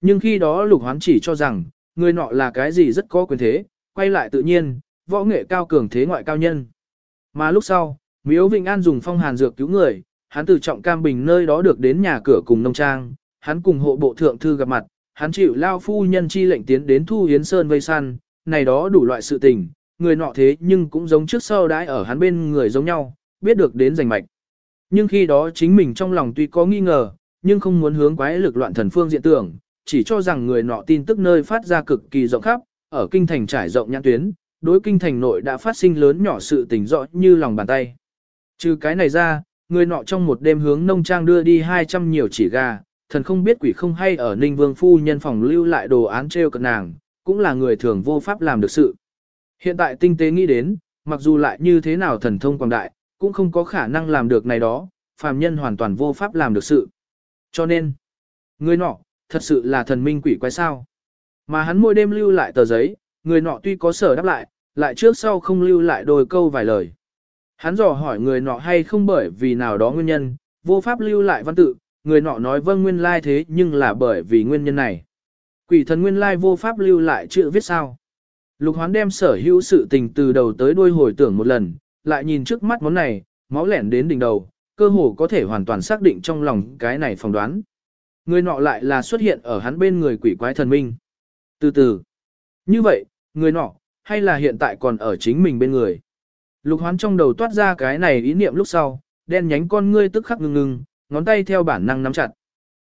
Nhưng khi đó lục hoán chỉ cho rằng, người nọ là cái gì rất có quyền thế, quay lại tự nhiên, võ nghệ cao cường thế ngoại cao nhân. Mà lúc sau, Miếu Vịnh An dùng phong hàn dược cứu người, hắn từ trọng cam bình nơi đó được đến nhà cửa cùng nông trang, hắn cùng hộ bộ thượng thư gặp mặt, hắn chịu lao phu nhân chi lệnh tiến đến Thu Hiến Sơn vây săn, này đó đủ loại sự tình, người nọ thế nhưng cũng giống trước sau đãi ở hắn bên người giống nhau, biết được đến giành mạch. Nhưng khi đó chính mình trong lòng tuy có nghi ngờ, nhưng không muốn hướng quái lực loạn thần phương diện tưởng, chỉ cho rằng người nọ tin tức nơi phát ra cực kỳ rộng khắp, ở kinh thành trải rộng nhãn tuyến, đối kinh thành nội đã phát sinh lớn nhỏ sự tình rõ như lòng bàn tay. Trừ cái này ra, người nọ trong một đêm hướng nông trang đưa đi 200 nhiều chỉ gà, thần không biết quỷ không hay ở Ninh Vương phu nhân phòng lưu lại đồ án treo cận nàng, cũng là người thường vô pháp làm được sự. Hiện tại tinh tế nghĩ đến, mặc dù lại như thế nào thần thông quảng đại, cũng không có khả năng làm được này đó, phàm nhân hoàn toàn vô pháp làm được sự. Cho nên, người nọ, thật sự là thần minh quỷ quái sao. Mà hắn mỗi đêm lưu lại tờ giấy, người nọ tuy có sở đáp lại, lại trước sau không lưu lại đôi câu vài lời. Hắn dò hỏi người nọ hay không bởi vì nào đó nguyên nhân, vô pháp lưu lại văn tự, người nọ nói vâng nguyên lai thế nhưng là bởi vì nguyên nhân này. Quỷ thần nguyên lai vô pháp lưu lại chữ viết sao. Lục hoán đem sở hữu sự tình từ đầu tới đuôi hồi tưởng một lần, lại nhìn trước mắt món này, máu lẻn đến đỉnh đầu, cơ hồ có thể hoàn toàn xác định trong lòng cái này phỏng đoán. Người nọ lại là xuất hiện ở hắn bên người quỷ quái thần minh. Từ từ. Như vậy, người nọ, hay là hiện tại còn ở chính mình bên người. Lục hoán trong đầu toát ra cái này ý niệm lúc sau, đen nhánh con ngươi tức khắc ngưng ngưng, ngón tay theo bản năng nắm chặt.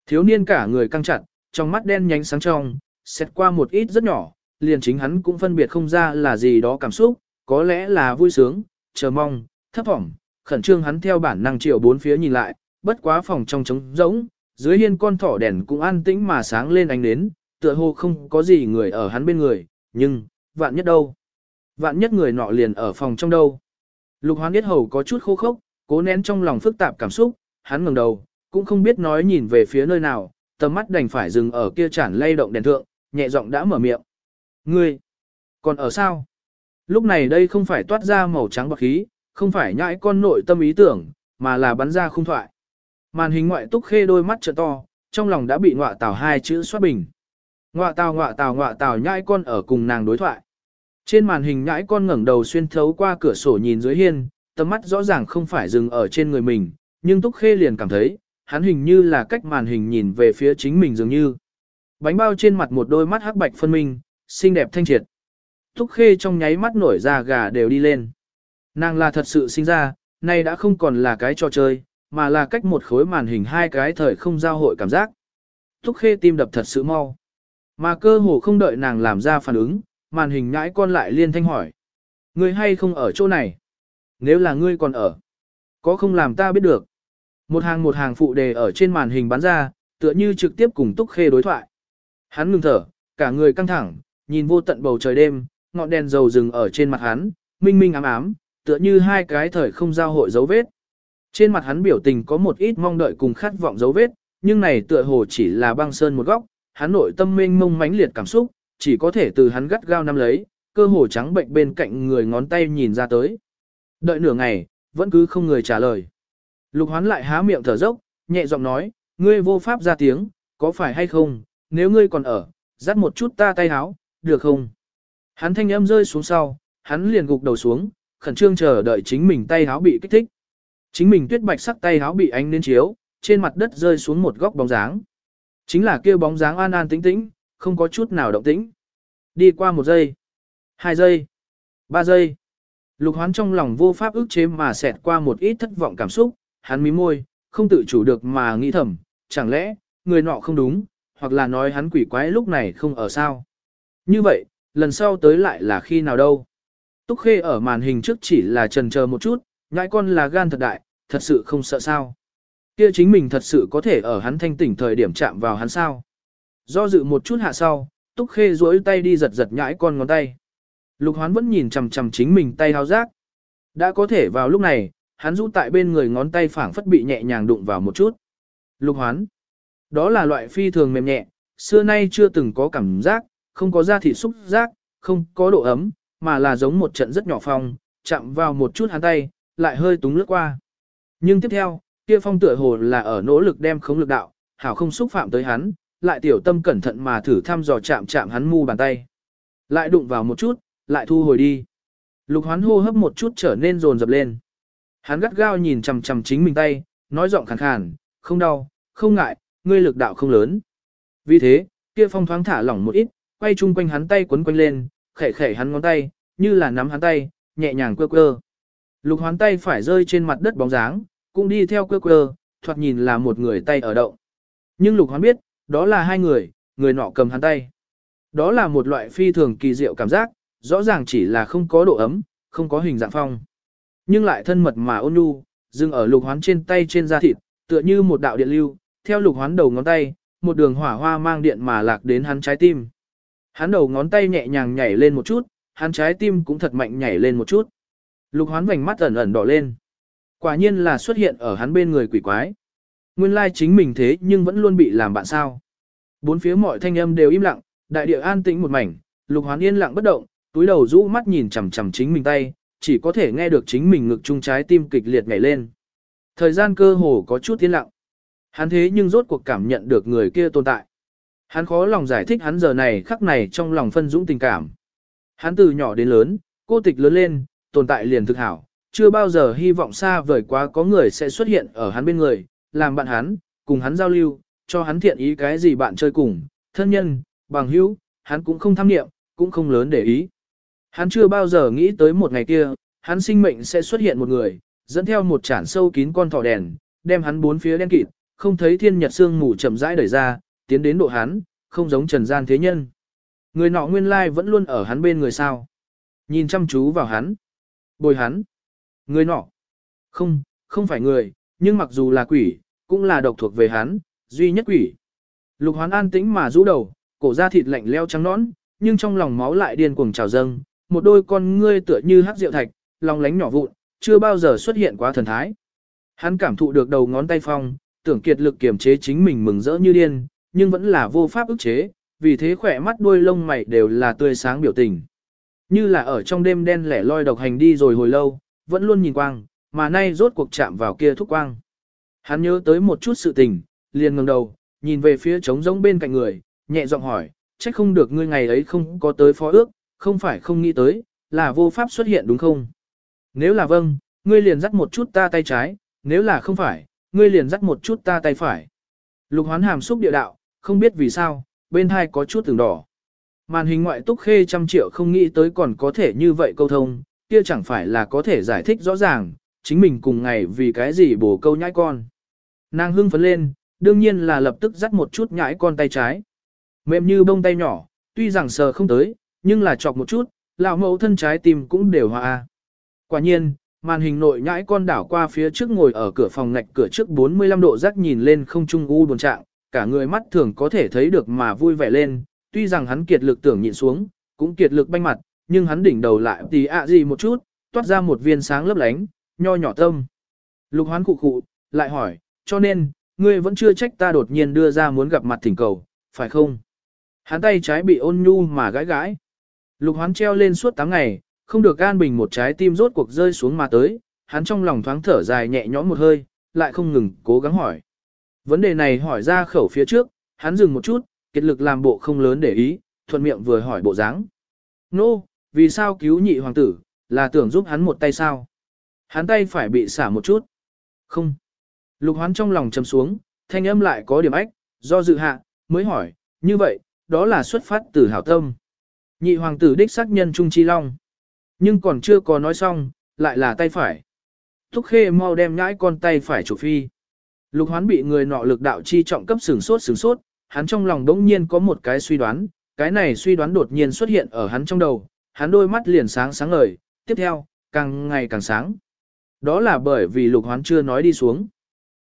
Thiếu niên cả người căng chặt, trong mắt đen nhánh sáng trong, xét qua một ít rất nhỏ, liền chính hắn cũng phân biệt không ra là gì đó cảm xúc, có lẽ là vui sướng, chờ mong, thấp vọng, khẩn trương hắn theo bản năng chiều bốn phía nhìn lại, bất quá phòng trong trống rỗng, dưới hiên con thỏ đèn cũng an tĩnh mà sáng lên ánh nến, tựa hồ không có gì người ở hắn bên người, nhưng, vạn nhất đâu? Vạn nhất người nọ liền ở phòng trong đâu? Lục hoán biết hầu có chút khô khốc, cố nén trong lòng phức tạp cảm xúc, hắn ngẩng đầu, cũng không biết nói nhìn về phía nơi nào, tầm mắt đành phải dừng ở kia chản lay động đèn thượng, nhẹ giọng đã mở miệng. Ngươi, còn ở sao? Lúc này đây không phải toát ra màu trắng bạc khí, không phải nhãi con nội tâm ý tưởng, mà là bắn ra khung thoại. Màn hình ngoại túc khê đôi mắt trợ to, trong lòng đã bị ngọa tào hai chữ xoát bình. Ngọa tào ngọa tào ngọa tào nhãi con ở cùng nàng đối thoại. Trên màn hình nhãi con ngẩng đầu xuyên thấu qua cửa sổ nhìn dưới hiên, tầm mắt rõ ràng không phải dừng ở trên người mình, nhưng Túc Khê liền cảm thấy, hắn hình như là cách màn hình nhìn về phía chính mình dường như. Bánh bao trên mặt một đôi mắt hắc bạch phân minh, xinh đẹp thanh triệt. Túc Khê trong nháy mắt nổi ra gà đều đi lên. Nàng là thật sự sinh ra, nay đã không còn là cái trò chơi, mà là cách một khối màn hình hai cái thời không giao hội cảm giác. Túc Khê tim đập thật sự mau. Mà cơ hồ không đợi nàng làm ra phản ứng, màn hình nhãi con lại liên thanh hỏi. Ngươi hay không ở chỗ này? Nếu là ngươi còn ở, có không làm ta biết được? Một hàng một hàng phụ đề ở trên màn hình bắn ra, tựa như trực tiếp cùng Túc Khê đối thoại. Hắn ngừng thở, cả người căng thẳng, nhìn vô tận bầu trời đêm, ngọn đèn dầu rừng ở trên mặt hắn, minh minh ám ám, tựa như hai cái thời không giao hội dấu vết. Trên mặt hắn biểu tình có một ít mong đợi cùng khát vọng dấu vết, nhưng này tựa hồ chỉ là băng sơn một góc, hắn nội tâm mênh mông mãnh liệt cảm xúc, chỉ có thể từ hắn gắt gao nắm lấy, cơ hồ trắng bệnh bên cạnh người ngón tay nhìn ra tới. Đợi nửa ngày, vẫn cứ không người trả lời. Lục hoán lại há miệng thở dốc, nhẹ giọng nói, ngươi vô pháp ra tiếng, có phải hay không, nếu ngươi còn ở, dắt một chút ta tay háo, được không? Hắn thanh âm rơi xuống sau, hắn liền gục đầu xuống, khẩn trương chờ đợi chính mình tay háo bị kích thích. Chính mình tuyết bạch sắc tay háo bị ánh nến chiếu, trên mặt đất rơi xuống một góc bóng dáng. Chính là kia bóng dáng an an tĩnh tĩnh, không có chút nào động tĩnh. Đi qua một giây, hai giây, ba giây. Lục hoán trong lòng vô pháp ức chế mà xẹt qua một ít thất vọng cảm xúc, hắn mím môi, không tự chủ được mà nghĩ thầm, chẳng lẽ, người nọ không đúng, hoặc là nói hắn quỷ quái lúc này không ở sao. Như vậy, lần sau tới lại là khi nào đâu. Túc Khê ở màn hình trước chỉ là trần chờ một chút, ngãi con là gan thật đại, thật sự không sợ sao. Kia chính mình thật sự có thể ở hắn thanh tỉnh thời điểm chạm vào hắn sao. Do dự một chút hạ sau, Túc Khê duỗi tay đi giật giật nhãi con ngón tay. Lục hoán vẫn nhìn chằm chằm chính mình tay hao giác. Đã có thể vào lúc này, hắn rũ tại bên người ngón tay phảng phất bị nhẹ nhàng đụng vào một chút. Lục hoán. Đó là loại phi thường mềm nhẹ, xưa nay chưa từng có cảm giác, không có da thịt xúc giác, không có độ ấm, mà là giống một trận rất nhỏ phong, chạm vào một chút hắn tay, lại hơi túng lướt qua. Nhưng tiếp theo, kia phong tựa hồ là ở nỗ lực đem khống lực đạo, hảo không xúc phạm tới hắn, lại tiểu tâm cẩn thận mà thử thăm dò chạm chạm hắn mu bàn tay. Lại đụng vào một chút, lại thu hồi đi. Lục hoán hô hấp một chút trở nên rồn rập lên. Hắn gắt gao nhìn chằm chằm chính mình tay, nói giọng khàn khàn, không đau, không ngại, ngươi lực đạo không lớn. Vì thế, kia phong thoáng thả lỏng một ít, quay chung quanh hắn tay quấn quanh lên, khẽ khẽ hắn ngón tay, như là nắm hắn tay, nhẹ nhàng quơ quơ. Lục hoán tay phải rơi trên mặt đất bóng dáng, cũng đi theo quơ quơ, thoạt nhìn là một người tay ở động. Nhưng lục hoán biết, đó là hai người, người nọ cầm hắn tay. Đó là một loại phi thường kỳ diệu cảm giác, rõ ràng chỉ là không có độ ấm, không có hình dạng phong. Nhưng lại thân mật mà ôn nhu, dừng ở lục hoán trên tay trên da thịt, tựa như một đạo điện lưu, theo lục hoán đầu ngón tay, một đường hỏa hoa mang điện mà lạc đến hắn trái tim. Hắn đầu ngón tay nhẹ nhàng nhảy lên một chút, hắn trái tim cũng thật mạnh nhảy lên một chút. Lục hoán vành mắt ẩn ẩn đỏ lên. Quả nhiên là xuất hiện ở hắn bên người quỷ quái. Nguyên lai chính mình thế nhưng vẫn luôn bị làm bạn sao. Bốn phía mọi thanh âm đều im lặng, đại địa an tĩnh một mảnh, lục hoán yên lặng bất động, túi đầu rũ mắt nhìn chằm chằm chính mình tay, chỉ có thể nghe được chính mình ngực chung trái tim kịch liệt nhảy lên. Thời gian cơ hồ có chút yên lặng. Hắn thế nhưng rốt cuộc cảm nhận được người kia tồn tại. Hắn khó lòng giải thích hắn giờ này khắc này trong lòng phân dũng tình cảm. Hắn từ nhỏ đến lớn, cô tịch lớn lên, tồn tại liền thực hảo, chưa bao giờ hy vọng xa vời quá có người sẽ xuất hiện ở hắn bên người, làm bạn hắn, cùng hắn giao lưu, cho hắn thiện ý cái gì bạn chơi cùng, thân nhân, bằng hữu, hắn cũng không tham niệm, cũng không lớn để ý. Hắn chưa bao giờ nghĩ tới một ngày kia, hắn sinh mệnh sẽ xuất hiện một người, dẫn theo một chản sâu kín con thỏ đèn, đem hắn bốn phía đen kịt, không thấy thiên nhật sương mù chậm rãi đẩy ra, tiến đến độ hắn, không giống trần gian thế nhân. Người nọ nguyên lai vẫn luôn ở hắn bên người sao. Nhìn chăm chú vào hắn. Bồi hắn. Người nọ. Không, không phải người, nhưng mặc dù là quỷ, cũng là độc thuộc về hắn, duy nhất quỷ. Lục hoán an tĩnh mà rũ đầu, cổ da thịt lạnh leo trắng nõn, nhưng trong lòng máu lại điên cuồng trào dâng, một đôi con ngươi tựa như hắc rượu thạch, lòng lánh nhỏ vụn, chưa bao giờ xuất hiện quá thần thái. Hắn cảm thụ được đầu ngón tay phong, tưởng kiệt lực kiềm chế chính mình mừng rỡ như điên, nhưng vẫn là vô pháp ức chế, vì thế khỏe mắt đuôi lông mày đều là tươi sáng biểu tình. Như là ở trong đêm đen lẻ loi độc hành đi rồi hồi lâu, vẫn luôn nhìn quang, mà nay rốt cuộc chạm vào kia thúc quang. Hắn nhớ tới một chút sự tình, liền ngẩng đầu, nhìn về phía trống rỗng bên cạnh người, nhẹ giọng hỏi, trách không được ngươi ngày ấy không có tới phó ước, không phải không nghĩ tới, là vô pháp xuất hiện đúng không? Nếu là vâng, ngươi liền dắt một chút ta tay trái, nếu là không phải, ngươi liền dắt một chút ta tay phải. Lục hoán hàm xúc địa đạo, không biết vì sao, bên hai có chút từng đỏ. Màn hình ngoại túc khê trăm triệu không nghĩ tới còn có thể như vậy câu thông, kia chẳng phải là có thể giải thích rõ ràng, chính mình cùng ngày vì cái gì bổ câu nhãi con. Nàng hưng phấn lên, đương nhiên là lập tức dắt một chút nhãi con tay trái. Mềm như bông tay nhỏ, tuy rằng sờ không tới, nhưng là chọc một chút, lão mẫu thân trái tim cũng đều hòa. Quả nhiên, màn hình nội nhãi con đảo qua phía trước ngồi ở cửa phòng ngạch cửa trước 45 độ rắc nhìn lên không trung u buồn trạng, cả người mắt thường có thể thấy được mà vui vẻ lên, tuy rằng hắn kiệt lực tưởng nhịn xuống, cũng kiệt lực banh mặt, nhưng hắn đỉnh đầu lại tí ạ gì một chút, toát ra một viên sáng lấp lánh, nho nhỏ tâm. Lục hoán cụ cụ, lại hỏi, cho nên, ngươi vẫn chưa trách ta đột nhiên đưa ra muốn gặp mặt thỉnh cầu, phải không? Hắn tay trái bị ôn nhu mà gãi gãi. Lục hoán treo lên suốt 8 ngày, không được an bình một trái tim rốt cuộc rơi xuống mà tới, hắn trong lòng thoáng thở dài nhẹ nhõm một hơi, lại không ngừng cố gắng hỏi. Vấn đề này hỏi ra khẩu phía trước, hắn dừng một chút, kết lực làm bộ không lớn để ý, thuận miệng vừa hỏi bộ dáng. Nô, no, vì sao cứu nhị hoàng tử, là tưởng giúp hắn một tay sao? Hắn tay phải bị xả một chút. Không. Lục hoán trong lòng chầm xuống, thanh âm lại có điểm ách, do dự hạ, mới hỏi, như vậy, đó là xuất phát từ hảo tâm. Nhị hoàng tử đích xác nhân Trung Chi Long. Nhưng còn chưa có nói xong, lại là tay phải. Thúc khê mau đem nhãi con tay phải chủ phi. Lục hoán bị người nọ lực đạo chi trọng cấp sừng sốt sừng sốt, hắn trong lòng đống nhiên có một cái suy đoán, cái này suy đoán đột nhiên xuất hiện ở hắn trong đầu, hắn đôi mắt liền sáng sáng ngời, tiếp theo, càng ngày càng sáng. Đó là bởi vì lục hoán chưa nói đi xuống.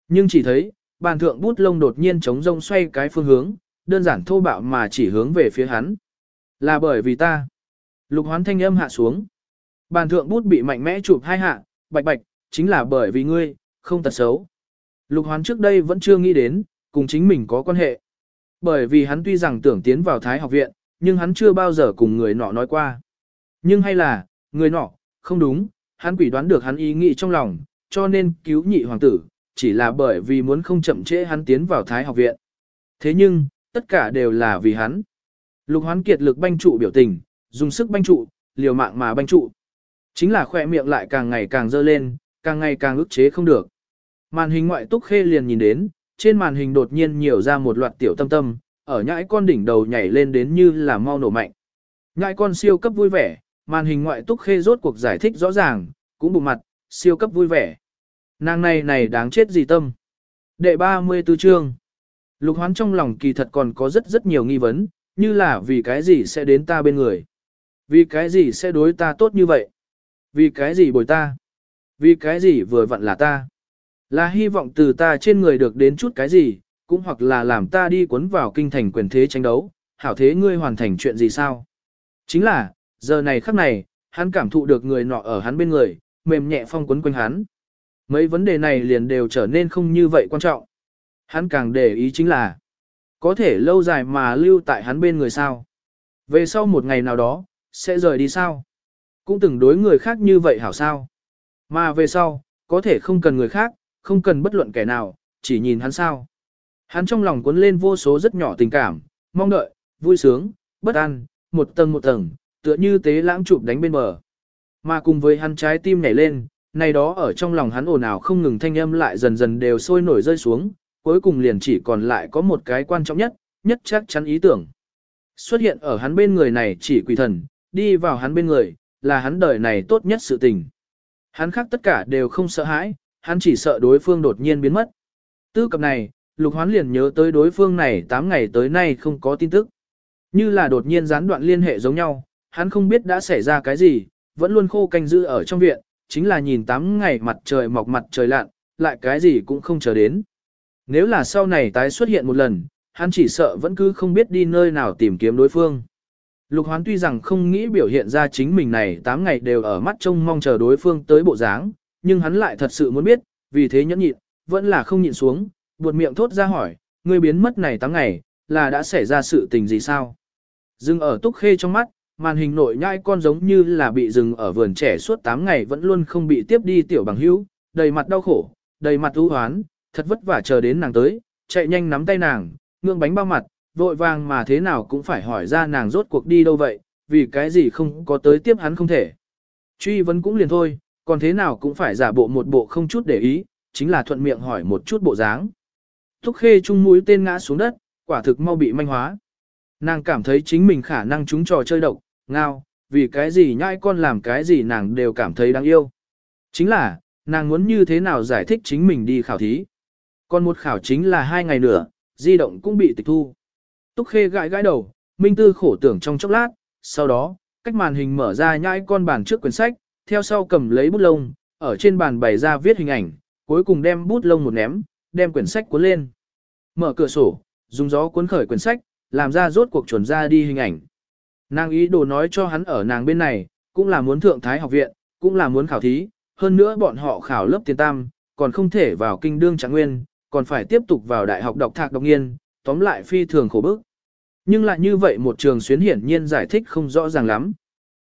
Nhưng chỉ thấy, bàn thượng bút lông đột nhiên chống rông xoay cái phương hướng, đơn giản thô bạo mà chỉ hướng về phía hắn. Là bởi vì ta. Lục hoán thanh âm hạ xuống. Bàn thượng bút bị mạnh mẽ chụp hai hạ, bạch bạch, chính là bởi vì ngươi, không tật xấu. Lục hoán trước đây vẫn chưa nghĩ đến, cùng chính mình có quan hệ. Bởi vì hắn tuy rằng tưởng tiến vào Thái học viện, nhưng hắn chưa bao giờ cùng người nọ nói qua. Nhưng hay là, người nọ, không đúng, hắn quỷ đoán được hắn ý nghĩ trong lòng, cho nên cứu nhị hoàng tử, chỉ là bởi vì muốn không chậm trễ hắn tiến vào Thái học viện. Thế nhưng, Tất cả đều là vì hắn. Lục hoán kiệt lực banh trụ biểu tình, dùng sức banh trụ, liều mạng mà banh trụ. Chính là khỏe miệng lại càng ngày càng dơ lên, càng ngày càng ức chế không được. Màn hình ngoại túc khê liền nhìn đến, trên màn hình đột nhiên nhiều ra một loạt tiểu tâm tâm, ở nhãi con đỉnh đầu nhảy lên đến như là mau nổ mạnh. Nhãi con siêu cấp vui vẻ, màn hình ngoại túc khê rốt cuộc giải thích rõ ràng, cũng bụng mặt, siêu cấp vui vẻ. Nàng này này đáng chết gì tâm. Đệ 34 chương. Lục hoán trong lòng kỳ thật còn có rất rất nhiều nghi vấn, như là vì cái gì sẽ đến ta bên người. Vì cái gì sẽ đối ta tốt như vậy. Vì cái gì bồi ta. Vì cái gì vừa vặn là ta. Là hy vọng từ ta trên người được đến chút cái gì, cũng hoặc là làm ta đi cuốn vào kinh thành quyền thế tranh đấu, hảo thế ngươi hoàn thành chuyện gì sao. Chính là, giờ này khắc này, hắn cảm thụ được người nọ ở hắn bên người, mềm nhẹ phong quấn quanh hắn. Mấy vấn đề này liền đều trở nên không như vậy quan trọng. Hắn càng để ý chính là, có thể lâu dài mà lưu tại hắn bên người sao. Về sau một ngày nào đó, sẽ rời đi sao. Cũng từng đối người khác như vậy hảo sao. Mà về sau, có thể không cần người khác, không cần bất luận kẻ nào, chỉ nhìn hắn sao. Hắn trong lòng cuốn lên vô số rất nhỏ tình cảm, mong đợi, vui sướng, bất an, một tầng một tầng, tựa như tế lãng chụp đánh bên bờ. Mà cùng với hắn trái tim nhảy lên, này đó ở trong lòng hắn ồn ào không ngừng thanh âm lại dần dần đều sôi nổi rơi xuống, cuối cùng liền chỉ còn lại có một cái quan trọng nhất, nhất chắc chắn ý tưởng. Xuất hiện ở hắn bên người này chỉ quỷ thần, đi vào hắn bên người, là hắn đời này tốt nhất sự tình. Hắn khác tất cả đều không sợ hãi, hắn chỉ sợ đối phương đột nhiên biến mất. Tư cập này, lục hoán liền nhớ tới đối phương này 8 ngày tới nay không có tin tức. Như là đột nhiên gián đoạn liên hệ giống nhau, hắn không biết đã xảy ra cái gì, vẫn luôn khô canh giữ ở trong viện, chính là nhìn 8 ngày mặt trời mọc mặt trời lặn, lại cái gì cũng không chờ đến. Nếu là sau này tái xuất hiện một lần, hắn chỉ sợ vẫn cứ không biết đi nơi nào tìm kiếm đối phương. Lục hoán tuy rằng không nghĩ biểu hiện ra chính mình này 8 ngày đều ở mắt trông mong chờ đối phương tới bộ dáng, nhưng hắn lại thật sự muốn biết, vì thế nhẫn nhịn, vẫn là không nhịn xuống, buột miệng thốt ra hỏi, ngươi biến mất này 8 ngày, là đã xảy ra sự tình gì sao? Dừng ở túc khê trong mắt, màn hình nội nhai con giống như là bị dừng ở vườn trẻ suốt 8 ngày vẫn luôn không bị tiếp đi tiểu bằng hữu, đầy mặt đau khổ, đầy mặt u hoán, thật vất vả chờ đến nàng tới, chạy nhanh nắm tay nàng, ngương bánh bao mặt, vội vàng mà thế nào cũng phải hỏi ra nàng rốt cuộc đi đâu vậy, vì cái gì không có tới tiếp hắn không thể. Truy vấn cũng liền thôi, còn thế nào cũng phải giả bộ một bộ không chút để ý, chính là thuận miệng hỏi một chút bộ dáng. Thúc khê chung mũi tên ngã xuống đất, quả thực mau bị manh hóa. Nàng cảm thấy chính mình khả năng trúng trò chơi độc, ngao, vì cái gì nhãi con làm cái gì nàng đều cảm thấy đáng yêu. Chính là, nàng muốn như thế nào giải thích chính mình đi khảo thí. Còn một khảo chính là hai ngày nữa, di động cũng bị tịch thu. Túc Khê gãi gãi đầu, Minh Tư khổ tưởng trong chốc lát, sau đó, cách màn hình mở ra nhãi con bàn trước quyển sách, theo sau cầm lấy bút lông, ở trên bàn bày ra viết hình ảnh, cuối cùng đem bút lông một ném, đem quyển sách cuốn lên. Mở cửa sổ, dùng gió cuốn khởi quyển sách, làm ra rốt cuộc chuẩn ra đi hình ảnh. Nàng ý đồ nói cho hắn ở nàng bên này, cũng là muốn thượng thái học viện, cũng là muốn khảo thí, hơn nữa bọn họ khảo lớp tiền tam, còn không thể vào kinh đương trạng nguyên, còn phải tiếp tục vào đại học đọc thạc đọc nghiên, tóm lại phi thường khổ bức. Nhưng lại như vậy một trường xuyến hiển nhiên giải thích không rõ ràng lắm.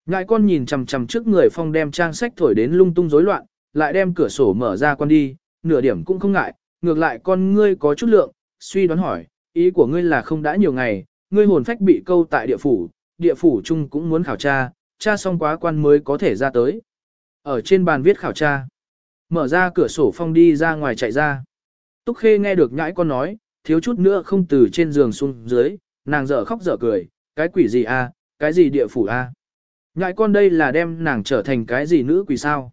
Ngại con nhìn chằm chằm trước người phong đem trang sách thổi đến lung tung rối loạn, lại đem cửa sổ mở ra con đi, nửa điểm cũng không ngại, ngược lại con ngươi có chút lượng, suy đoán hỏi, ý của ngươi là không đã nhiều ngày, ngươi hồn phách bị câu tại địa phủ, địa phủ chung cũng muốn khảo tra, tra xong quá quan mới có thể ra tới. Ở trên bàn viết khảo tra, mở ra cửa sổ phong đi ra ngoài chạy ra. Túc Khê nghe được nhãi con nói, thiếu chút nữa không từ trên giường xuống dưới, nàng dở khóc dở cười, cái quỷ gì a, cái gì địa phủ a. Ngại con đây là đem nàng trở thành cái gì nữ quỷ sao.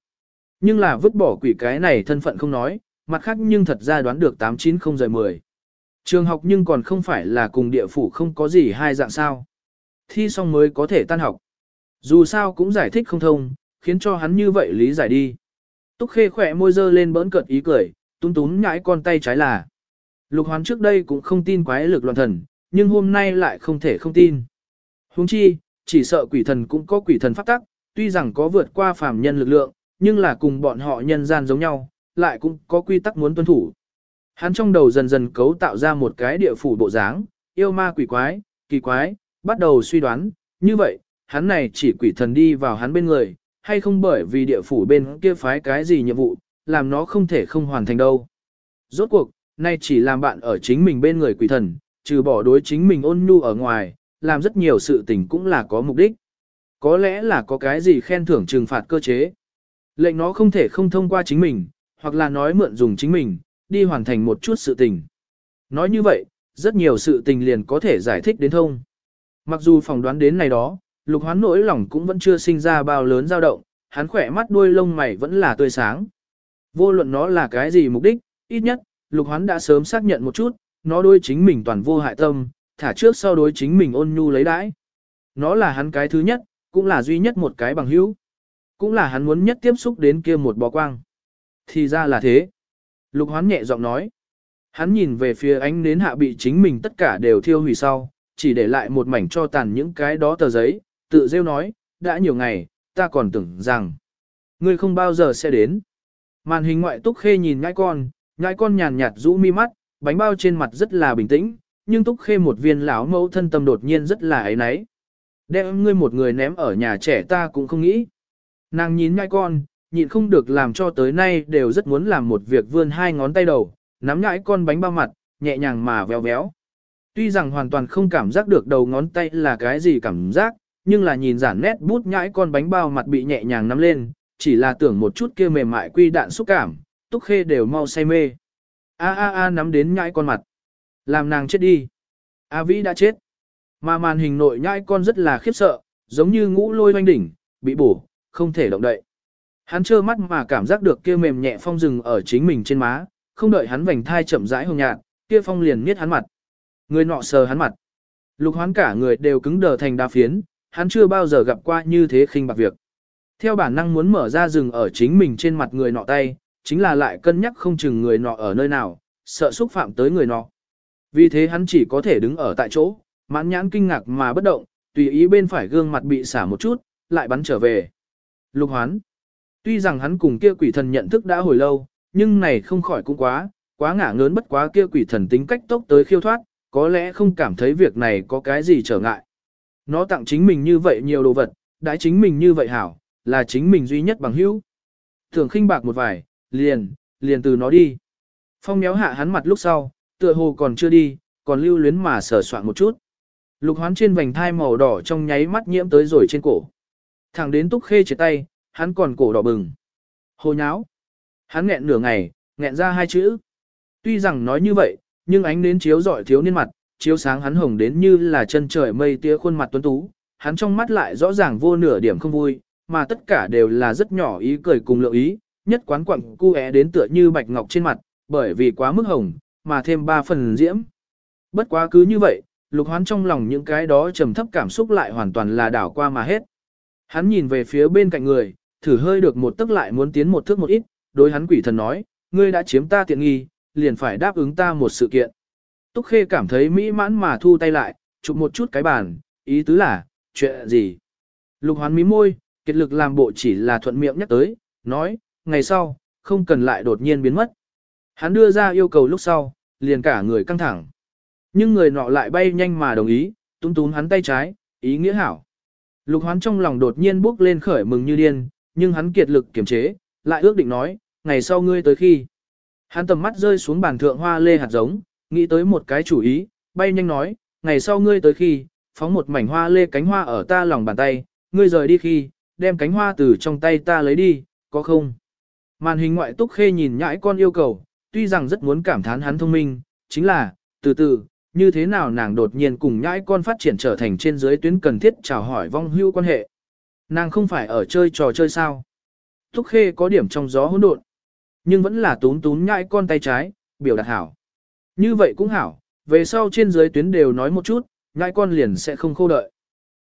Nhưng là vứt bỏ quỷ cái này thân phận không nói, mặt khác nhưng thật ra đoán được 890 rời 10. Trường học nhưng còn không phải là cùng địa phủ không có gì hai dạng sao. Thi xong mới có thể tan học. Dù sao cũng giải thích không thông, khiến cho hắn như vậy lý giải đi. Túc khê khỏe môi dơ lên bỡn cợt ý cười, túm túm nhãi con tay trái là. Lục hoán trước đây cũng không tin quái lực loạn thần, nhưng hôm nay lại không thể không tin. Huống chi, chỉ sợ quỷ thần cũng có quỷ thần pháp tắc, tuy rằng có vượt qua phàm nhân lực lượng, nhưng là cùng bọn họ nhân gian giống nhau, lại cũng có quy tắc muốn tuân thủ. Hắn trong đầu dần dần cấu tạo ra một cái địa phủ bộ dáng, yêu ma quỷ quái, kỳ quái, bắt đầu suy đoán, như vậy, hắn này chỉ quỷ thần đi vào hắn bên người, hay không bởi vì địa phủ bên kia phái cái gì nhiệm vụ, làm nó không thể không hoàn thành đâu. Rốt cuộc, nay chỉ làm bạn ở chính mình bên người quỷ thần, trừ bỏ đối chính mình ôn nhu ở ngoài, làm rất nhiều sự tình cũng là có mục đích. Có lẽ là có cái gì khen thưởng trừng phạt cơ chế. Lệnh nó không thể không thông qua chính mình, hoặc là nói mượn dùng chính mình, đi hoàn thành một chút sự tình. Nói như vậy, rất nhiều sự tình liền có thể giải thích đến thông. Mặc dù phỏng đoán đến này đó, lục hoán nỗi lòng cũng vẫn chưa sinh ra bao lớn dao động, hắn khỏe mắt đuôi lông mày vẫn là tươi sáng. Vô luận nó là cái gì mục đích, ít nhất, lục hoán đã sớm xác nhận một chút, nó đôi chính mình toàn vô hại tâm, thả trước sau đối chính mình ôn nhu lấy đãi. Nó là hắn cái thứ nhất, cũng là duy nhất một cái bằng hữu. Cũng là hắn muốn nhất tiếp xúc đến kia một bó quang. Thì ra là thế. Lục hoán nhẹ giọng nói. Hắn nhìn về phía ánh nến hạ bị chính mình tất cả đều thiêu hủy sau, chỉ để lại một mảnh cho tàn những cái đó tờ giấy, tự rêu nói, đã nhiều ngày, ta còn tưởng rằng, ngươi không bao giờ sẽ đến. Màn hình ngoại túc khê nhìn nhãi con, nhãi con nhàn nhạt rũ mi mắt, bánh bao trên mặt rất là bình tĩnh, nhưng túc khê một viên lão mẫu thân tâm đột nhiên rất là ấy náy. Đem ngươi một người ném ở nhà trẻ ta cũng không nghĩ. Nàng nhìn nhãi con, nhịn không được làm cho tới nay đều rất muốn làm một việc vươn hai ngón tay đầu, nắm nhãi con bánh bao mặt, nhẹ nhàng mà véo véo. Tuy rằng hoàn toàn không cảm giác được đầu ngón tay là cái gì cảm giác, nhưng là nhìn giản nét bút nhãi con bánh bao mặt bị nhẹ nhàng nắm lên, chỉ là tưởng một chút kia mềm mại quy đạn xúc cảm, túc khê đều mau say mê. A a a nắm đến nhãi con mặt. Làm nàng chết đi. A vĩ đã chết. Mà màn hình nội nhãi con rất là khiếp sợ, giống như ngũ lôi hoanh đỉnh, bị bổ, không thể động đậy. Hắn trơ mắt mà cảm giác được kia mềm nhẹ phong rừng ở chính mình trên má, không đợi hắn vành thai chậm rãi hồng nhạt, kia phong liền miết hắn mặt. Người nọ sờ hắn mặt. Lục hoán cả người đều cứng đờ thành đa phiến, hắn chưa bao giờ gặp qua như thế khinh bạc việc. Theo bản năng muốn mở ra rừng ở chính mình trên mặt người nọ tay, chính là lại cân nhắc không chừng người nọ ở nơi nào, sợ xúc phạm tới người nọ. Vì thế hắn chỉ có thể đứng ở tại chỗ, mãn nhãn kinh ngạc mà bất động, tùy ý bên phải gương mặt bị xả một chút, lại bắn trở về. Lục hoán. Tuy rằng hắn cùng kia quỷ thần nhận thức đã hồi lâu, nhưng này không khỏi cũng quá, quá ngả ngớn bất quá kia quỷ thần tính cách tốc tới khiêu thoát, có lẽ không cảm thấy việc này có cái gì trở ngại. Nó tặng chính mình như vậy nhiều đồ vật, đãi chính mình như vậy hảo, là chính mình duy nhất bằng hữu. Thường khinh bạc một vài, liền, liền từ nó đi. Phong méo hạ hắn mặt lúc sau, tựa hồ còn chưa đi, còn lưu luyến mà sờ soạn một chút. Lục hoán trên vành thai màu đỏ trong nháy mắt nhiễm tới rồi trên cổ. Thẳng đến túc khê chia tay, hắn còn cổ đỏ bừng. Hồ nháo. Hắn nghẹn nửa ngày, nghẹn ra hai chữ. Tuy rằng nói như vậy, nhưng ánh nến chiếu rọi thiếu niên mặt, chiếu sáng hắn hồng đến như là chân trời mây tia khuôn mặt tuấn tú, hắn trong mắt lại rõ ràng vô nửa điểm không vui, mà tất cả đều là rất nhỏ ý cười cùng lượng ý, nhất quán quặng cu é đến tựa như bạch ngọc trên mặt, bởi vì quá mức hồng, mà thêm ba phần diễm. Bất quá cứ như vậy, lục hoán trong lòng những cái đó trầm thấp cảm xúc lại hoàn toàn là đảo qua mà hết. Hắn nhìn về phía bên cạnh người, thử hơi được một tức lại muốn tiến một thước một ít, đối hắn quỷ thần nói, ngươi đã chiếm ta tiện nghi, liền phải đáp ứng ta một sự kiện. Túc Khê cảm thấy mỹ mãn mà thu tay lại, chụp một chút cái bàn, ý tứ là, chuyện gì? Lục hoán mí môi, kết lực làm bộ chỉ là thuận miệng nhắc tới, nói, ngày sau, không cần lại đột nhiên biến mất. Hắn đưa ra yêu cầu lúc sau, liền cả người căng thẳng. Nhưng người nọ lại bay nhanh mà đồng ý, túm túm hắn tay trái, ý nghĩa hảo. Lục hoán trong lòng đột nhiên bước lên khởi mừng như điên, nhưng hắn kiệt lực kiềm chế, lại ước định nói, ngày sau ngươi tới khi. Hắn tầm mắt rơi xuống bàn thượng hoa lê hạt giống, nghĩ tới một cái chủ ý, bay nhanh nói, ngày sau ngươi tới khi, phóng một mảnh hoa lê cánh hoa ở ta lòng bàn tay, ngươi rời đi khi, đem cánh hoa từ trong tay ta lấy đi, có không? Màn hình ngoại túc khê nhìn nhãi con yêu cầu, tuy rằng rất muốn cảm thán hắn thông minh, chính là, từ từ, như thế nào nàng đột nhiên cùng nhãi con phát triển trở thành trên dưới tuyến cần thiết chào hỏi vong hưu quan hệ. Nàng không phải ở chơi trò chơi sao. Thúc khê có điểm trong gió hỗn độn, nhưng vẫn là tún tún nhãi con tay trái, biểu đạt hảo. Như vậy cũng hảo, về sau trên dưới tuyến đều nói một chút, nhãi con liền sẽ không khô đợi.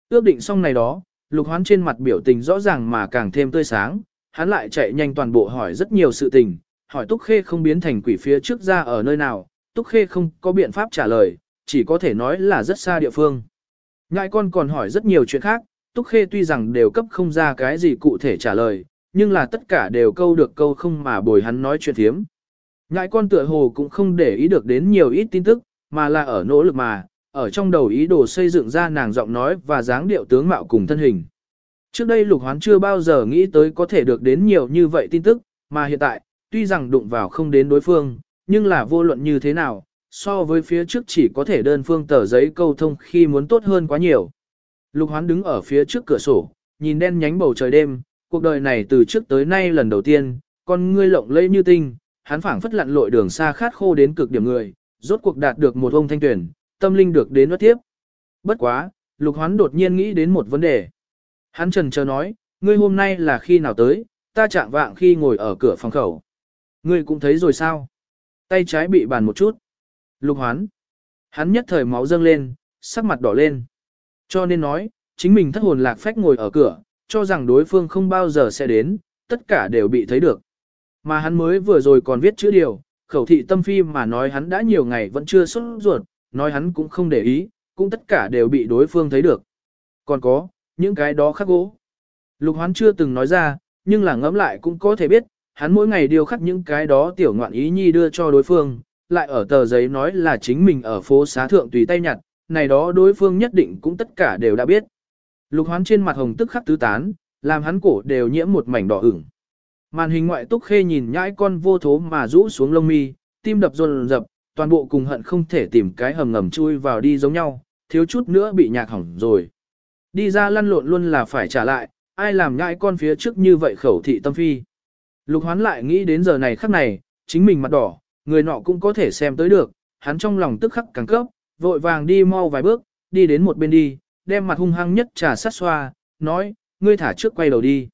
Ước định xong này đó, lục hoán trên mặt biểu tình rõ ràng mà càng thêm tươi sáng, hắn lại chạy nhanh toàn bộ hỏi rất nhiều sự tình, hỏi Túc Khê không biến thành quỷ phía trước ra ở nơi nào, Túc Khê không có biện pháp trả lời, chỉ có thể nói là rất xa địa phương. Ngại con còn hỏi rất nhiều chuyện khác, Túc Khê tuy rằng đều cấp không ra cái gì cụ thể trả lời, nhưng là tất cả đều câu được câu không mà bồi hắn nói chuyện thiếm. Ngại con tựa hồ cũng không để ý được đến nhiều ít tin tức, mà là ở nỗ lực mà, ở trong đầu ý đồ xây dựng ra nàng giọng nói và dáng điệu tướng mạo cùng thân hình. Trước đây lục hoán chưa bao giờ nghĩ tới có thể được đến nhiều như vậy tin tức, mà hiện tại, tuy rằng đụng vào không đến đối phương, nhưng là vô luận như thế nào, so với phía trước chỉ có thể đơn phương tờ giấy câu thông khi muốn tốt hơn quá nhiều. Lục hoán đứng ở phía trước cửa sổ, nhìn đen nhánh bầu trời đêm, cuộc đời này từ trước tới nay lần đầu tiên, con ngươi lộng lẫy như tinh, hắn phảng phất lặn lội đường xa khát khô đến cực điểm người, rốt cuộc đạt được một ông thanh tuyển, tâm linh được đến nuốt tiếp. Bất quá, lục hoán đột nhiên nghĩ đến một vấn đề. Hắn trần chờ nói, ngươi hôm nay là khi nào tới, ta chạm vạng khi ngồi ở cửa phòng khẩu. Ngươi cũng thấy rồi sao? Tay trái bị bàn một chút. Lục hoán. Hắn nhất thời máu dâng lên, sắc mặt đỏ lên. Cho nên nói, chính mình thất hồn lạc phách ngồi ở cửa, cho rằng đối phương không bao giờ sẽ đến, tất cả đều bị thấy được. Mà hắn mới vừa rồi còn viết chữ điều, khẩu thị tâm phi mà nói hắn đã nhiều ngày vẫn chưa xuất ruột, nói hắn cũng không để ý, cũng tất cả đều bị đối phương thấy được. Còn có, những cái đó khắc gỗ. Lục hoán chưa từng nói ra, nhưng là ngẫm lại cũng có thể biết, hắn mỗi ngày điều khắc những cái đó tiểu ngoạn ý nhi đưa cho đối phương, lại ở tờ giấy nói là chính mình ở phố xá thượng tùy tay nhặt, này đó đối phương nhất định cũng tất cả đều đã biết. Lục hoán trên mặt hồng tức khắc tứ tán, làm hắn cổ đều nhiễm một mảnh đỏ ửng. Màn hình ngoại túc khê nhìn nhãi con vô thố mà rũ xuống lông mi, tim đập rồn rập, toàn bộ cùng hận không thể tìm cái hầm ngầm chui vào đi giống nhau, thiếu chút nữa bị nhạc hỏng rồi. Đi ra lăn lộn luôn là phải trả lại, ai làm nhãi con phía trước như vậy khẩu thị tâm phi. Lục hoán lại nghĩ đến giờ này khắc này, chính mình mặt đỏ, người nọ cũng có thể xem tới được, hắn trong lòng tức khắc càng cấp, vội vàng đi mau vài bước, đi đến một bên đi, đem mặt hung hăng nhất trà sát xoa, nói, ngươi thả trước quay đầu đi.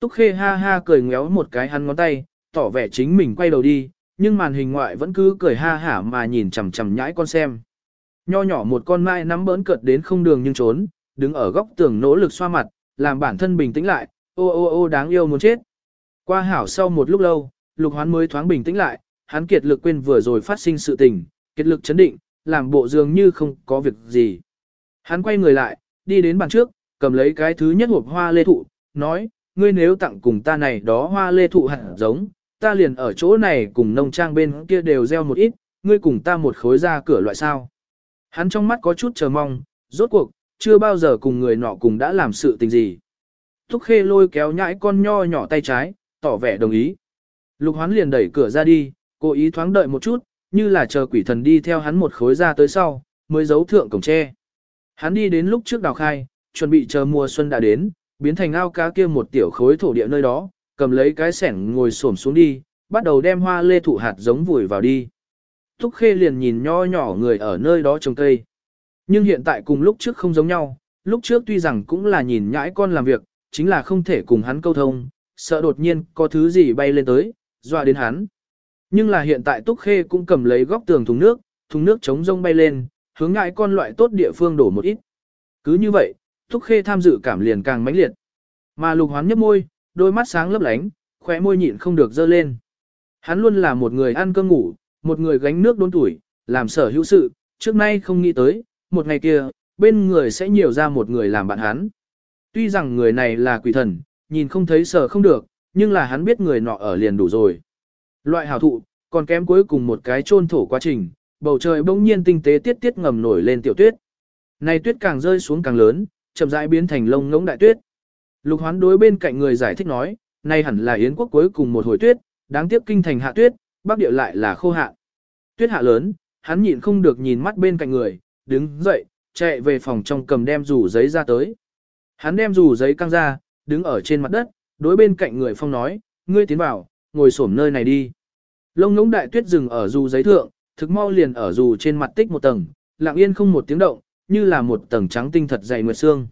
Túc khê ha ha cười ngéo một cái hắn ngón tay, tỏ vẻ chính mình quay đầu đi, nhưng màn hình ngoại vẫn cứ cười ha hả mà nhìn chằm chằm nhãi con xem. Nho nhỏ một con mai nắm bỡn cợt đến không đường nhưng trốn, đứng ở góc tường nỗ lực xoa mặt, làm bản thân bình tĩnh lại, ô ô ô đáng yêu muốn chết. Qua hảo sau một lúc lâu, lục hoán mới thoáng bình tĩnh lại, hắn kiệt lực quên vừa rồi phát sinh sự tình, kiệt lực chấn định, làm bộ dường như không có việc gì. Hắn quay người lại, đi đến bàn trước, cầm lấy cái thứ nhất hộp hoa lê thụ, nói, ngươi nếu tặng cùng ta này đó hoa lê thụ hạt giống, ta liền ở chỗ này cùng nông trang bên kia đều gieo một ít, ngươi cùng ta một khối ra cửa loại sao. Hắn trong mắt có chút chờ mong, rốt cuộc, chưa bao giờ cùng người nọ cùng đã làm sự tình gì. Thúc khê lôi kéo nhãi con nho nhỏ tay trái, tỏ vẻ đồng ý. Lục hoán liền đẩy cửa ra đi, cố ý thoáng đợi một chút, như là chờ quỷ thần đi theo hắn một khối ra tới sau, mới giấu thượng cổng tre. Hắn đi đến lúc trước đào khai, chuẩn bị chờ mùa xuân đã đến, biến thành ao cá kia một tiểu khối thổ địa nơi đó, cầm lấy cái sẻng ngồi xổm xuống đi, bắt đầu đem hoa lê thụ hạt giống vùi vào đi. Thúc khê liền nhìn nho nhỏ người ở nơi đó trồng cây. Nhưng hiện tại cùng lúc trước không giống nhau, lúc trước tuy rằng cũng là nhìn nhãi con làm việc, chính là không thể cùng hắn câu thông, sợ đột nhiên có thứ gì bay lên tới, dọa đến hắn. Nhưng là hiện tại Túc Khê cũng cầm lấy góc tường thùng nước, thùng nước chống rông bay lên, hướng ngại con loại tốt địa phương đổ một ít. Cứ như vậy, Túc Khê tham dự cảm liền càng mãnh liệt. Mà lục hoán nhấp môi, đôi mắt sáng lấp lánh, khóe môi nhịn không được dơ lên. Hắn luôn là một người ăn cơm ngủ, một người gánh nước đốn tuổi, làm sở hữu sự, trước nay không nghĩ tới, một ngày kia, bên người sẽ nhiều ra một người làm bạn hắn. Tuy rằng người này là quỷ thần, nhìn không thấy sở không được, nhưng là hắn biết người nọ ở liền đủ rồi. Loại hào thụ, còn kém cuối cùng một cái chôn thổ quá trình, bầu trời bỗng nhiên tinh tế tiết tiết ngầm nổi lên tiểu tuyết. Này tuyết càng rơi xuống càng lớn, chậm rãi biến thành lông ngỗng đại tuyết. Lục hoán đối bên cạnh người giải thích nói, này hẳn là Yến quốc cuối cùng một hồi tuyết, đáng tiếc kinh thành hạ tuyết, bắc địa lại là khô hạ. Tuyết hạ lớn, hắn nhịn không được nhìn mắt bên cạnh người, đứng dậy, chạy về phòng trong cầm đem rủ giấy ra tới. Hắn đem rủ giấy căng ra, đứng ở trên mặt đất, đối bên cạnh người phong nói, ngươi tiến vào, ngồi xổm nơi này đi. Lông ngỗng đại tuyết dừng ở dù giấy thượng, thực mau liền ở dù trên mặt tích một tầng, lặng yên không một tiếng động, như là một tầng trắng tinh thật dày nguyệt xương.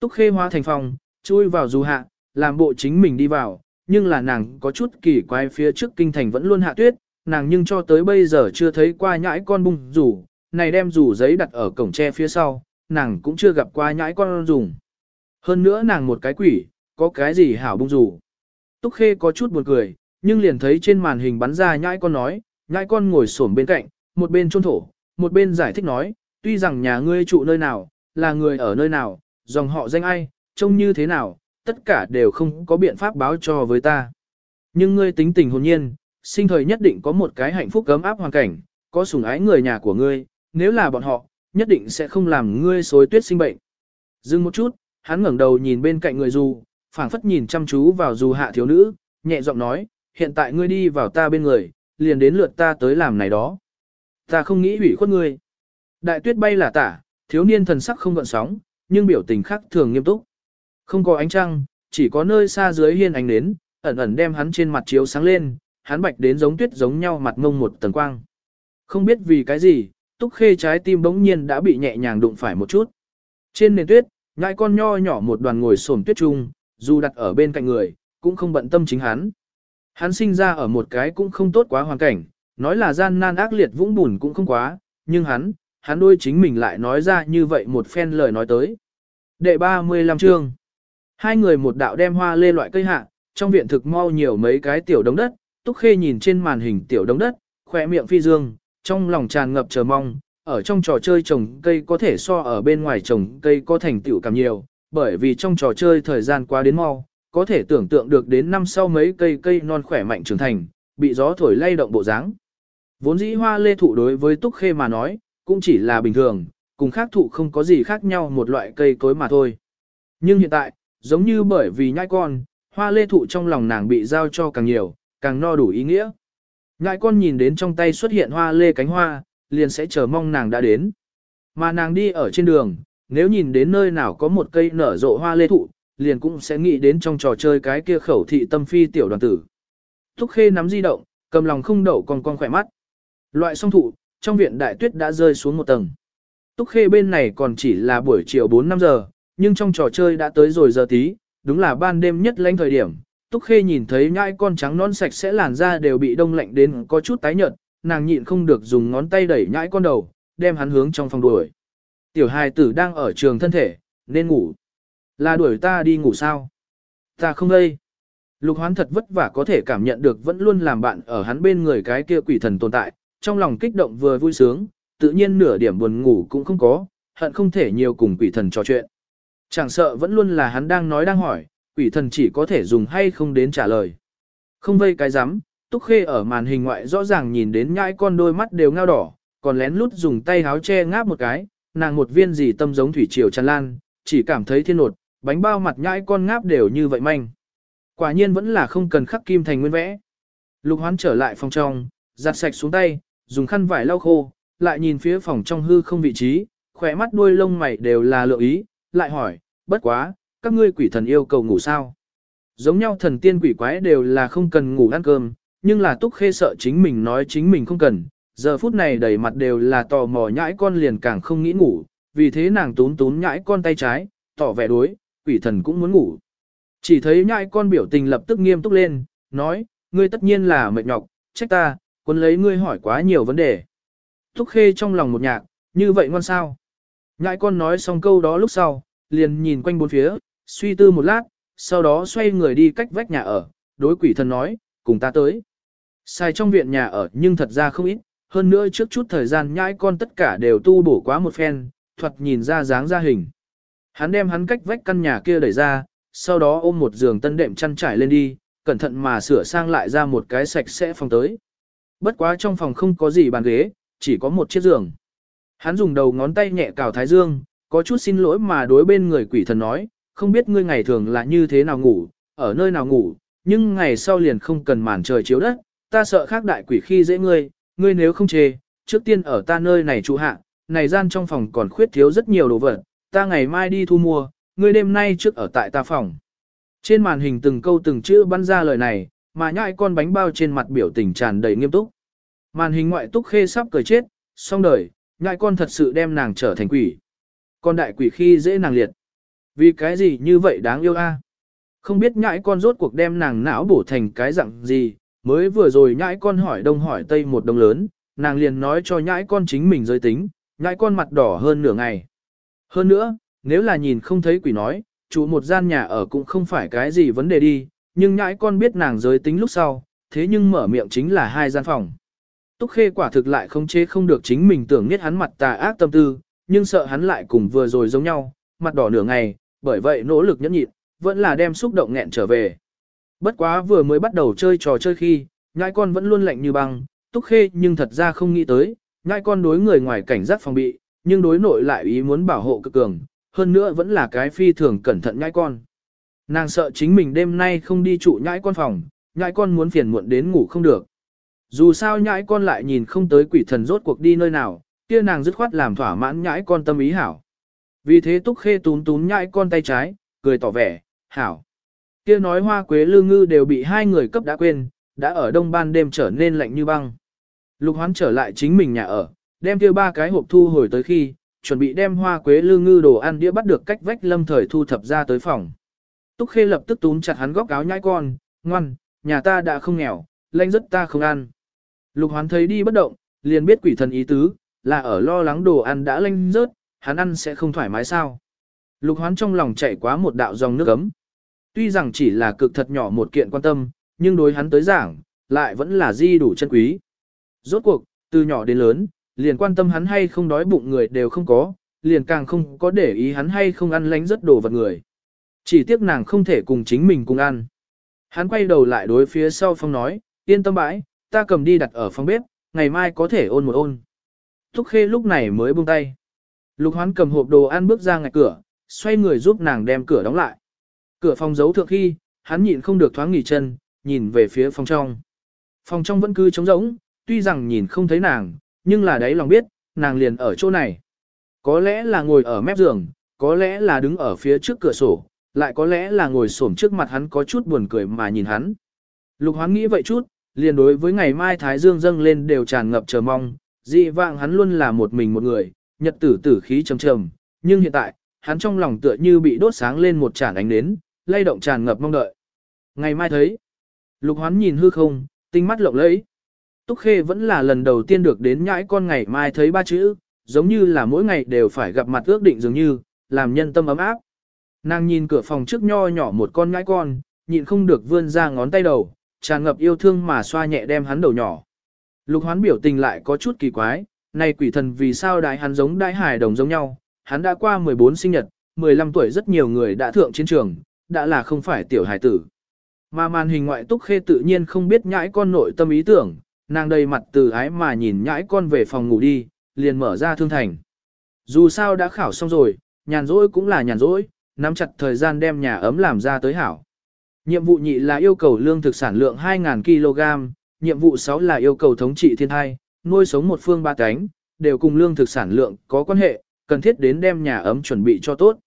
Túc khê hóa thành phòng, chui vào dù hạ, làm bộ chính mình đi vào, nhưng là nàng có chút kỳ quái phía trước kinh thành vẫn luôn hạ tuyết, nàng nhưng cho tới bây giờ chưa thấy qua nhãi con bung rủ, này đem rủ giấy đặt ở cổng tre phía sau, nàng cũng chưa gặp qua nhãi con dùng. Hơn nữa nàng một cái quỷ, có cái gì hảo bung rủ. Túc khê có chút buồn cười, nhưng liền thấy trên màn hình bắn ra nhãi con nói, nhãi con ngồi xổm bên cạnh, một bên chôn thổ, một bên giải thích nói, tuy rằng nhà ngươi trụ nơi nào, là người ở nơi nào, dòng họ danh ai, trông như thế nào, tất cả đều không có biện pháp báo cho với ta. Nhưng ngươi tính tình hồn nhiên, sinh thời nhất định có một cái hạnh phúc gấm áp hoàn cảnh, có sủng ái người nhà của ngươi, nếu là bọn họ, nhất định sẽ không làm ngươi xối tuyết sinh bệnh. Dừng một chút, hắn ngẩng đầu nhìn bên cạnh người dù, phảng phất nhìn chăm chú vào dù hạ thiếu nữ, nhẹ giọng nói, hiện tại ngươi đi vào ta bên người, liền đến lượt ta tới làm này đó. Ta không nghĩ hủy khuất ngươi. Đại tuyết bay là tả, thiếu niên thần sắc không gợn sóng, nhưng biểu tình khác thường nghiêm túc. Không có ánh trăng, chỉ có nơi xa dưới hiên ánh nến, ẩn ẩn đem hắn trên mặt chiếu sáng lên, hắn bạch đến giống tuyết giống nhau mặt ngông một tầng quang. Không biết vì cái gì, túc khê trái tim bỗng nhiên đã bị nhẹ nhàng đụng phải một chút. Trên nền tuyết, ngại con nho nhỏ một đoàn ngồi xổm tuyết trung, dù đặt ở bên cạnh người, cũng không bận tâm chính hắn. Hắn sinh ra ở một cái cũng không tốt quá hoàn cảnh, nói là gian nan ác liệt vũng bùn cũng không quá, nhưng hắn, hắn đôi chính mình lại nói ra như vậy một phen lời nói tới. Đệ 35 chương Hai người một đạo đem hoa lê loại cây hạ, trong viện thực mau nhiều mấy cái tiểu đống đất, Túc Khê nhìn trên màn hình tiểu đống đất, khỏe miệng phi dương, trong lòng tràn ngập chờ mong, ở trong trò chơi trồng cây có thể so ở bên ngoài trồng cây có thành tựu càng nhiều, bởi vì trong trò chơi thời gian qua đến mau, có thể tưởng tượng được đến năm sau mấy cây cây non khỏe mạnh trưởng thành, bị gió thổi lay động bộ dáng. Vốn dĩ hoa lê thụ đối với Túc Khê mà nói, cũng chỉ là bình thường, cùng khác thụ không có gì khác nhau một loại cây cối mà thôi. Nhưng hiện tại, giống như bởi vì nhai con, hoa lê thụ trong lòng nàng bị giao cho càng nhiều, càng no đủ ý nghĩa. Ngại con nhìn đến trong tay xuất hiện hoa lê cánh hoa, liền sẽ chờ mong nàng đã đến. Mà nàng đi ở trên đường, nếu nhìn đến nơi nào có một cây nở rộ hoa lê thụ, liền cũng sẽ nghĩ đến trong trò chơi cái kia khẩu thị tâm phi tiểu đoàn tử. Thúc khê nắm di động, cầm lòng không đậu còn con khỏe mắt. Loại song thụ, trong viện đại tuyết đã rơi xuống một tầng. Túc khê bên này còn chỉ là buổi chiều 4-5 giờ, nhưng trong trò chơi đã tới rồi giờ tí, đúng là ban đêm nhất lãnh thời điểm. Túc khê nhìn thấy nhãi con trắng non sạch sẽ làn da đều bị đông lạnh đến có chút tái nhợt, nàng nhịn không được dùng ngón tay đẩy nhãi con đầu, đem hắn hướng trong phòng đuổi. Tiểu hài tử đang ở trường thân thể, nên ngủ. Là đuổi ta đi ngủ sao? Ta không đây. Lục hoán thật vất vả có thể cảm nhận được vẫn luôn làm bạn ở hắn bên người cái kia quỷ thần tồn tại, trong lòng kích động vừa vui sướng, tự nhiên nửa điểm buồn ngủ cũng không có, hận không thể nhiều cùng quỷ thần trò chuyện. Chẳng sợ vẫn luôn là hắn đang nói đang hỏi, quỷ thần chỉ có thể dùng hay không đến trả lời. Không vây cái rắm túc khê ở màn hình ngoại rõ ràng nhìn đến nhãi con đôi mắt đều ngao đỏ, còn lén lút dùng tay háo che ngáp một cái, nàng một viên gì tâm giống thủy triều tràn lan, chỉ cảm thấy thiên nột, bánh bao mặt nhãi con ngáp đều như vậy manh. Quả nhiên vẫn là không cần khắc kim thành nguyên vẽ. Lục hoán trở lại phòng trong, giặt sạch xuống tay, dùng khăn vải lau khô, lại nhìn phía phòng trong hư không vị trí, khỏe mắt đuôi lông mày đều là lượng ý, lại hỏi, bất quá, các ngươi quỷ thần yêu cầu ngủ sao? Giống nhau thần tiên quỷ quái đều là không cần ngủ ăn cơm, nhưng là túc khê sợ chính mình nói chính mình không cần, giờ phút này đầy mặt đều là tò mò nhãi con liền càng không nghĩ ngủ, vì thế nàng tún tún nhãi con tay trái, tỏ vẻ đối, quỷ thần cũng muốn ngủ. Chỉ thấy nhãi con biểu tình lập tức nghiêm túc lên, nói, ngươi tất nhiên là mệt nhọc, trách ta, quân lấy ngươi hỏi quá nhiều vấn đề. túc khê trong lòng một nhạc, như vậy ngon sao. Nhãi con nói xong câu đó lúc sau, liền nhìn quanh bốn phía, suy tư một lát, sau đó xoay người đi cách vách nhà ở, đối quỷ thần nói, cùng ta tới. Sai trong viện nhà ở nhưng thật ra không ít, hơn nữa trước chút thời gian nhãi con tất cả đều tu bổ quá một phen, thuật nhìn ra dáng ra hình. Hắn đem hắn cách vách căn nhà kia đẩy ra, sau đó ôm một giường tân đệm chăn trải lên đi, cẩn thận mà sửa sang lại ra một cái sạch sẽ phòng tới. Bất quá trong phòng không có gì bàn ghế, chỉ có một chiếc giường. Hắn dùng đầu ngón tay nhẹ cào thái dương, có chút xin lỗi mà đối bên người quỷ thần nói, không biết ngươi ngày thường là như thế nào ngủ, ở nơi nào ngủ, nhưng ngày sau liền không cần màn trời chiếu đất, ta sợ khác đại quỷ khi dễ ngươi, ngươi nếu không chê, trước tiên ở ta nơi này trụ hạ, này gian trong phòng còn khuyết thiếu rất nhiều đồ vật, ta ngày mai đi thu mua, ngươi đêm nay trước ở tại ta phòng. Trên màn hình từng câu từng chữ bắn ra lời này, mà nhãi con bánh bao trên mặt biểu tình tràn đầy nghiêm túc. Màn hình ngoại túc khê sắp cười chết, xong đời, nhãi con thật sự đem nàng trở thành quỷ. Con đại quỷ khi dễ nàng liệt. Vì cái gì như vậy đáng yêu a? Không biết nhãi con rốt cuộc đem nàng não bổ thành cái dạng gì, mới vừa rồi nhãi con hỏi đông hỏi tây một đông lớn, nàng liền nói cho nhãi con chính mình giới tính, nhãi con mặt đỏ hơn nửa ngày. Hơn nữa, nếu là nhìn không thấy quỷ nói, chủ một gian nhà ở cũng không phải cái gì vấn đề đi, nhưng nhãi con biết nàng giới tính lúc sau, thế nhưng mở miệng chính là hai gian phòng. Túc Khê quả thực lại không chế không được chính mình tưởng biết hắn mặt tà ác tâm tư, nhưng sợ hắn lại cùng vừa rồi giống nhau, mặt đỏ nửa ngày, bởi vậy nỗ lực nhẫn nhịn, vẫn là đem xúc động nghẹn trở về. Bất quá vừa mới bắt đầu chơi trò chơi khi, nhãi con vẫn luôn lạnh như băng, Túc Khê nhưng thật ra không nghĩ tới, nhãi con đối người ngoài cảnh giác phòng bị, nhưng đối nội lại ý muốn bảo hộ cực cường, hơn nữa vẫn là cái phi thường cẩn thận nhãi con. Nàng sợ chính mình đêm nay không đi trụ nhãi con phòng, nhãi con muốn phiền muộn đến ngủ không được. Dù sao nhãi con lại nhìn không tới quỷ thần rốt cuộc đi nơi nào, kia nàng dứt khoát làm thỏa mãn nhãi con tâm ý hảo. Vì thế túc khê tún tún nhãi con tay trái, cười tỏ vẻ, hảo. Kia nói hoa quế lư ngư đều bị hai người cấp đã quên, đã ở đông ban đêm trở nên lạnh như băng. Lục hoán trở lại chính mình nhà ở, đem kia ba cái hộp thu hồi tới khi, chuẩn bị đem hoa quế lư ngư đồ ăn đĩa bắt được cách vách lâm thời thu thập ra tới phòng. Túc khê lập tức túm chặt hắn góc áo nhai con, ngoan, nhà ta đã không nghèo, lanh rất ta không ăn. Lục hoán thấy đi bất động, liền biết quỷ thần ý tứ, là ở lo lắng đồ ăn đã lanh rớt, hắn ăn sẽ không thoải mái sao. Lục hoán trong lòng chạy quá một đạo dòng nước ấm. Tuy rằng chỉ là cực thật nhỏ một kiện quan tâm, nhưng đối hắn tới giảng, lại vẫn là di đủ chân quý. Rốt cuộc, từ nhỏ đến lớn, liền quan tâm hắn hay không đói bụng người đều không có, liền càng không có để ý hắn hay không ăn lánh rất đồ vật người. Chỉ tiếc nàng không thể cùng chính mình cùng ăn. Hắn quay đầu lại đối phía sau phong nói, yên tâm bãi, ta cầm đi đặt ở phòng bếp, ngày mai có thể ôn một ôn. Thúc khê lúc này mới buông tay. Lục hoán cầm hộp đồ ăn bước ra ngạch cửa, xoay người giúp nàng đem cửa đóng lại. Cửa phòng giấu thượng khi, hắn nhịn không được thoáng nghỉ chân, nhìn về phía phòng trong. Phòng trong vẫn cứ trống rỗng, tuy rằng nhìn không thấy nàng, nhưng là đấy lòng biết, nàng liền ở chỗ này. Có lẽ là ngồi ở mép giường, có lẽ là đứng ở phía trước cửa sổ, lại có lẽ là ngồi xổm trước mặt hắn có chút buồn cười mà nhìn hắn. Lục hoán nghĩ vậy chút, liền đối với ngày mai Thái Dương dâng lên đều tràn ngập chờ mong, dị vạng hắn luôn là một mình một người, nhật tử tử khí trầm trầm, nhưng hiện tại, hắn trong lòng tựa như bị đốt sáng lên một tràn ánh nến, lay động tràn ngập mong đợi. Ngày mai thấy, lục hoán nhìn hư không, tinh mắt lộng lẫy. Túc Khê vẫn là lần đầu tiên được đến nhãi con ngày mai thấy ba chữ, giống như là mỗi ngày đều phải gặp mặt ước định dường như, làm nhân tâm ấm áp. Nàng nhìn cửa phòng trước nho nhỏ một con nhãi con, nhịn không được vươn ra ngón tay đầu, tràn ngập yêu thương mà xoa nhẹ đem hắn đầu nhỏ. Lục hoán biểu tình lại có chút kỳ quái, này quỷ thần vì sao đại hắn giống đại hải đồng giống nhau, hắn đã qua 14 sinh nhật, 15 tuổi rất nhiều người đã thượng chiến trường, đã là không phải tiểu hải tử. Mà màn hình ngoại túc khê tự nhiên không biết nhãi con nội tâm ý tưởng, nàng đầy mặt từ ái mà nhìn nhãi con về phòng ngủ đi, liền mở ra thương thành. Dù sao đã khảo xong rồi, nhàn rỗi cũng là nhàn rỗi, nắm chặt thời gian đem nhà ấm làm ra tới hảo. Nhiệm vụ nhị là yêu cầu lương thực sản lượng 2.000 kg, nhiệm vụ 6 là yêu cầu thống trị thiên thai, nuôi sống một phương ba cánh, đều cùng lương thực sản lượng có quan hệ, cần thiết đến đem nhà ấm chuẩn bị cho tốt.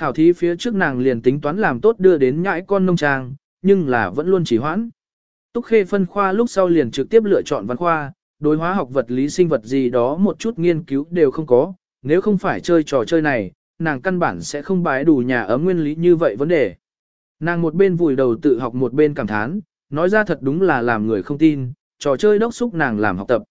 Khảo thí phía trước nàng liền tính toán làm tốt đưa đến nhãi con nông trang, nhưng là vẫn luôn chỉ hoãn. Túc Khê phân khoa lúc sau liền trực tiếp lựa chọn văn khoa, đối hóa học vật lý sinh vật gì đó một chút nghiên cứu đều không có, nếu không phải chơi trò chơi này, nàng căn bản sẽ không bái đủ nhà ấm nguyên lý như vậy vấn đề. Nàng một bên vùi đầu tự học một bên cảm thán, nói ra thật đúng là làm người không tin, trò chơi đốc xúc nàng làm học tập.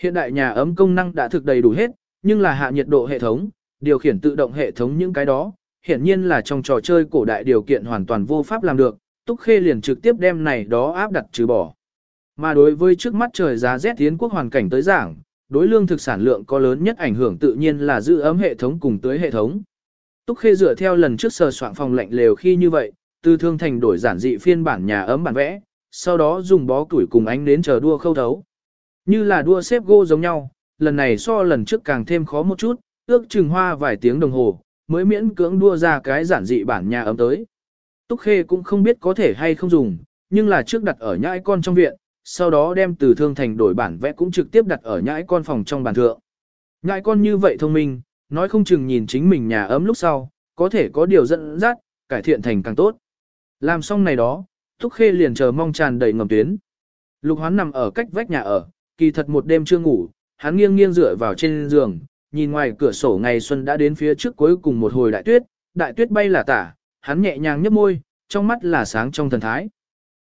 Hiện đại nhà ấm công năng đã thực đầy đủ hết, nhưng là hạ nhiệt độ hệ thống, điều khiển tự động hệ thống những cái đó, hiển nhiên là trong trò chơi cổ đại điều kiện hoàn toàn vô pháp làm được, Túc Khê liền trực tiếp đem này đó áp đặt trừ bỏ. Mà đối với trước mắt trời giá rét tiến quốc hoàn cảnh tới giảng, đối lương thực sản lượng có lớn nhất ảnh hưởng tự nhiên là giữ ấm hệ thống cùng tới hệ thống. Túc Khê dựa theo lần trước sờ soạn phòng lạnh lều khi như vậy, từ thương thành đổi giản dị phiên bản nhà ấm bản vẽ, sau đó dùng bó củi cùng ánh đến chờ đua khâu thấu. Như là đua xếp gô giống nhau, lần này so lần trước càng thêm khó một chút, ước chừng hoa vài tiếng đồng hồ, mới miễn cưỡng đua ra cái giản dị bản nhà ấm tới. Túc Khê cũng không biết có thể hay không dùng, nhưng là trước đặt ở nhãi con trong viện, sau đó đem từ thương thành đổi bản vẽ cũng trực tiếp đặt ở nhãi con phòng trong bàn thượng. Nhãi con như vậy thông minh, nói không chừng nhìn chính mình nhà ấm lúc sau, có thể có điều dẫn dắt, cải thiện thành càng tốt. Làm xong này đó, Túc Khê liền chờ mong tràn đầy ngầm tuyến. Lục Hoán nằm ở cách vách nhà ở, kỳ thật một đêm chưa ngủ, hắn nghiêng nghiêng dựa vào trên giường, nhìn ngoài cửa sổ ngày xuân đã đến phía trước cuối cùng một hồi đại tuyết, đại tuyết bay là tả, hắn nhẹ nhàng nhấp môi, trong mắt là sáng trong thần thái.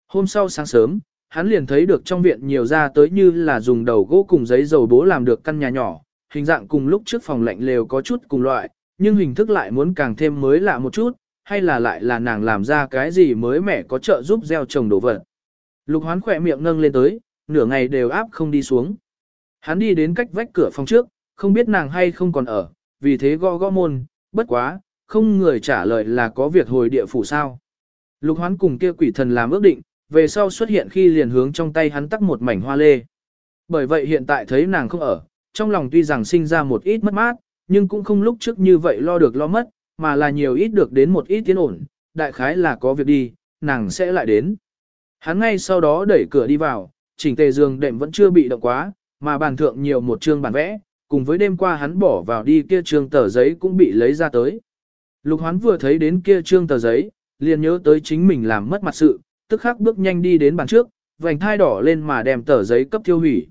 Hôm sau sáng sớm, hắn liền thấy được trong viện nhiều ra tới như là dùng đầu gỗ cùng giấy dầu bố làm được căn nhà nhỏ, hình dạng cùng lúc trước phòng lạnh lều có chút cùng loại, nhưng hình thức lại muốn càng thêm mới lạ một chút, hay là lại là nàng làm ra cái gì mới mẻ có trợ giúp gieo trồng đồ vật. Lục hoán khỏe miệng nâng lên tới, nửa ngày đều áp không đi xuống. Hắn đi đến cách vách cửa phòng trước, không biết nàng hay không còn ở, vì thế gõ gõ môn, bất quá, không người trả lời là có việc hồi địa phủ sao. Lục hoán cùng kia quỷ thần làm ước định, về sau xuất hiện khi liền hướng trong tay hắn tắc một mảnh hoa lê. Bởi vậy hiện tại thấy nàng không ở, trong lòng tuy rằng sinh ra một ít mất mát, nhưng cũng không lúc trước như vậy lo được lo mất, mà là nhiều ít được đến một ít tiến ổn, đại khái là có việc đi, nàng sẽ lại đến. Hắn ngay sau đó đẩy cửa đi vào, chỉnh tề giường đệm vẫn chưa bị động quá, mà bàn thượng nhiều một chương bản vẽ, cùng với đêm qua hắn bỏ vào đi kia trương tờ giấy cũng bị lấy ra tới. Lục hoán vừa thấy đến kia trương tờ giấy, liền nhớ tới chính mình làm mất mặt sự, tức khắc bước nhanh đi đến bàn trước, vành thai đỏ lên mà đem tờ giấy cấp tiêu hủy.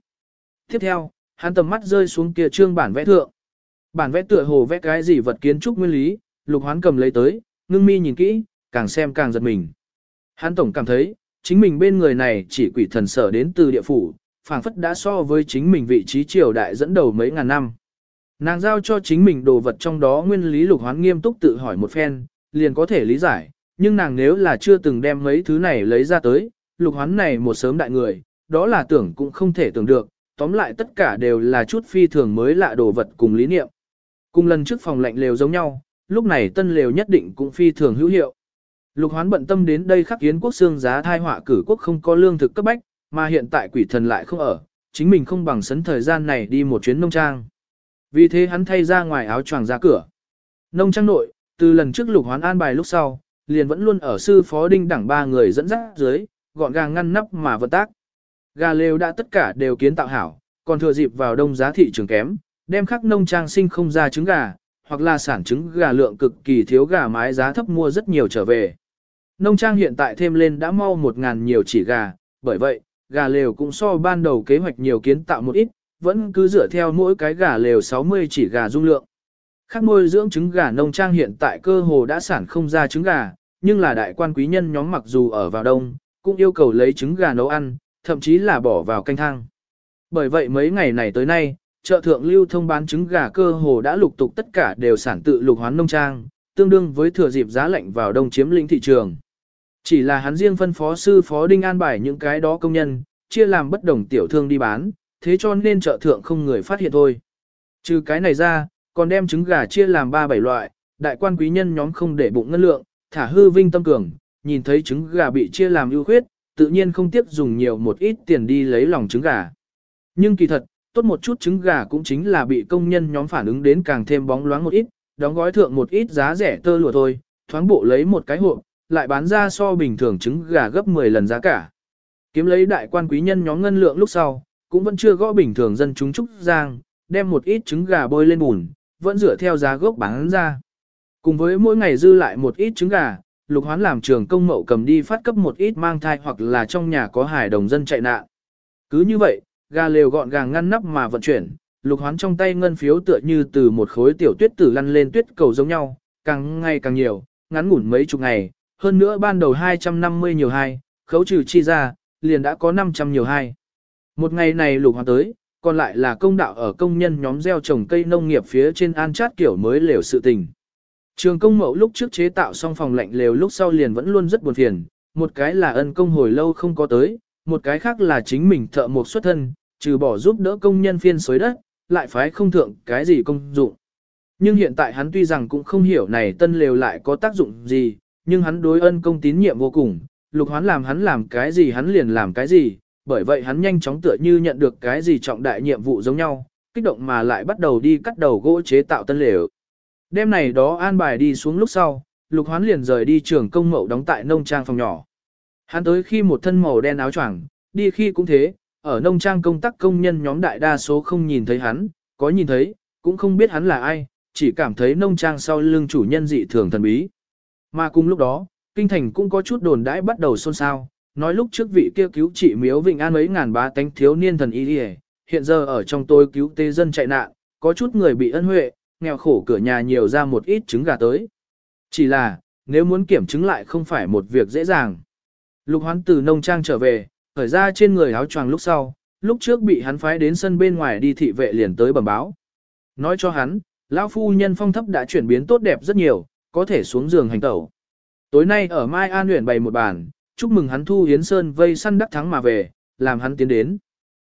Tiếp theo, hắn tầm mắt rơi xuống kia trương bản vẽ thượng. Bản vẽ tựa hồ vẽ cái gì vật kiến trúc nguyên lý, lục hoán cầm lấy tới, ngưng mi nhìn kỹ, càng xem càng giật mình. Hắn tổng cảm thấy, chính mình bên người này chỉ quỷ thần sở đến từ địa phủ, phảng phất đã so với chính mình vị trí triều đại dẫn đầu mấy ngàn năm. Nàng giao cho chính mình đồ vật trong đó nguyên lý lục hoán nghiêm túc tự hỏi một phen, liền có thể lý giải, nhưng nàng nếu là chưa từng đem mấy thứ này lấy ra tới, lục hoán này một sớm đại người, đó là tưởng cũng không thể tưởng được, tóm lại tất cả đều là chút phi thường mới lạ đồ vật cùng lý niệm. Cùng lần trước phòng lạnh lều giống nhau, lúc này tân lều nhất định cũng phi thường hữu hiệu. Lục hoán bận tâm đến đây khắc kiến quốc xương giá thai họa cử quốc không có lương thực cấp bách, mà hiện tại quỷ thần lại không ở, chính mình không bằng sấn thời gian này đi một chuyến nông trang. Vì thế hắn thay ra ngoài áo choàng ra cửa. Nông trang nội, từ lần trước lục hoán an bài lúc sau, liền vẫn luôn ở sư phó đinh đẳng ba người dẫn dắt dưới, gọn gàng ngăn nắp mà vận tác. Gà lều đã tất cả đều kiến tạo hảo, còn thừa dịp vào đông giá thị trường kém, đem khắc nông trang sinh không ra trứng gà, hoặc là sản trứng gà lượng cực kỳ thiếu gà mái giá thấp mua rất nhiều trở về. Nông trang hiện tại thêm lên đã mau một ngàn nhiều chỉ gà, bởi vậy, gà lều cũng so ban đầu kế hoạch nhiều kiến tạo một ít, vẫn cứ dựa theo mỗi cái gà lều 60 chỉ gà dung lượng. Khác nuôi dưỡng trứng gà nông trang hiện tại cơ hồ đã sản không ra trứng gà, nhưng là đại quan quý nhân nhóm mặc dù ở vào đông, cũng yêu cầu lấy trứng gà nấu ăn, thậm chí là bỏ vào canh thang. Bởi vậy mấy ngày này tới nay, chợ thượng lưu thông bán trứng gà cơ hồ đã lục tục tất cả đều sản tự lục hoán nông trang, tương đương với thừa dịp giá lạnh vào đông chiếm lĩnh thị trường. Chỉ là hắn riêng phân phó sư phó đinh an bài những cái đó công nhân, chia làm bất đồng tiểu thương đi bán, thế cho nên chợ thượng không người phát hiện thôi. Trừ cái này ra, còn đem trứng gà chia làm 3-7 loại, đại quan quý nhân nhóm không để bụng ngân lượng, thả hư vinh tâm cường, nhìn thấy trứng gà bị chia làm ưu khuyết, tự nhiên không tiếc dùng nhiều một ít tiền đi lấy lòng trứng gà. Nhưng kỳ thật, tốt một chút trứng gà cũng chính là bị công nhân nhóm phản ứng đến càng thêm bóng loáng một ít, đóng gói thượng một ít giá rẻ tơ lụa thôi, thoáng bộ lấy một cái hộp, lại bán ra so bình thường trứng gà gấp 10 lần giá cả. Kiếm lấy đại quan quý nhân nhóm ngân lượng lúc sau, cũng vẫn chưa gõ bình thường dân chúng trúc giang, đem một ít trứng gà bôi lên bùn, vẫn dựa theo giá gốc bán ra. Cùng với mỗi ngày dư lại một ít trứng gà, lục hoán làm trường công mậu cầm đi phát cấp một ít mang thai hoặc là trong nhà có hải đồng dân chạy nạn. Cứ như vậy, gà lều gọn gàng ngăn nắp mà vận chuyển, lục hoán trong tay ngân phiếu tựa như từ một khối tiểu tuyết tử lăn lên tuyết cầu giống nhau, càng ngày càng nhiều, ngắn ngủn mấy chục ngày, hơn nữa ban đầu 250 nhiều hai, khấu trừ chi ra, liền đã có 500 nhiều hai. Một ngày này lục hoán tới, còn lại là công đạo ở công nhân nhóm gieo trồng cây nông nghiệp phía trên an chát kiểu mới lều sự tình. Trường công mẫu lúc trước chế tạo xong phòng lạnh lều lúc sau liền vẫn luôn rất buồn phiền, một cái là ân công hồi lâu không có tới, một cái khác là chính mình thợ một xuất thân, trừ bỏ giúp đỡ công nhân phiên xới đất, lại phái không thượng cái gì công dụng. Nhưng hiện tại hắn tuy rằng cũng không hiểu này tân lều lại có tác dụng gì, nhưng hắn đối ân công tín nhiệm vô cùng, lục hoán làm hắn làm cái gì hắn liền làm cái gì, bởi vậy hắn nhanh chóng tựa như nhận được cái gì trọng đại nhiệm vụ giống nhau, kích động mà lại bắt đầu đi cắt đầu gỗ chế tạo tân lều. Đêm này đó an bài đi xuống lúc sau, lục hoán liền rời đi trường công mậu đóng tại nông trang phòng nhỏ. Hắn tới khi một thân màu đen áo choàng, đi khi cũng thế, ở nông trang công tác công nhân nhóm đại đa số không nhìn thấy hắn, có nhìn thấy, cũng không biết hắn là ai, chỉ cảm thấy nông trang sau lưng chủ nhân dị thường thần bí. Mà cùng lúc đó, kinh thành cũng có chút đồn đãi bắt đầu xôn xao, nói lúc trước vị kia cứu trị miếu Vịnh An mấy ngàn bá tánh thiếu niên thần y đi hiện giờ ở trong tôi cứu tê dân chạy nạn, có chút người bị ân huệ, nghèo khổ cửa nhà nhiều ra một ít trứng gà tới. Chỉ là, nếu muốn kiểm chứng lại không phải một việc dễ dàng. Lục hoán từ nông trang trở về, khởi ra trên người áo choàng lúc sau, lúc trước bị hắn phái đến sân bên ngoài đi thị vệ liền tới bẩm báo. Nói cho hắn, lão phu nhân phong thấp đã chuyển biến tốt đẹp rất nhiều, có thể xuống giường hành tẩu. Tối nay ở Mai An huyện bày một bàn, chúc mừng hắn thu hiến sơn vây săn đắc thắng mà về, làm hắn tiến đến.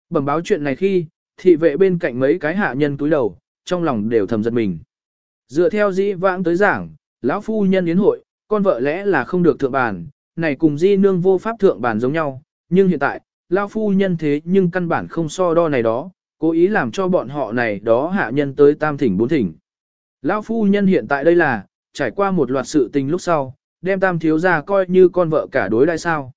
Bẩm báo chuyện này khi, thị vệ bên cạnh mấy cái hạ nhân túi đầu, trong lòng đều thầm giật mình. Dựa theo dĩ vãng tới giảng, lão phu nhân yến hội, con vợ lẽ là không được thượng bàn, này cùng di nương vô pháp thượng bàn giống nhau, nhưng hiện tại, lão phu nhân thế nhưng căn bản không so đo này đó, cố ý làm cho bọn họ này đó hạ nhân tới tam thỉnh bốn thỉnh. Lão phu nhân hiện tại đây là, trải qua một loạt sự tình lúc sau, đem tam thiếu gia coi như con vợ cả đối đại sao.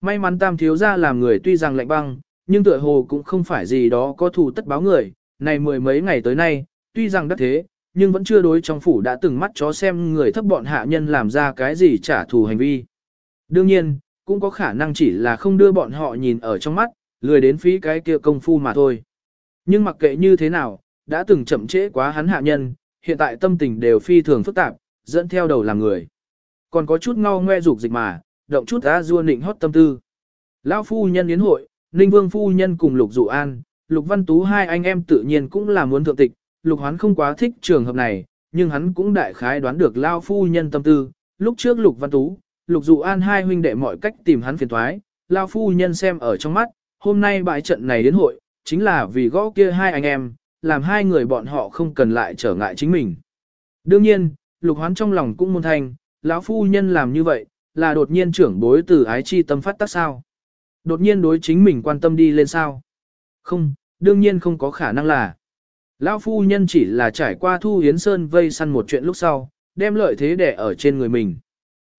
May mắn tam thiếu gia làm người tuy rằng lạnh băng, nhưng tựa hồ cũng không phải gì đó có thù tất báo người, này mười mấy ngày tới nay, tuy rằng đắc thế, nhưng vẫn chưa đối trong phủ đã từng mắt chó xem người thấp bọn hạ nhân làm ra cái gì trả thù hành vi. Đương nhiên, cũng có khả năng chỉ là không đưa bọn họ nhìn ở trong mắt, lười đến phí cái kia công phu mà thôi. Nhưng mặc kệ như thế nào, đã từng chậm trễ quá hắn hạ nhân, hiện tại tâm tình đều phi thường phức tạp, dẫn theo đầu làm người. Còn có chút ngao ngoe dục dịch mà, động chút ra dua nịnh hót tâm tư. Lão phu nhân yến hội, Ninh Vương phu nhân cùng Lục Dụ An, Lục Văn Tú hai anh em tự nhiên cũng là muốn thượng tịch, Lục Hoán không quá thích trường hợp này, nhưng hắn cũng đại khái đoán được Lão phu nhân tâm tư, lúc trước Lục Văn Tú, Lục Dụ An hai huynh đệ mọi cách tìm hắn phiền toái, Lão phu nhân xem ở trong mắt, hôm nay bãi trận này đến hội, chính là vì gõ kia hai anh em, làm hai người bọn họ không cần lại trở ngại chính mình. Đương nhiên, Lục Hoán trong lòng cũng môn thanh, lão phu nhân làm như vậy, là đột nhiên trưởng bối từ ái chi tâm phát tác sao. Đột nhiên đối chính mình quan tâm đi lên sao. Không, đương nhiên không có khả năng là. Lão phu nhân chỉ là trải qua Thu Hiến Sơn vây săn một chuyện lúc sau, đem lợi thế để ở trên người mình.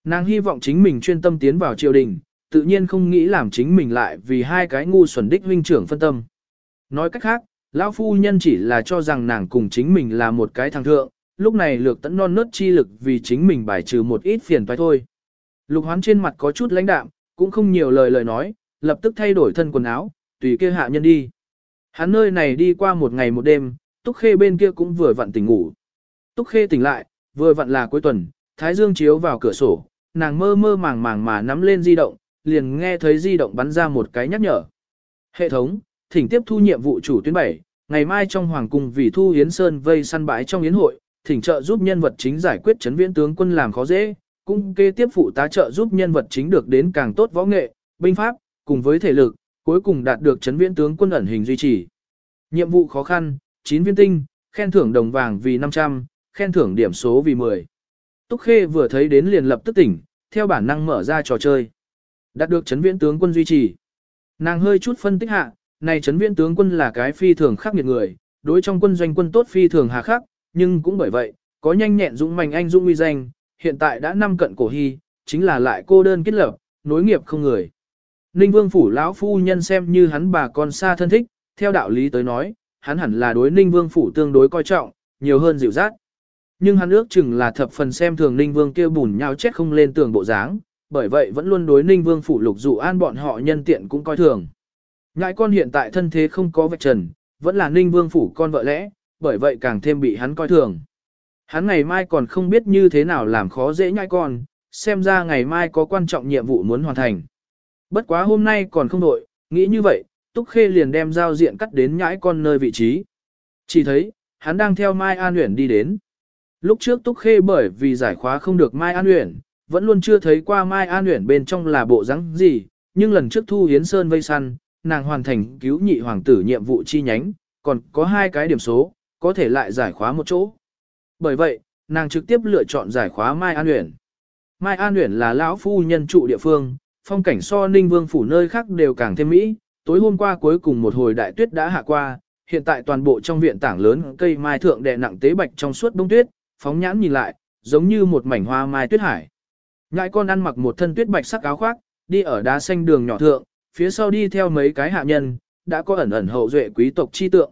Nàng hy vọng chính mình chuyên tâm tiến vào triều đình, tự nhiên không nghĩ làm chính mình lại vì hai cái ngu xuẩn đích huynh trưởng phân tâm. Nói cách khác, lão phu nhân chỉ là cho rằng nàng cùng chính mình là một cái thằng thượng, lúc này lược tẫn non nớt chi lực vì chính mình bài trừ một ít phiền toái thôi. Lục hoán trên mặt có chút lãnh đạm, cũng không nhiều lời lời nói, lập tức thay đổi thân quần áo, tùy kia hạ nhân đi. Hắn nơi này đi qua một ngày một đêm, Túc Khê bên kia cũng vừa vặn tỉnh ngủ. Túc Khê tỉnh lại, vừa vặn là cuối tuần, Thái Dương chiếu vào cửa sổ, nàng mơ mơ màng màng mà nắm lên di động, liền nghe thấy di động bắn ra một cái nhắc nhở. Hệ thống, thỉnh tiếp thu nhiệm vụ chủ tuyến 7, ngày mai trong Hoàng Cung vì thu Yến Sơn vây săn bãi trong Yến hội, thỉnh trợ giúp nhân vật chính giải quyết chấn viễn tướng quân làm khó dễ, cung kê tiếp phụ tá trợ giúp nhân vật chính được đến càng tốt võ nghệ, binh pháp, cùng với thể lực, cuối cùng đạt được chấn viễn tướng quân ẩn hình duy trì. Nhiệm vụ khó khăn, 9 viên tinh, khen thưởng đồng vàng vì 500, khen thưởng điểm số vì 10. Túc Khê vừa thấy đến liền lập tức tỉnh, theo bản năng mở ra trò chơi. Đạt được chấn viễn tướng quân duy trì. Nàng hơi chút phân tích hạ, này chấn viễn tướng quân là cái phi thường khắc nghiệt người, đối trong quân doanh quân tốt phi thường hà khắc, nhưng cũng bởi vậy, có nhanh nhẹn dũng mạnh anh dũng uy danh, hiện tại đã năm cận cổ hy, chính là lại cô đơn kết lập, nối nghiệp không người. Ninh Vương phủ lão phu nhân xem như hắn bà con xa thân thích, theo đạo lý tới nói, hắn hẳn là đối Ninh Vương phủ tương đối coi trọng, nhiều hơn dịu dắt. Nhưng hắn ước chừng là thập phần xem thường Ninh Vương kia bùn nhau chết không lên tường bộ dáng, bởi vậy vẫn luôn đối Ninh Vương phủ lục dụ an bọn họ nhân tiện cũng coi thường. Ngại con hiện tại thân thế không có vạch trần, vẫn là Ninh Vương phủ con vợ lẽ, bởi vậy càng thêm bị hắn coi thường. Hắn ngày mai còn không biết như thế nào làm khó dễ nhai con, xem ra ngày mai có quan trọng nhiệm vụ muốn hoàn thành. Bất quá hôm nay còn không đội, nghĩ như vậy, Túc Khê liền đem giao diện cắt đến nhãi con nơi vị trí. Chỉ thấy, hắn đang theo Mai An Uyển đi đến. Lúc trước Túc Khê bởi vì giải khóa không được Mai An Uyển, vẫn luôn chưa thấy qua Mai An Uyển bên trong là bộ rắn gì, nhưng lần trước Thu Hiến Sơn vây săn, nàng hoàn thành cứu nhị hoàng tử nhiệm vụ chi nhánh, còn có hai cái điểm số, có thể lại giải khóa một chỗ. Bởi vậy, nàng trực tiếp lựa chọn giải khóa Mai An Uyển. Mai An Uyển là lão phu nhân trụ địa phương, phong cảnh so Ninh Vương phủ nơi khác đều càng thêm mỹ. Tối hôm qua cuối cùng một hồi đại tuyết đã hạ qua, hiện tại toàn bộ trong viện tảng lớn cây mai thượng đè nặng tế bạch trong suốt đông tuyết, phóng nhãn nhìn lại, giống như một mảnh hoa mai tuyết hải. Ngại con ăn mặc một thân tuyết bạch sắc áo khoác, đi ở đá xanh đường nhỏ thượng, phía sau đi theo mấy cái hạ nhân, đã có ẩn ẩn hậu duệ quý tộc chi tượng.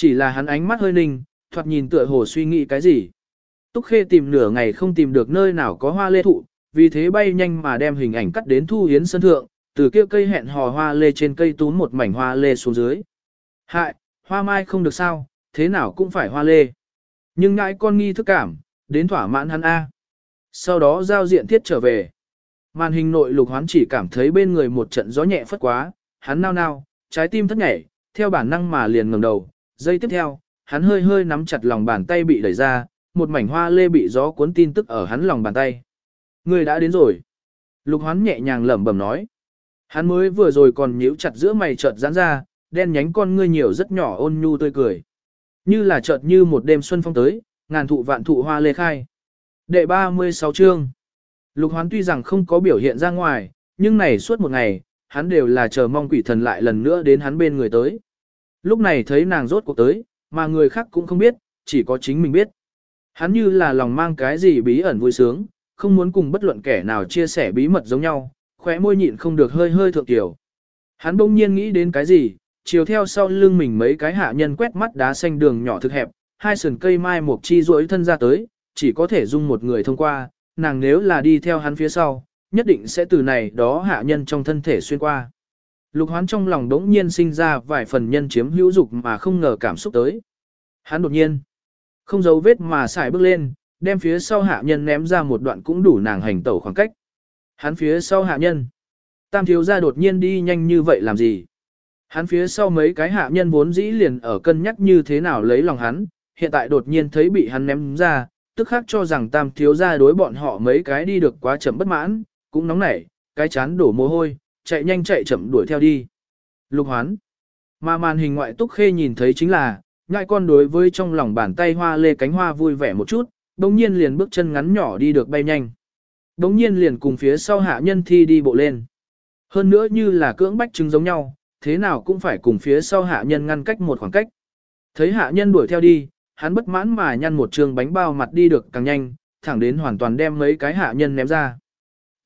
Chỉ là hắn ánh mắt hơi ninh, thoạt nhìn tựa hồ suy nghĩ cái gì. Túc Khê tìm nửa ngày không tìm được nơi nào có hoa lê thụ, vì thế bay nhanh mà đem hình ảnh cắt đến Thu Hiến sân thượng, từ kia cây hẹn hò hoa lê trên cây tún một mảnh hoa lê xuống dưới. Hại, hoa mai không được sao, thế nào cũng phải hoa lê. Nhưng ngãi con nghi thức cảm, đến thỏa mãn hắn A. Sau đó giao diện thiết trở về. Màn hình nội lục hoán chỉ cảm thấy bên người một trận gió nhẹ phất quá, hắn nao nao, trái tim thất nhảy, theo bản năng mà liền ngẩng đầu. Giây tiếp theo, hắn hơi hơi nắm chặt lòng bàn tay bị đẩy ra, một mảnh hoa lê bị gió cuốn tin tức ở hắn lòng bàn tay. Người đã đến rồi. Lục hoán nhẹ nhàng lẩm bẩm nói. Hắn mới vừa rồi còn nhíu chặt giữa mày chợt giãn ra, đen nhánh con ngươi nhiều rất nhỏ ôn nhu tươi cười. Như là chợt như một đêm xuân phong tới, ngàn thụ vạn thụ hoa lê khai. Đệ 36 chương. Lục hoán tuy rằng không có biểu hiện ra ngoài, nhưng này suốt một ngày, hắn đều là chờ mong quỷ thần lại lần nữa đến hắn bên người tới. Lúc này thấy nàng rốt cuộc tới, mà người khác cũng không biết, chỉ có chính mình biết. Hắn như là lòng mang cái gì bí ẩn vui sướng, không muốn cùng bất luận kẻ nào chia sẻ bí mật giống nhau, khóe môi nhịn không được hơi hơi thượng tiểu. Hắn bỗng nhiên nghĩ đến cái gì, chiều theo sau lưng mình mấy cái hạ nhân quét mắt đá xanh đường nhỏ thực hẹp, hai sườn cây mai một chi rỗi thân ra tới, chỉ có thể dung một người thông qua, nàng nếu là đi theo hắn phía sau, nhất định sẽ từ này đó hạ nhân trong thân thể xuyên qua. Lục hoán trong lòng đống nhiên sinh ra vài phần nhân chiếm hữu dục mà không ngờ cảm xúc tới. Hắn đột nhiên, không giấu vết mà xài bước lên, đem phía sau hạ nhân ném ra một đoạn cũng đủ nàng hành tẩu khoảng cách. Hắn phía sau hạ nhân. Tam thiếu gia đột nhiên đi nhanh như vậy làm gì? Hắn phía sau mấy cái hạ nhân vốn dĩ liền ở cân nhắc như thế nào lấy lòng hắn, hiện tại đột nhiên thấy bị hắn ném ra, tức khác cho rằng tam thiếu gia đối bọn họ mấy cái đi được quá chậm bất mãn, cũng nóng nảy, cái chán đổ mồ hôi, chạy nhanh chạy chậm đuổi theo đi. Lục hoán. Mà màn hình ngoại túc khê nhìn thấy chính là, ngại con đối với trong lòng bàn tay hoa lê cánh hoa vui vẻ một chút, đồng nhiên liền bước chân ngắn nhỏ đi được bay nhanh. Đồng nhiên liền cùng phía sau hạ nhân thi đi bộ lên. Hơn nữa như là cưỡng bách chứng giống nhau, thế nào cũng phải cùng phía sau hạ nhân ngăn cách một khoảng cách. Thấy hạ nhân đuổi theo đi, hắn bất mãn mà nhăn một trường bánh bao mặt đi được càng nhanh, thẳng đến hoàn toàn đem mấy cái hạ nhân ném ra.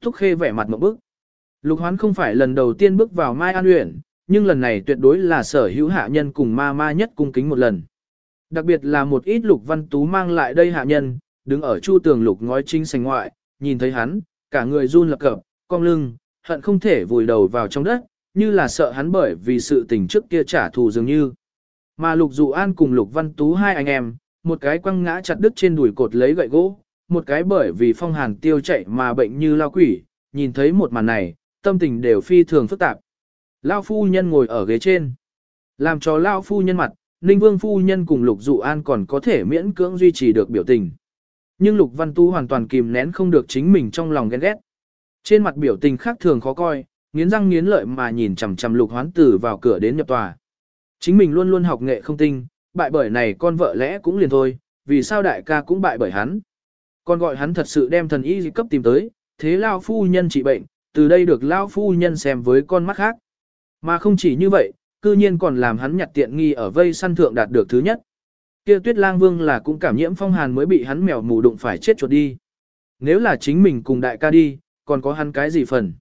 túc khê vẻ mặt một bức. Lục hoán không phải lần đầu tiên bước vào Mai An Uyển, nhưng lần này tuyệt đối là sở hữu hạ nhân cùng ma ma nhất cung kính một lần. Đặc biệt là một ít lục văn tú mang lại đây hạ nhân, đứng ở chu tường lục ngói chính sành ngoại, nhìn thấy hắn, cả người run lập cập, cong lưng, hận không thể vùi đầu vào trong đất, như là sợ hắn bởi vì sự tình trước kia trả thù dường như. Mà lục dụ an cùng lục văn tú hai anh em, một cái quăng ngã chặt đứt trên đùi cột lấy gậy gỗ, một cái bởi vì phong hàn tiêu chạy mà bệnh như lao quỷ, nhìn thấy một màn này, tâm tình đều phi thường phức tạp. Lao phu nhân ngồi ở ghế trên. Làm cho Lao phu nhân mặt, Ninh Vương phu nhân cùng Lục Dụ An còn có thể miễn cưỡng duy trì được biểu tình. Nhưng Lục Văn Tu hoàn toàn kìm nén không được chính mình trong lòng ghen ghét. Trên mặt biểu tình khác thường khó coi, nghiến răng nghiến lợi mà nhìn chằm chằm Lục Hoán Tử vào cửa đến nhập tòa. Chính mình luôn luôn học nghệ không tinh, bại bởi này con vợ lẽ cũng liền thôi, vì sao đại ca cũng bại bởi hắn. con gọi hắn thật sự đem thần y cấp tìm tới, thế Lao phu nhân trị bệnh, từ đây được lão phu nhân xem với con mắt khác. Mà không chỉ như vậy, cư nhiên còn làm hắn nhặt tiện nghi ở vây săn thượng đạt được thứ nhất. Kia tuyết lang vương là cũng cảm nhiễm phong hàn mới bị hắn mèo mù đụng phải chết chuột đi. Nếu là chính mình cùng đại ca đi, còn có hắn cái gì phần.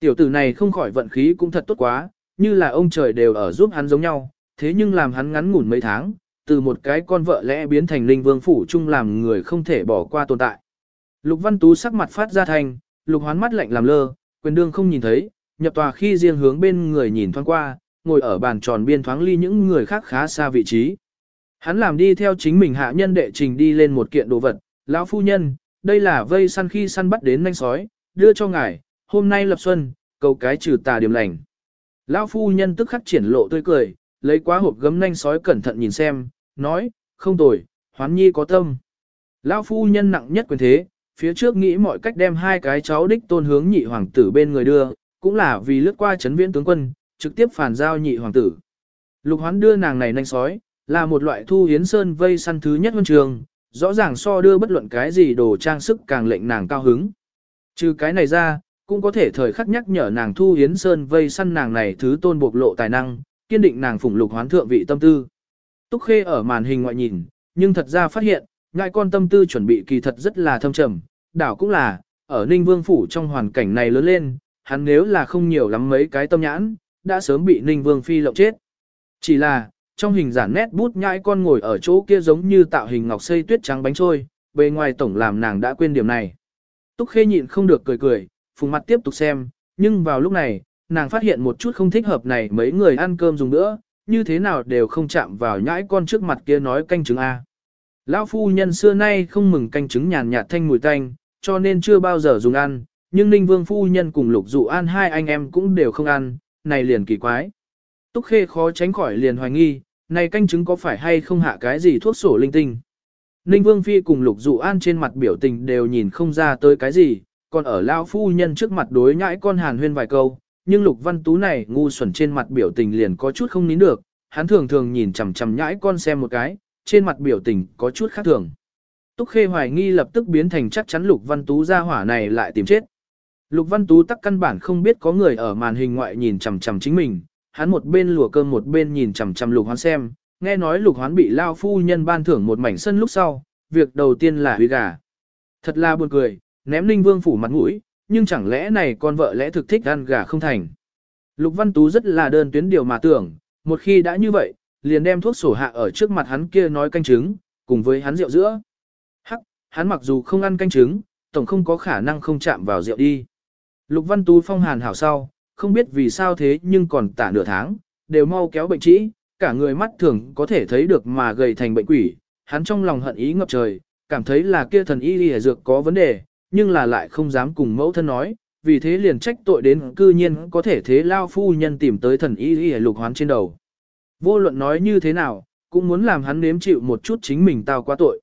Tiểu tử này không khỏi vận khí cũng thật tốt quá, như là ông trời đều ở giúp hắn giống nhau, thế nhưng làm hắn ngắn ngủn mấy tháng, từ một cái con vợ lẽ biến thành linh vương phủ chung làm người không thể bỏ qua tồn tại. Lục Văn Tú sắc mặt phát ra thành, lục hoán mắt lạnh làm lơ, quyền đương không nhìn thấy, nhập tòa khi riêng hướng bên người nhìn thoáng qua, ngồi ở bàn tròn biên thoáng ly những người khác khá xa vị trí. Hắn làm đi theo chính mình hạ nhân đệ trình đi lên một kiện đồ vật, lão phu nhân, đây là vây săn khi săn bắt đến nanh sói, đưa cho ngài, hôm nay lập xuân, cầu cái trừ tà điểm lành. Lão phu nhân tức khắc triển lộ tươi cười, lấy quá hộp gấm nanh sói cẩn thận nhìn xem, nói, không tồi, hoán nhi có tâm. Lão phu nhân nặng nhất quyền thế, phía trước nghĩ mọi cách đem hai cái cháu đích tôn hướng nhị hoàng tử bên người đưa, cũng là vì lướt qua chấn viễn tướng quân, trực tiếp phản giao nhị hoàng tử. Lục hoán đưa nàng này nanh sói, là một loại thu hiến sơn vây săn thứ nhất huân trường, rõ ràng so đưa bất luận cái gì đồ trang sức càng lệnh nàng cao hứng. Trừ cái này ra, cũng có thể thời khắc nhắc nhở nàng thu hiến sơn vây săn nàng này thứ tôn bộc lộ tài năng, kiên định nàng phụng lục hoán thượng vị tâm tư. Túc khê ở màn hình ngoại nhìn, nhưng thật ra phát hiện, ngại con tâm tư chuẩn bị kỳ thật rất là thâm trầm, đảo cũng là, ở Ninh Vương Phủ trong hoàn cảnh này lớn lên, hắn nếu là không nhiều lắm mấy cái tâm nhãn, đã sớm bị Ninh Vương Phi lộng chết. Chỉ là, trong hình giản nét bút nhãi con ngồi ở chỗ kia giống như tạo hình ngọc xây tuyết trắng bánh trôi, bề ngoài tổng làm nàng đã quên điểm này. Túc Khê nhịn không được cười cười, phùng mặt tiếp tục xem, nhưng vào lúc này, nàng phát hiện một chút không thích hợp này mấy người ăn cơm dùng nữa, như thế nào đều không chạm vào nhãi con trước mặt kia nói canh trứng A. Lão phu nhân xưa nay không mừng canh trứng nhàn nhạt thanh mùi tanh, cho nên chưa bao giờ dùng ăn, nhưng Ninh Vương phu nhân cùng Lục Dụ An hai anh em cũng đều không ăn, này liền kỳ quái. Túc Khê khó tránh khỏi liền hoài nghi, này canh trứng có phải hay không hạ cái gì thuốc sổ linh tinh. Ninh Vương Phi cùng Lục Dụ An trên mặt biểu tình đều nhìn không ra tới cái gì, còn ở Lão Phu Nhân trước mặt đối nhãi con hàn huyên vài câu, nhưng Lục Văn Tú này ngu xuẩn trên mặt biểu tình liền có chút không nín được, hắn thường thường nhìn chằm chằm nhãi con xem một cái, trên mặt biểu tình có chút khác thường. Túc Khê hoài nghi lập tức biến thành chắc chắn Lục Văn Tú ra hỏa này lại tìm chết. Lục Văn Tú tắc căn bản không biết có người ở màn hình ngoại nhìn chằm chằm chính mình, hắn một bên lùa cơm một bên nhìn chằm chằm Lục Hoán xem, nghe nói Lục Hoán bị lao phu nhân ban thưởng một mảnh sân lúc sau, việc đầu tiên là huy gà. Thật là buồn cười, ném Ninh Vương phủ mặt mũi, nhưng chẳng lẽ này con vợ lẽ thực thích ăn gà không thành. Lục Văn Tú rất là đơn tuyến điều mà tưởng, một khi đã như vậy, liền đem thuốc sổ hạ ở trước mặt hắn kia nói canh trứng, cùng với hắn rượu giữa. Hắc, hắn mặc dù không ăn canh trứng, tổng không có khả năng không chạm vào rượu đi. Lục Văn Tú phong hàn hảo sau, không biết vì sao thế nhưng còn tả nửa tháng, đều mau kéo bệnh trĩ, cả người mắt thường có thể thấy được mà gầy thành bệnh quỷ, hắn trong lòng hận ý ngập trời, cảm thấy là kia thần y lìa dược có vấn đề, nhưng là lại không dám cùng mẫu thân nói, vì thế liền trách tội đến cư nhiên có thể thế lao phu nhân tìm tới thần y lìa lục hoán trên đầu. Vô luận nói như thế nào, cũng muốn làm hắn nếm chịu một chút chính mình tao quá tội.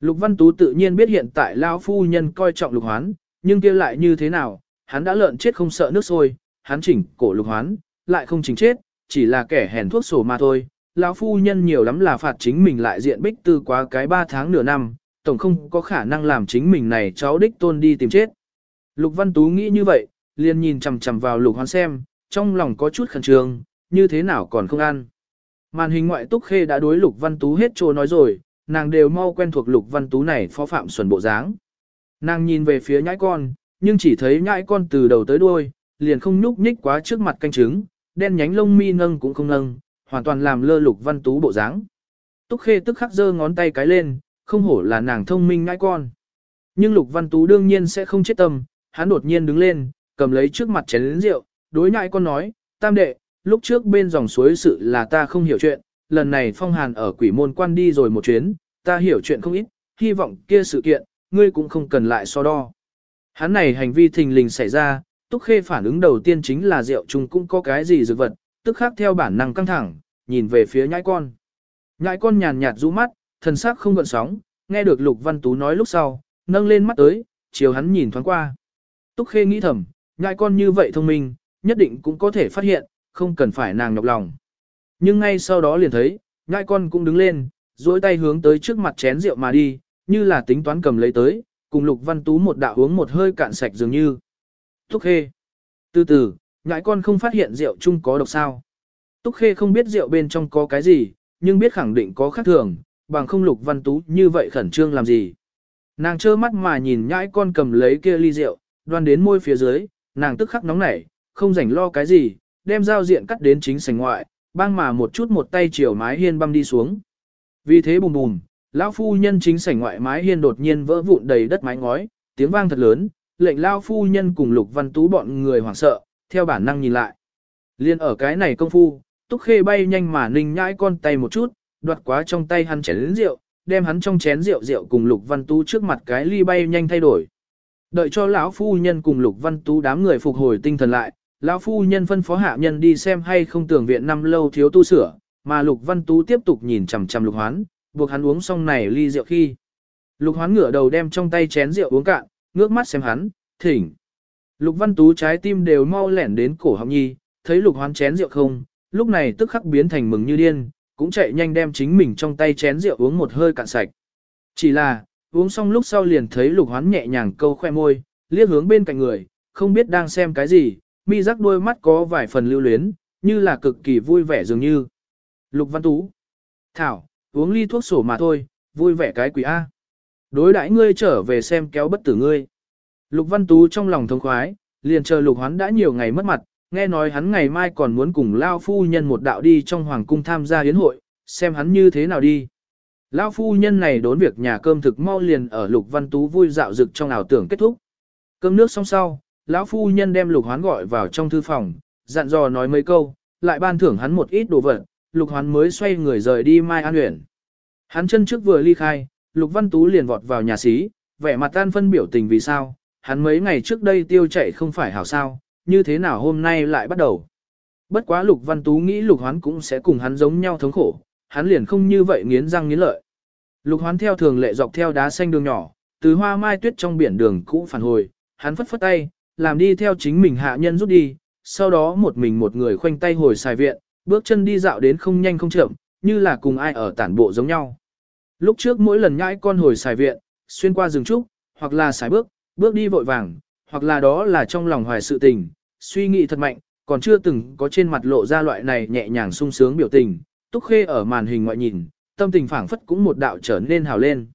Lục Văn Tú tự nhiên biết hiện tại lao phu nhân coi trọng lục hoán, nhưng kia lại như thế nào, hắn đã lợn chết không sợ nước sôi, hắn chỉnh cổ lục hoán, lại không chỉnh chết, chỉ là kẻ hèn thuốc sổ mà thôi. Lão phu nhân nhiều lắm là phạt chính mình lại diện bích tư quá cái 3 tháng nửa năm, tổng không có khả năng làm chính mình này cháu đích tôn đi tìm chết. Lục Văn Tú nghĩ như vậy, liền nhìn chằm chằm vào Lục Hoán xem, trong lòng có chút khẩn trương, như thế nào còn không ăn. Màn hình ngoại túc khê đã đối Lục Văn Tú hết trô nói rồi, nàng đều mau quen thuộc Lục Văn Tú này phó phạm xuẩn bộ dáng. Nàng nhìn về phía nhãi con, nhưng chỉ thấy nhãi con từ đầu tới đuôi, liền không nhúc nhích quá trước mặt canh trứng, đen nhánh lông mi nâng cũng không nâng, hoàn toàn làm lơ Lục Văn Tú bộ dáng. Túc khê tức khắc giơ ngón tay cái lên, không hổ là nàng thông minh nhãi con. Nhưng Lục Văn Tú đương nhiên sẽ không chết tâm, hắn đột nhiên đứng lên, cầm lấy trước mặt chén lớn rượu, đối nhãi con nói, tam đệ, lúc trước bên dòng suối sự là ta không hiểu chuyện, lần này phong hàn ở quỷ môn quan đi rồi một chuyến, ta hiểu chuyện không ít, hy vọng kia sự kiện, ngươi cũng không cần lại so đo. Hắn này hành vi thình lình xảy ra, túc khê phản ứng đầu tiên chính là rượu chung cũng có cái gì dược vật, tức khác theo bản năng căng thẳng, nhìn về phía nhãi con. Nhãi con nhàn nhạt rũ mắt, thần sắc không gợn sóng, nghe được Lục Văn Tú nói lúc sau, nâng lên mắt tới, chiều hắn nhìn thoáng qua. Túc Khê nghĩ thầm, nhãi con như vậy thông minh, nhất định cũng có thể phát hiện, không cần phải nàng nhọc lòng. Nhưng ngay sau đó liền thấy, nhãi con cũng đứng lên, duỗi tay hướng tới trước mặt chén rượu mà đi, như là tính toán cầm lấy tới, cùng Lục Văn Tú một đạo uống một hơi cạn sạch dường như. Túc Khê. Từ từ, nhãi con không phát hiện rượu chung có độc sao. Túc Khê không biết rượu bên trong có cái gì, nhưng biết khẳng định có khác thường, bằng không lục văn tú như vậy khẩn trương làm gì. Nàng trơ mắt mà nhìn nhãi con cầm lấy kia ly rượu, đoan đến môi phía dưới, nàng tức khắc nóng nảy, không rảnh lo cái gì, đem dao diện cắt đến chính sảnh ngoại, băng mà một chút một tay chiều mái hiên băm đi xuống. Vì thế bùm bùm, lão phu nhân chính sảnh ngoại mái hiên đột nhiên vỡ vụn đầy đất mái ngói, tiếng vang thật lớn, lệnh lão phu nhân cùng lục văn tú bọn người hoảng sợ, theo bản năng nhìn lại. Liên ở cái này công phu, túc khê bay nhanh mà ninh nhãi con tay một chút, đoạt quá trong tay hắn chén rượu, đem hắn trong chén rượu rượu cùng Lục Văn Tú trước mặt cái ly bay nhanh thay đổi. Đợi cho lão phu nhân cùng Lục Văn Tú đám người phục hồi tinh thần lại, lão phu nhân phân phó hạ nhân đi xem hay không tưởng viện năm lâu thiếu tu sửa, mà Lục Văn Tú tiếp tục nhìn chằm chằm Lục Hoán, buộc hắn uống xong này ly rượu khi. Lục Hoán ngửa đầu đem trong tay chén rượu uống cạn, ngước mắt xem hắn, thỉnh. Lục Văn Tú trái tim đều mau lẻn đến cổ họng nhi, thấy Lục Hoán chén rượu không, lúc này tức khắc biến thành mừng như điên, cũng chạy nhanh đem chính mình trong tay chén rượu uống một hơi cạn sạch. Chỉ là, uống xong lúc sau liền thấy lục hoán nhẹ nhàng câu khoe môi, liếc hướng bên cạnh người, không biết đang xem cái gì, mi rắc đôi mắt có vài phần lưu luyến, như là cực kỳ vui vẻ dường như. Lục văn tú. Thảo, uống ly thuốc sổ mà thôi, vui vẻ cái quỷ A. Đối đãi ngươi trở về xem kéo bất tử ngươi. Lục văn tú trong lòng thông khoái, liền chờ lục hoán đã nhiều ngày mất mặt, nghe nói hắn ngày mai còn muốn cùng Lao Phu Nhân một đạo đi trong Hoàng cung tham gia yến hội, xem hắn như thế nào đi. Lao Phu Nhân này đốn việc nhà cơm thực mau liền ở Lục Văn Tú vui dạo dực trong ảo tưởng kết thúc. Cơm nước xong sau, lão Phu Nhân đem Lục Hoán gọi vào trong thư phòng, dặn dò nói mấy câu, lại ban thưởng hắn một ít đồ vật, Lục Hoán mới xoay người rời đi Mai An Uyển. Hắn chân trước vừa ly khai, Lục Văn Tú liền vọt vào nhà xí, vẻ mặt tan phân biểu tình vì sao, hắn mấy ngày trước đây tiêu chạy không phải hảo sao, như thế nào hôm nay lại bắt đầu. Bất quá Lục Văn Tú nghĩ Lục Hoán cũng sẽ cùng hắn giống nhau thống khổ, hắn liền không như vậy nghiến răng nghiến lợi. Lục Hoán theo thường lệ dọc theo đá xanh đường nhỏ, từ hoa mai tuyết trong biển đường cũ phản hồi, hắn phất phất tay, làm đi theo chính mình hạ nhân rút đi, sau đó một mình một người khoanh tay hồi xài viện, bước chân đi dạo đến không nhanh không chậm, như là cùng ai ở tản bộ giống nhau. Lúc trước mỗi lần nhãi con hồi xài viện, xuyên qua rừng trúc, hoặc là xài bước, bước đi vội vàng, hoặc là đó là trong lòng hoài sự tình, suy nghĩ thật mạnh, còn chưa từng có trên mặt lộ ra loại này nhẹ nhàng sung sướng biểu tình, túc khê ở màn hình ngoại nhìn, tâm tình phảng phất cũng một đạo trở nên hào lên.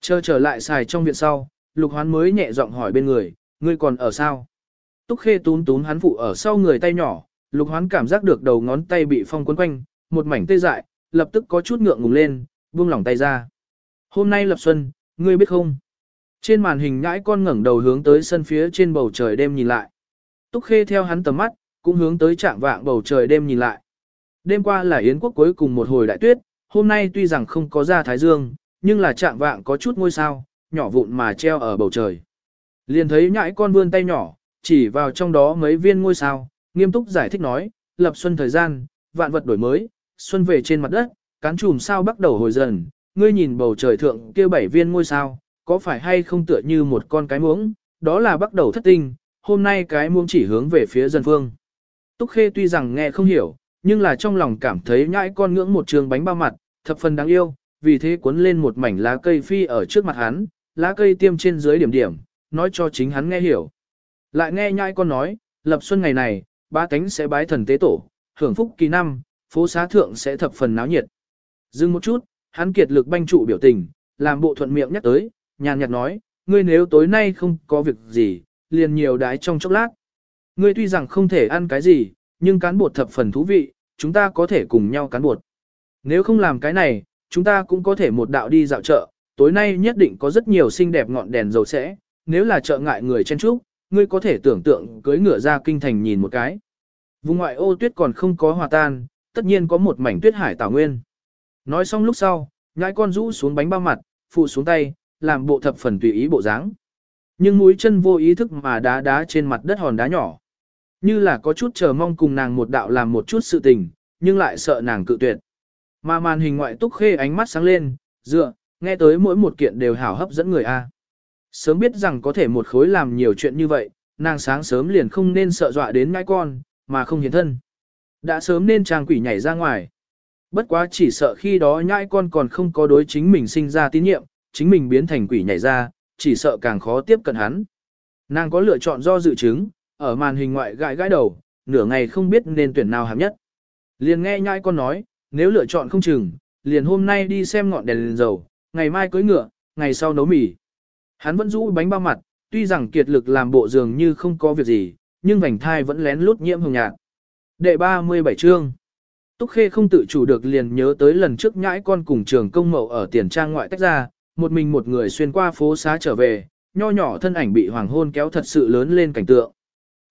Chờ trở lại xài trong viện sau, lục hoán mới nhẹ giọng hỏi bên người, ngươi còn ở sao? Túc khê tún tún hắn phụ ở sau người tay nhỏ, Lục hoán cảm giác được đầu ngón tay bị phong quấn quanh, một mảnh tê dại, lập tức có chút ngượng ngùng lên, buông lỏng tay ra. Hôm nay lập xuân, ngươi biết không? Trên màn hình nhãi con ngẩng đầu hướng tới sân phía trên bầu trời đêm nhìn lại. Túc Khê theo hắn tầm mắt, cũng hướng tới trạng vạng bầu trời đêm nhìn lại. Đêm qua là Yến quốc cuối cùng một hồi đại tuyết, hôm nay tuy rằng không có ra thái dương, nhưng là trạng vạng có chút ngôi sao, nhỏ vụn mà treo ở bầu trời. Liền thấy nhãi con vươn tay nhỏ, chỉ vào trong đó mấy viên ngôi sao, nghiêm túc giải thích nói, lập xuân thời gian, vạn vật đổi mới, xuân về trên mặt đất, cán chùm sao bắt đầu hồi dần, ngươi nhìn bầu trời thượng kia bảy viên ngôi sao, có phải hay không tựa như một con cái muỗng, đó là bắt đầu thất tinh, hôm nay cái muỗng chỉ hướng về phía dân phương. Túc Khê tuy rằng nghe không hiểu, nhưng là trong lòng cảm thấy nhãi con ngưỡng một trường bánh bao mặt, thập phần đáng yêu, vì thế cuốn lên một mảnh lá cây phi ở trước mặt hắn, lá cây tiêm trên dưới điểm điểm, nói cho chính hắn nghe hiểu. Lại nghe nhai con nói, lập xuân ngày này, ba tánh sẽ bái thần tế tổ, hưởng phúc kỳ năm, phố xá thượng sẽ thập phần náo nhiệt. Dừng một chút, hắn kiệt lực banh trụ biểu tình, làm bộ thuận miệng nhắc tới, nhàn nhạt nói, ngươi nếu tối nay không có việc gì, liền nhiều đái trong chốc lát. Ngươi tuy rằng không thể ăn cái gì, nhưng cán bột thập phần thú vị, chúng ta có thể cùng nhau cán bột. Nếu không làm cái này, chúng ta cũng có thể một đạo đi dạo chợ, tối nay nhất định có rất nhiều xinh đẹp ngọn đèn dầu sẽ, nếu là trợ ngại người chen trúc, ngươi có thể tưởng tượng cưới ngựa ra kinh thành nhìn một cái. Vùng ngoại ô tuyết còn không có hòa tan, tất nhiên có một mảnh tuyết hải tảo nguyên. Nói xong lúc sau, nhãi con rũ xuống bánh bao mặt, phụ xuống tay, làm bộ thập phần tùy ý bộ dáng. Nhưng mũi chân vô ý thức mà đá đá trên mặt đất hòn đá nhỏ. Như là có chút chờ mong cùng nàng một đạo làm một chút sự tình, nhưng lại sợ nàng cự tuyệt. Mà màn hình ngoại túc khê ánh mắt sáng lên, dựa, nghe tới mỗi một kiện đều hảo hấp dẫn người a. Sớm biết rằng có thể một khối làm nhiều chuyện như vậy, nàng sáng sớm liền không nên sợ dọa đến ngai con, mà không hiện thân. Đã sớm nên trang quỷ nhảy ra ngoài. Bất quá chỉ sợ khi đó nhãi con còn không có đối chính mình sinh ra tín nhiệm, chính mình biến thành quỷ nhảy ra, chỉ sợ càng khó tiếp cận hắn. Nàng có lựa chọn do dự chứng, ở màn hình ngoại gãi gãi đầu, nửa ngày không biết nên tuyển nào hàm nhất. Liền nghe nhãi con nói, nếu lựa chọn không chừng, liền hôm nay đi xem ngọn đèn, liền dầu, ngày mai cưới ngựa, ngày sau nấu mì. Hắn vẫn rũ bánh bao mặt, tuy rằng kiệt lực làm bộ dường như không có việc gì, nhưng vành thai vẫn lén lút nhiễm hồng nhạt. Đệ 37 chương Túc Khê không tự chủ được liền nhớ tới lần trước nhãi con cùng trường công mậu ở tiền trang ngoại tách ra, một mình một người xuyên qua phố xá trở về, nho nhỏ thân ảnh bị hoàng hôn kéo thật sự lớn lên cảnh tượng.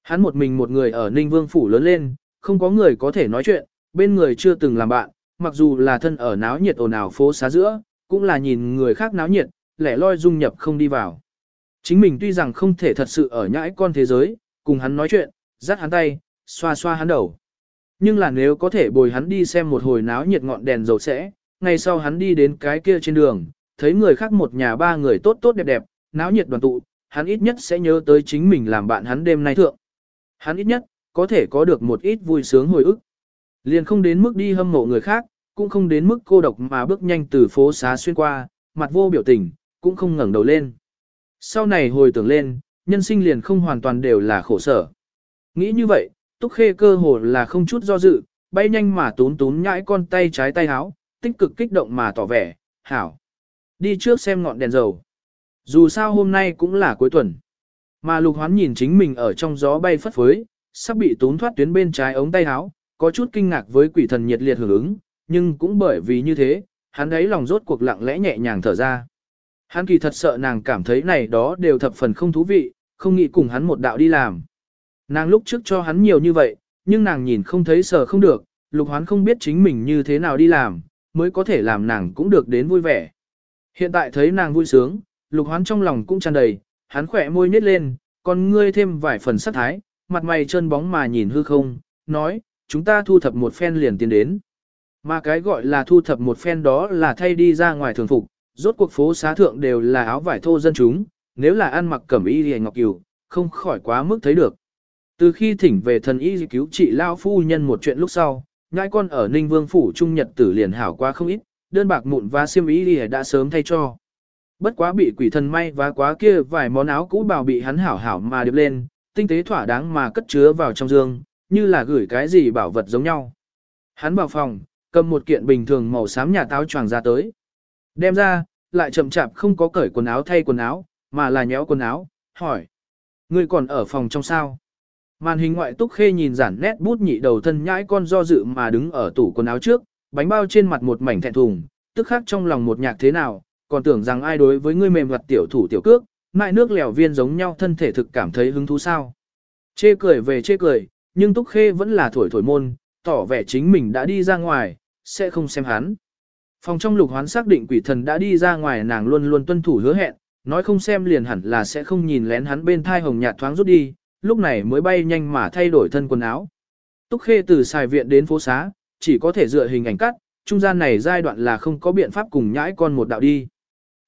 Hắn một mình một người ở Ninh Vương Phủ lớn lên, không có người có thể nói chuyện, bên người chưa từng làm bạn, mặc dù là thân ở náo nhiệt ồn ào phố xá giữa, cũng là nhìn người khác náo nhiệt, lẻ loi dung nhập không đi vào. Chính mình tuy rằng không thể thật sự ở nhãi con thế giới, cùng hắn nói chuyện, dắt hắn tay, xoa xoa hắn đầu. Nhưng là nếu có thể bồi hắn đi xem một hồi náo nhiệt ngọn đèn dầu sẽ, ngày sau hắn đi đến cái kia trên đường, thấy người khác một nhà ba người tốt tốt đẹp đẹp, náo nhiệt đoàn tụ, hắn ít nhất sẽ nhớ tới chính mình làm bạn hắn đêm nay thượng. Hắn ít nhất, có thể có được một ít vui sướng hồi ức. Liền không đến mức đi hâm mộ người khác, cũng không đến mức cô độc mà bước nhanh từ phố xá xuyên qua, mặt vô biểu tình, cũng không ngẩng đầu lên. Sau này hồi tưởng lên, nhân sinh liền không hoàn toàn đều là khổ sở. Nghĩ như vậy, Túc Khê cơ hồ là không chút do dự, bay nhanh mà tún tún nhãi con tay trái tay háo, tích cực kích động mà tỏ vẻ, hảo. Đi trước xem ngọn đèn dầu. Dù sao hôm nay cũng là cuối tuần. Mà lục hoán nhìn chính mình ở trong gió bay phất phới, sắp bị tún thoát tuyến bên trái ống tay háo, có chút kinh ngạc với quỷ thần nhiệt liệt hưởng ứng, nhưng cũng bởi vì như thế, hắn ấy lòng rốt cuộc lặng lẽ nhẹ nhàng thở ra. Hắn kỳ thật sợ nàng cảm thấy này đó đều thập phần không thú vị, không nghĩ cùng hắn một đạo đi làm. Nàng lúc trước cho hắn nhiều như vậy, nhưng nàng nhìn không thấy sợ không được, lục hoán không biết chính mình như thế nào đi làm, mới có thể làm nàng cũng được đến vui vẻ. Hiện tại thấy nàng vui sướng, lục hoán trong lòng cũng tràn đầy, hắn khỏe môi nhếch lên, còn ngươi thêm vài phần sắc thái, mặt mày trơn bóng mà nhìn hư không, nói, chúng ta thu thập một phen liền tiến đến. Mà cái gọi là thu thập một phen đó là thay đi ra ngoài thường phục, rốt cuộc phố xá thượng đều là áo vải thô dân chúng, nếu là ăn mặc cẩm y liễu ngọc kiều, không khỏi quá mức thấy được. Từ khi thỉnh về thần y cứu trị lao phu nhân một chuyện lúc sau, nhãi con ở Ninh Vương phủ trung nhật tử liền hảo quá không ít, đơn bạc mụn và xiêm y liễu đã sớm thay cho. Bất quá bị quỷ thần may và quá kia vài món áo cũ bào bị hắn hảo hảo mà điệp lên, tinh tế thỏa đáng mà cất chứa vào trong giường, như là gửi cái gì bảo vật giống nhau. Hắn vào phòng, cầm một kiện bình thường màu xám nhà táo choàng ra tới. Đem ra, lại chậm chạp không có cởi quần áo thay quần áo, mà là nhéo quần áo, hỏi. Ngươi còn ở phòng trong sao? Màn hình ngoại túc khê nhìn giản nét bút nhị đầu thân nhãi con do dự mà đứng ở tủ quần áo trước, bánh bao trên mặt một mảnh thẹn thùng, tức khắc trong lòng một nhạc thế nào, còn tưởng rằng ai đối với ngươi mềm mặt tiểu thủ tiểu cước, mại nước lèo viên giống nhau thân thể thực cảm thấy hứng thú sao. Chê cười về chê cười, nhưng túc khê vẫn là thổi thổi môn, tỏ vẻ chính mình đã đi ra ngoài, sẽ không xem hắn. Phòng trong lục hoán xác định quỷ thần đã đi ra ngoài nàng luôn luôn tuân thủ hứa hẹn, nói không xem liền hẳn là sẽ không nhìn lén hắn bên thai hồng nhạt thoáng rút đi, lúc này mới bay nhanh mà thay đổi thân quần áo. Túc Khê từ xài viện đến phố xá, chỉ có thể dựa hình ảnh cắt, trung gian này giai đoạn là không có biện pháp cùng nhãi con một đạo đi.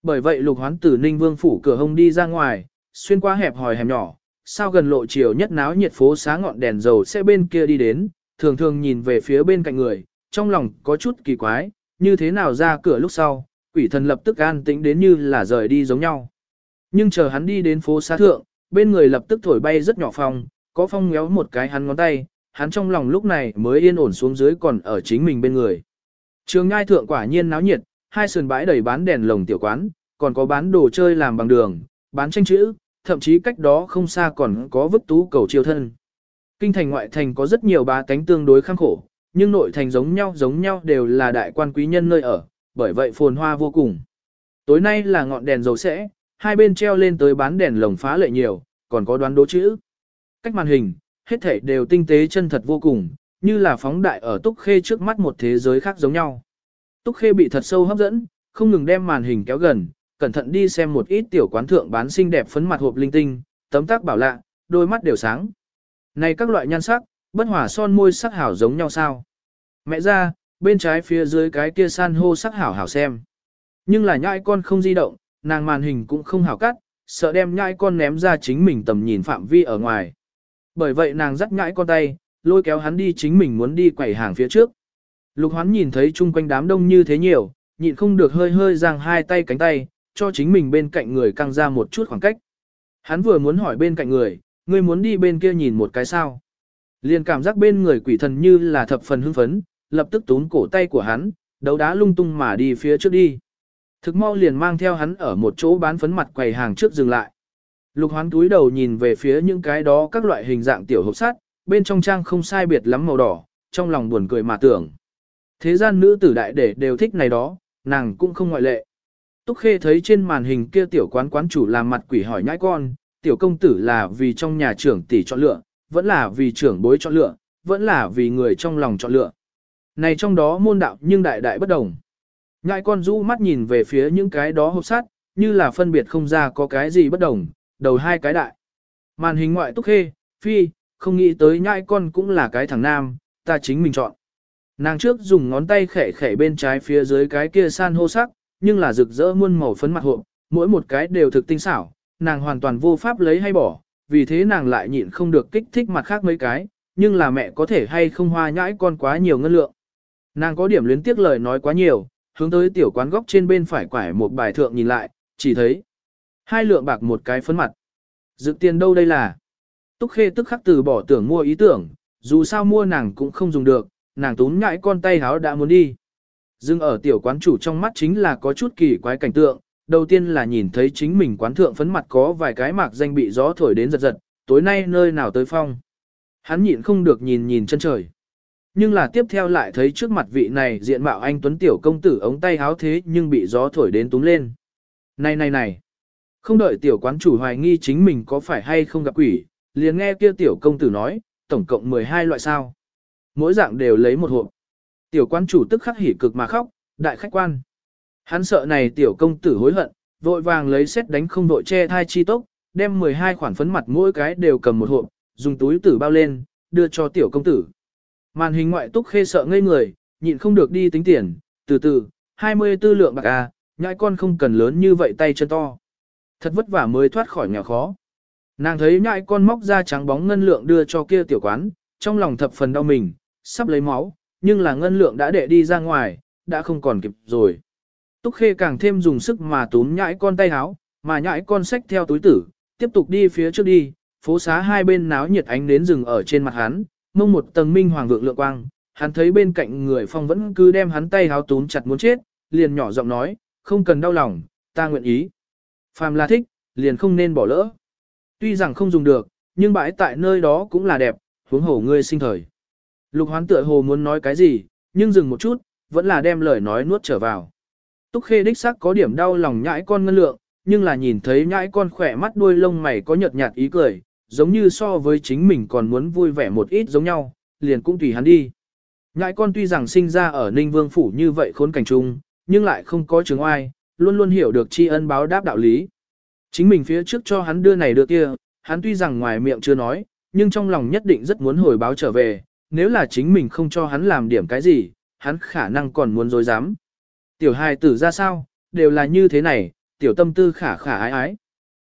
Bởi vậy lục hoán từ Ninh Vương phủ cửa hông đi ra ngoài, xuyên qua hẹp hòi hẻm nhỏ, sao gần lộ chiều nhất náo nhiệt phố xá ngọn đèn dầu sẽ bên kia đi đến, thường thường nhìn về phía bên cạnh người, trong lòng có chút kỳ quái, như thế nào ra cửa lúc sau, quỷ thần lập tức an tĩnh đến như là rời đi giống nhau. Nhưng chờ hắn đi đến phố xá thượng, bên người lập tức thổi bay rất nhỏ phong, có phong méo một cái hắn ngón tay, hắn trong lòng lúc này mới yên ổn xuống dưới còn ở chính mình bên người. Trường ngai thượng quả nhiên náo nhiệt, hai sườn bãi đầy bán đèn lồng tiểu quán, còn có bán đồ chơi làm bằng đường, bán tranh chữ, thậm chí cách đó không xa còn có vứt tú cầu chiêu thân. Kinh thành ngoại thành có rất nhiều bá tánh tương đối khăng khổ, nhưng nội thành giống nhau giống nhau đều là đại quan quý nhân nơi ở, bởi vậy phồn hoa vô cùng. Tối nay là ngọn đèn dầu sẽ, hai bên treo lên tới bán đèn lồng phá lệ nhiều, còn có đoán đố chữ. Cách màn hình, hết thảy đều tinh tế chân thật vô cùng, như là phóng đại ở Túc Khê trước mắt một thế giới khác giống nhau. Túc Khê bị thật sâu hấp dẫn, không ngừng đem màn hình kéo gần, cẩn thận đi xem một ít tiểu quán thượng bán xinh đẹp phấn mặt hộp linh tinh, tấm tác bảo lạ, đôi mắt đều sáng. Này các loại nhan sắc, bất hòa son môi sắc hảo giống nhau sao? Mẹ ra, bên trái phía dưới cái kia san hô sắc hảo hảo xem. Nhưng là nhãi con không di động, nàng màn hình cũng không hảo cắt, sợ đem nhãi con ném ra chính mình tầm nhìn phạm vi ở ngoài. Bởi vậy nàng dắt nhãi con tay, lôi kéo hắn đi chính mình muốn đi quẩy hàng phía trước. Lục hoán nhìn thấy chung quanh đám đông như thế nhiều, nhịn không được hơi hơi giang hai tay cánh tay, cho chính mình bên cạnh người căng ra một chút khoảng cách. Hắn vừa muốn hỏi bên cạnh người, người muốn đi bên kia nhìn một cái sao. Liền cảm giác bên người quỷ thần như là thập phần hưng phấn, lập tức túm cổ tay của hắn, đấu đá lung tung mà đi phía trước đi. Thực mau liền mang theo hắn ở một chỗ bán phấn mặt quầy hàng trước dừng lại. Lục hoán túi đầu nhìn về phía những cái đó các loại hình dạng tiểu hộp sắt, bên trong trang không sai biệt lắm màu đỏ, trong lòng buồn cười mà tưởng. Thế gian nữ tử đại để đều thích này đó, nàng cũng không ngoại lệ. Túc Khê thấy trên màn hình kia tiểu quán quán chủ làm mặt quỷ hỏi nhãi con, tiểu công tử là vì trong nhà trưởng tỷ chọn lựa, vẫn là vì trưởng bối chọn lựa, vẫn là vì người trong lòng chọn lựa. Này trong đó môn đạo nhưng đại đại bất đồng. Nhãi con rũ mắt nhìn về phía những cái đó hộp sắt, như là phân biệt không ra có cái gì bất đồng, đầu hai cái đại. Màn hình ngoại túc khê, phi, không nghĩ tới nhãi con cũng là cái thằng nam, ta chính mình chọn. Nàng trước dùng ngón tay khẻ khẻ bên trái phía dưới cái kia san hô sắc, nhưng là rực rỡ muôn màu phấn mặt hộp, mỗi một cái đều thực tinh xảo, nàng hoàn toàn vô pháp lấy hay bỏ, vì thế nàng lại nhịn không được kích thích mặt khác mấy cái, nhưng là mẹ có thể hay không hoa nhãi con quá nhiều ngân lượng. Nàng có điểm luyến tiếc lời nói quá nhiều, hướng tới tiểu quán góc trên bên phải quải một bài thượng nhìn lại, chỉ thấy hai lượng bạc một cái phấn mặt. Dự tiền đâu đây là? Túc Khê tức khắc từ bỏ tưởng mua ý tưởng, dù sao mua nàng cũng không dùng được, nàng tốn nhãi con tay háo đã muốn đi. Dưng ở tiểu quán chủ trong mắt chính là có chút kỳ quái cảnh tượng, đầu tiên là nhìn thấy chính mình quán thượng phấn mặt có vài cái mạc danh bị gió thổi đến giật giật, tối nay nơi nào tới phong. Hắn nhịn không được nhìn nhìn chân trời. Nhưng là tiếp theo lại thấy trước mặt vị này diện mạo anh tuấn tiểu công tử ống tay háo thế nhưng bị gió thổi đến túng lên. Này này này, không đợi tiểu quán chủ hoài nghi chính mình có phải hay không gặp quỷ, liền nghe kia tiểu công tử nói, tổng cộng 12 loại sao. Mỗi dạng đều lấy một hộp. Tiểu quán chủ tức khắc hỉ cực mà khóc, đại khách quan. Hắn sợ này tiểu công tử hối hận, vội vàng lấy xét đánh không đội che thai chi tốc, đem 12 khoản phấn mặt mỗi cái đều cầm một hộp, dùng túi tử bao lên, đưa cho tiểu công tử. Màn hình ngoại túc khê sợ ngây người, nhịn không được đi tính tiền, từ từ, 24 lượng bạc à, nhãi con không cần lớn như vậy tay chân to. Thật vất vả mới thoát khỏi nghèo khó. Nàng thấy nhãi con móc ra trắng bóng ngân lượng đưa cho kia tiểu quán, trong lòng thập phần đau mình, sắp lấy máu, nhưng là ngân lượng đã đệ đi ra ngoài, đã không còn kịp rồi. Túc Khê càng thêm dùng sức mà túm nhãi con tay háo, mà nhãi con xách theo túi tử, tiếp tục đi phía trước đi, phố xá hai bên náo nhiệt ánh đến rừng ở trên mặt hắn, mông một tầng minh hoàng vượng lượng quang, hắn thấy bên cạnh người phong vẫn cứ đem hắn tay háo túm chặt muốn chết, liền nhỏ giọng nói, không cần đau lòng, ta nguyện ý. Phàm là thích, liền không nên bỏ lỡ. Tuy rằng không dùng được, nhưng bãi tại nơi đó cũng là đẹp, huống hồ ngươi sinh thời. Lục hoán tựa hồ muốn nói cái gì, nhưng dừng một chút, vẫn là đem lời nói nuốt trở vào. Túc khê đích xác có điểm đau lòng nhãi con ngân lượng, nhưng là nhìn thấy nhãi con khỏe mắt đuôi lông mày có nhợt nhạt ý cười, giống như so với chính mình còn muốn vui vẻ một ít giống nhau, liền cũng tùy hắn đi. Nhãi con tuy rằng sinh ra ở Ninh Vương Phủ như vậy khốn cảnh chung, nhưng lại không có chứng oai, luôn luôn hiểu được tri ân báo đáp đạo lý. Chính mình phía trước cho hắn đưa này đưa kia, hắn tuy rằng ngoài miệng chưa nói, nhưng trong lòng nhất định rất muốn hồi báo trở về, nếu là chính mình không cho hắn làm điểm cái gì, hắn khả năng còn muốn dối dám. Tiểu hài tử ra sao, đều là như thế này, tiểu tâm tư khả khả ái ái.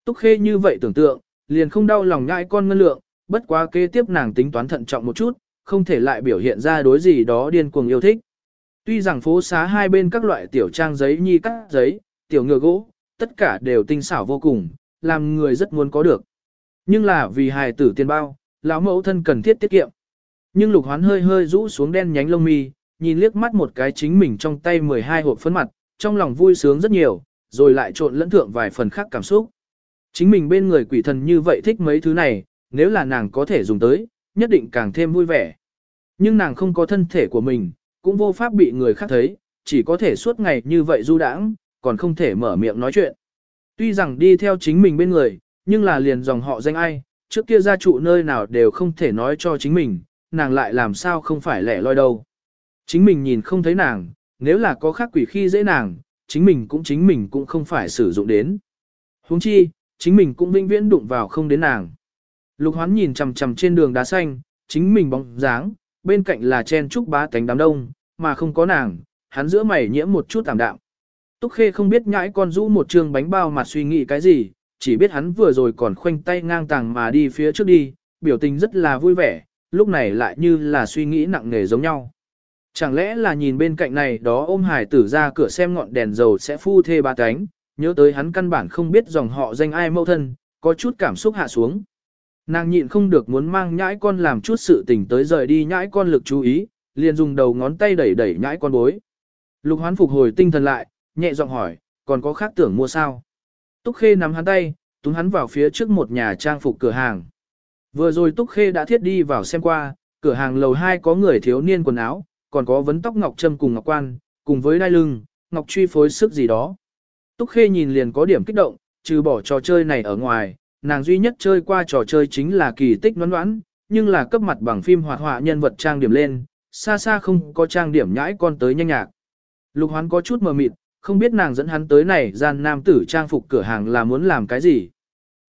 Túc khê như vậy tưởng tượng, liền không đau lòng nhãi con ngân lượng, bất quá kế tiếp nàng tính toán thận trọng một chút, không thể lại biểu hiện ra đối gì đó điên cuồng yêu thích. Tuy rằng phố xá hai bên các loại tiểu trang giấy nhi cắt giấy, tiểu ngựa gỗ, tất cả đều tinh xảo vô cùng, làm người rất muốn có được. Nhưng là vì hài tử tiền bao, lão mẫu thân cần thiết tiết kiệm. Nhưng lục hoán hơi hơi rũ xuống đen nhánh lông mi, nhìn liếc mắt một cái chính mình trong tay 12 hộp phấn mặt, trong lòng vui sướng rất nhiều, rồi lại trộn lẫn thượng vài phần khác cảm xúc. Chính mình bên người quỷ thần như vậy thích mấy thứ này, nếu là nàng có thể dùng tới, nhất định càng thêm vui vẻ. Nhưng nàng không có thân thể của mình, cũng vô pháp bị người khác thấy, chỉ có thể suốt ngày như vậy du đãng, còn không thể mở miệng nói chuyện. Tuy rằng đi theo chính mình bên người, nhưng là liền dòng họ danh ai, trước kia gia trụ nơi nào đều không thể nói cho chính mình, nàng lại làm sao không phải lẻ loi đâu. Chính mình nhìn không thấy nàng, nếu là có khác quỷ khi dễ nàng, chính mình cũng chính mình cũng không phải sử dụng đến. huống chi, chính mình cũng vĩnh viễn đụng vào không đến nàng. Lục hoán nhìn chằm chằm trên đường đá xanh, chính mình bóng dáng, bên cạnh là chen trúc bá tánh đám đông, mà không có nàng, hắn giữa mày nhiễm một chút tạm đạm. Túc Khê không biết nhãi con rũ một trường bánh bao mà suy nghĩ cái gì, chỉ biết hắn vừa rồi còn khoanh tay ngang tàng mà đi phía trước đi, biểu tình rất là vui vẻ, lúc này lại như là suy nghĩ nặng nề giống nhau. Chẳng lẽ là nhìn bên cạnh này đó ôm hải tử ra cửa xem ngọn đèn dầu sẽ phu thê ba cánh, nhớ tới hắn căn bản không biết dòng họ danh ai mẫu thân, có chút cảm xúc hạ xuống. Nàng nhịn không được muốn mang nhãi con làm chút sự tình tới rời đi nhãi con lực chú ý, liền dùng đầu ngón tay đẩy đẩy nhãi con bối. Lục hoán phục hồi tinh thần lại, nhẹ giọng hỏi, còn có khác tưởng mua sao? Túc Khê nắm hắn tay, túm hắn vào phía trước một nhà trang phục cửa hàng. Vừa rồi Túc Khê đã thiết đi vào xem qua, cửa hàng lầu 2 có người thiếu niên quần áo, còn có vấn tóc ngọc trâm cùng ngọc quan, cùng với đai lưng, ngọc truy phối sức gì đó. Túc Khê nhìn liền có điểm kích động, trừ bỏ trò chơi này ở ngoài, nàng duy nhất chơi qua trò chơi chính là kỳ tích noãn noãn, nhưng là cấp mặt bằng phim hoạt họa nhân vật trang điểm lên, xa xa không có trang điểm nhãi con tới nhanh nhạc. Lục hoán có chút mờ mịt, không biết nàng dẫn hắn tới này gian nam tử trang phục cửa hàng là muốn làm cái gì.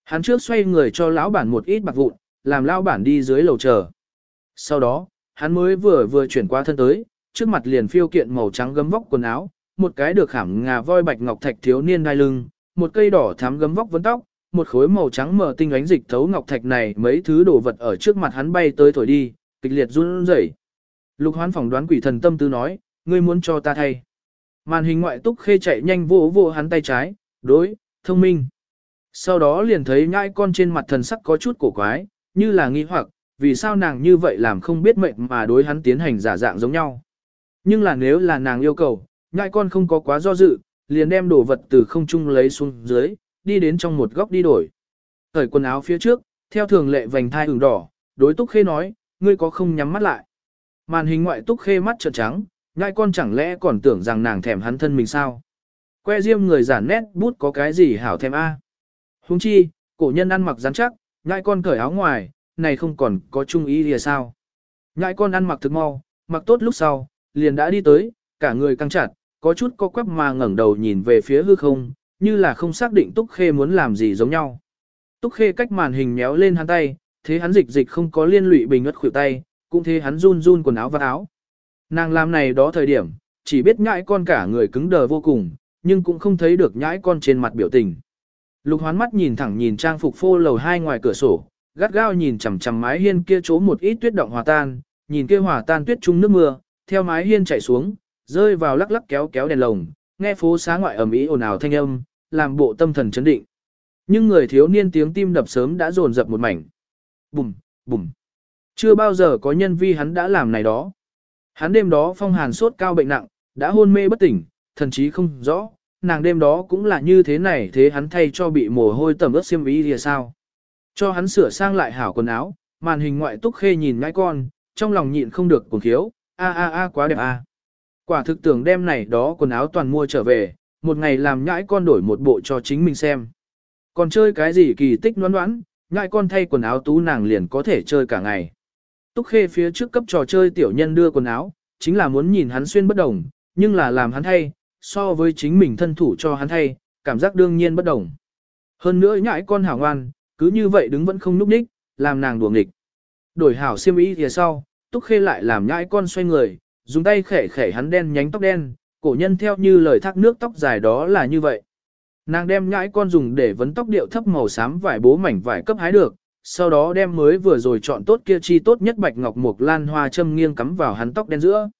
Hắn trước xoay người cho lão bản một ít bạc vụn, làm lão bản đi dưới lầu chờ. Sau đó, hắn mới vừa vừa chuyển qua thân tới, trước mặt liền phiêu kiện màu trắng gấm vóc quần áo, một cái được khảm ngà voi bạch ngọc thạch thiếu niên đai lưng, một cây đỏ thắm gấm vóc vấn tóc, một khối màu trắng mờ tinh ánh dịch thấu ngọc thạch này mấy thứ đồ vật ở trước mặt hắn bay tới thổi đi, kịch liệt run rẩy. Lục Hoán phỏng đoán quỷ thần tâm tư nói, ngươi muốn cho ta thay. Màn hình ngoại túc khê chạy nhanh vô vô hắn tay trái, đối, thông minh. Sau đó liền thấy nhãi con trên mặt thần sắc có chút cổ quái, như là nghi hoặc, vì sao nàng như vậy làm không biết mệnh mà đối hắn tiến hành giả dạng giống nhau. Nhưng là nếu là nàng yêu cầu, nhãi con không có quá do dự, liền đem đồ vật từ không trung lấy xuống dưới, đi đến trong một góc đi đổi. Thời quần áo phía trước, theo thường lệ vành thai ửng đỏ, đối túc khê nói, ngươi có không nhắm mắt lại. Màn hình ngoại túc khê mắt trợn trắng, nhãi con chẳng lẽ còn tưởng rằng nàng thèm hắn thân mình sao. Que diêm người giản nét bút có cái gì hảo thèm a? À. Huống chi, cổ nhân ăn mặc rắn chắc, nhãi con cởi áo ngoài, này không còn có chung ý lìa sao. Nhãi con ăn mặc thực mau, mặc tốt lúc sau, liền đã đi tới, cả người căng chặt, có chút co quắp mà ngẩng đầu nhìn về phía hư không, như là không xác định Túc Khê muốn làm gì giống nhau. Túc Khê cách màn hình méo lên hắn tay, thế hắn dịch dịch không có liên lụy bình ngất khuỷu tay, cũng thế hắn run run quần áo và áo. Nàng làm này đó thời điểm, chỉ biết nhãi con cả người cứng đờ vô cùng, nhưng cũng không thấy được nhãi con trên mặt biểu tình. Lục hoán mắt nhìn thẳng nhìn trang phục phô lầu hai ngoài cửa sổ, gắt gao nhìn chằm chằm mái hiên kia chỗ một ít tuyết động hòa tan, nhìn kia hòa tan tuyết trung nước mưa, theo mái hiên chảy xuống, rơi vào lắc lắc kéo kéo đèn lồng, nghe phố xá ngoại ầm ĩ ồn ào thanh âm, làm bộ tâm thần chấn định. Nhưng người thiếu niên tiếng tim đập sớm đã dồn dập một mảnh. Bùm, bùm. Chưa bao giờ có nhân vi hắn đã làm này đó. Hắn đêm đó phong hàn sốt cao bệnh nặng, đã hôn mê bất tỉnh, thần chí không rõ, nàng đêm đó cũng là như thế này thế hắn thay cho bị mồ hôi tầm ướt xiêm ý thì sao. Cho hắn sửa sang lại hảo quần áo, màn hình ngoại túc khê nhìn nhãi con, trong lòng nhịn không được cuồng khiếu, a a a quá đẹp a. Quả thực tưởng đem này đó quần áo toàn mua trở về, một ngày làm nhãi con đổi một bộ cho chính mình xem. Còn chơi cái gì kỳ tích noãn noãn, nhãi con thay quần áo tú nàng liền có thể chơi cả ngày. Túc khê phía trước cấp trò chơi tiểu nhân đưa quần áo, chính là muốn nhìn hắn xuyên bất đồng, nhưng là làm hắn thay, so với chính mình thân thủ cho hắn thay, cảm giác đương nhiên bất đồng. Hơn nữa nhãi con hảo ngoan, cứ như vậy đứng vẫn không núp ních, làm nàng đuổi nghịch. Đổi hảo xiêm y phía sau, Túc Khê lại làm nhãi con xoay người, dùng tay khẻ khẻ hắn đen nhánh tóc đen, cổ nhân theo như lời thác nước tóc dài đó là như vậy. Nàng đem nhãi con dùng để vấn tóc điệu thấp màu xám vải bố mảnh vải cấp hái được, sau đó đem mới vừa rồi chọn tốt kia chi tốt nhất bạch ngọc mục lan hoa châm nghiêng cắm vào hắn tóc đen giữa.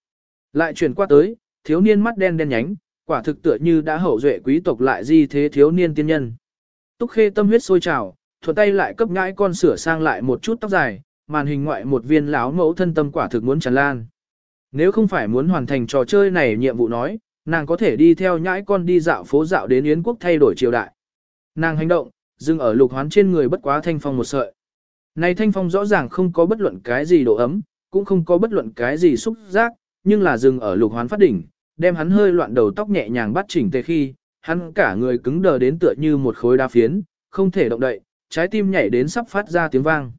Lại chuyển qua tới, thiếu niên mắt đen đen nhánh, quả thực tựa như đã hậu duệ quý tộc lại di thế thiếu niên tiên nhân. Túc khê tâm huyết sôi trào, thuận tay lại cấp nhãi con sửa sang lại một chút tóc dài, màn hình ngoại một viên lão mẫu thân tâm quả thực muốn tràn lan. Nếu không phải muốn hoàn thành trò chơi này nhiệm vụ nói, nàng có thể đi theo nhãi con đi dạo phố dạo đến Yến quốc thay đổi triều đại. Nàng hành động, dừng ở lục hoán trên người bất quá thanh phong một sợi. Này thanh phong rõ ràng không có bất luận cái gì độ ấm, cũng không có bất luận cái gì xúc giác, nhưng là dừng ở lục hoán phát đỉnh, đem hắn hơi loạn đầu tóc nhẹ nhàng bắt chỉnh tề khi, hắn cả người cứng đờ đến tựa như một khối đá phiến, không thể động đậy, trái tim nhảy đến sắp phát ra tiếng vang.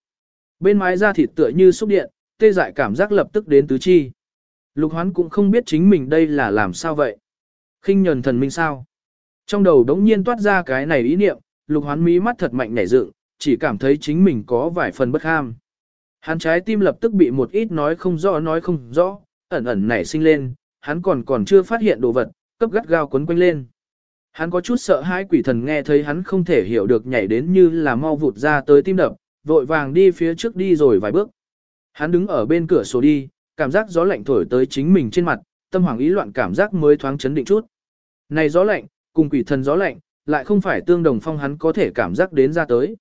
Bên mái da thịt tựa như xúc điện, tê dại cảm giác lập tức đến tứ chi. Lục hoán cũng không biết chính mình đây là làm sao vậy. khinh nhờn thần minh sao. Trong đầu đống nhiên toát ra cái này ý niệm, lục hoán mí mắt thật mạnh nảy dựng, chỉ cảm thấy chính mình có vài phần bất ham. Hắn trái tim lập tức bị một ít nói không rõ nói không rõ, ẩn ẩn nảy sinh lên, hắn còn còn chưa phát hiện đồ vật, cấp gắt gao quấn quanh lên. Hắn có chút sợ hãi quỷ thần nghe thấy hắn không thể hiểu được nhảy đến như là mau vụt ra tới tim đập, vội vàng đi phía trước đi rồi vài bước. Hắn đứng ở bên cửa sổ đi, cảm giác gió lạnh thổi tới chính mình trên mặt, tâm hoàng ý loạn cảm giác mới thoáng chấn định chút. Này gió lạnh, cùng quỷ thần gió lạnh, lại không phải tương đồng phong hắn có thể cảm giác đến ra tới.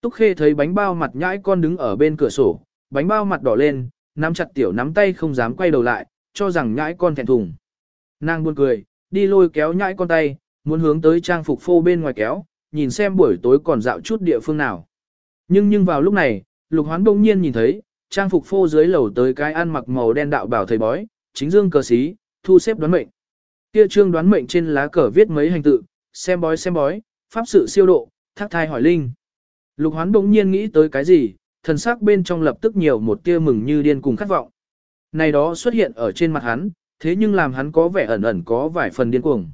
Túc Khê thấy bánh bao mặt nhãi con đứng ở bên cửa sổ, bánh bao mặt đỏ lên, nắm chặt tiểu nắm tay không dám quay đầu lại, cho rằng nhãi con thẹn thùng. Nàng buồn cười, đi lôi kéo nhãi con tay, muốn hướng tới trang phục phô bên ngoài kéo, nhìn xem buổi tối còn dạo chút địa phương nào. Nhưng nhưng vào lúc này, lục hoán bỗng nhiên nhìn thấy, trang phục phô dưới lầu tới cái ăn mặc màu đen đạo bảo thầy bói, chính dương cờ xí, thu xếp đoán mệnh. Kia trương đoán mệnh trên lá cờ viết mấy hành tự, xem bói xem bói, pháp sự siêu độ, thác thai hỏi linh. Lục hoán đống nhiên nghĩ tới cái gì, thần sắc bên trong lập tức nhiều một tia mừng như điên cùng khát vọng. Này đó xuất hiện ở trên mặt hắn, thế nhưng làm hắn có vẻ ẩn ẩn có vài phần điên cuồng.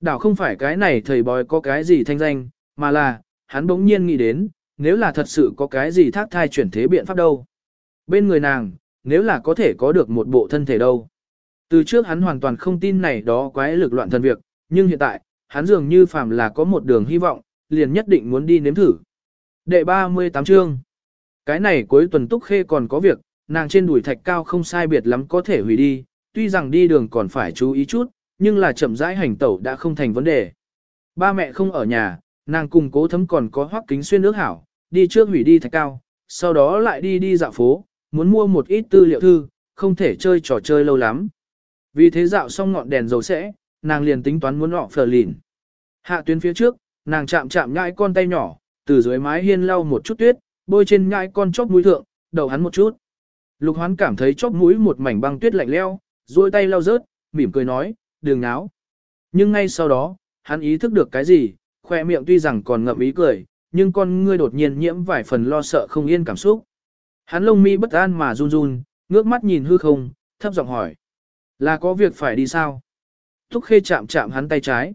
Đảo không phải cái này thầy bói có cái gì thanh danh, mà là, hắn bỗng nhiên nghĩ đến, nếu là thật sự có cái gì thác thai chuyển thế biện pháp đâu. Bên người nàng, nếu là có thể có được một bộ thân thể đâu. Từ trước hắn hoàn toàn không tin này đó quái lực loạn thần việc, nhưng hiện tại, hắn dường như phàm là có một đường hy vọng, liền nhất định muốn đi nếm thử. Đệ 38 chương Cái này cuối tuần túc khê còn có việc, nàng trên đùi thạch cao không sai biệt lắm có thể hủy đi, tuy rằng đi đường còn phải chú ý chút, nhưng là chậm rãi hành tẩu đã không thành vấn đề. Ba mẹ không ở nhà, nàng cùng cố thấm còn có hoắc kính xuyên nước hảo, đi trước hủy đi thạch cao, sau đó lại đi đi dạo phố, muốn mua một ít tư liệu thư, không thể chơi trò chơi lâu lắm. Vì thế dạo xong ngọn đèn dầu sẽ, nàng liền tính toán muốn lọ phờ lìn. Hạ tuyến phía trước, nàng chạm chạm nhãi con tay nhỏ, từ dưới mái hiên lau một chút tuyết, bôi trên nhãi con chóp mũi thượng, đầu hắn một chút. Lục hoán cảm thấy chóp mũi một mảnh băng tuyết lạnh leo, duỗi tay lau rớt, mỉm cười nói, đường náo. Nhưng ngay sau đó, hắn ý thức được cái gì, khoe miệng tuy rằng còn ngậm ý cười, nhưng con ngươi đột nhiên nhiễm vài phần lo sợ không yên cảm xúc. Hắn lông mi bất an mà run run, ngước mắt nhìn hư không, thấp giọng hỏi. Là có việc phải đi sao? Thúc khê chạm chạm hắn tay trái.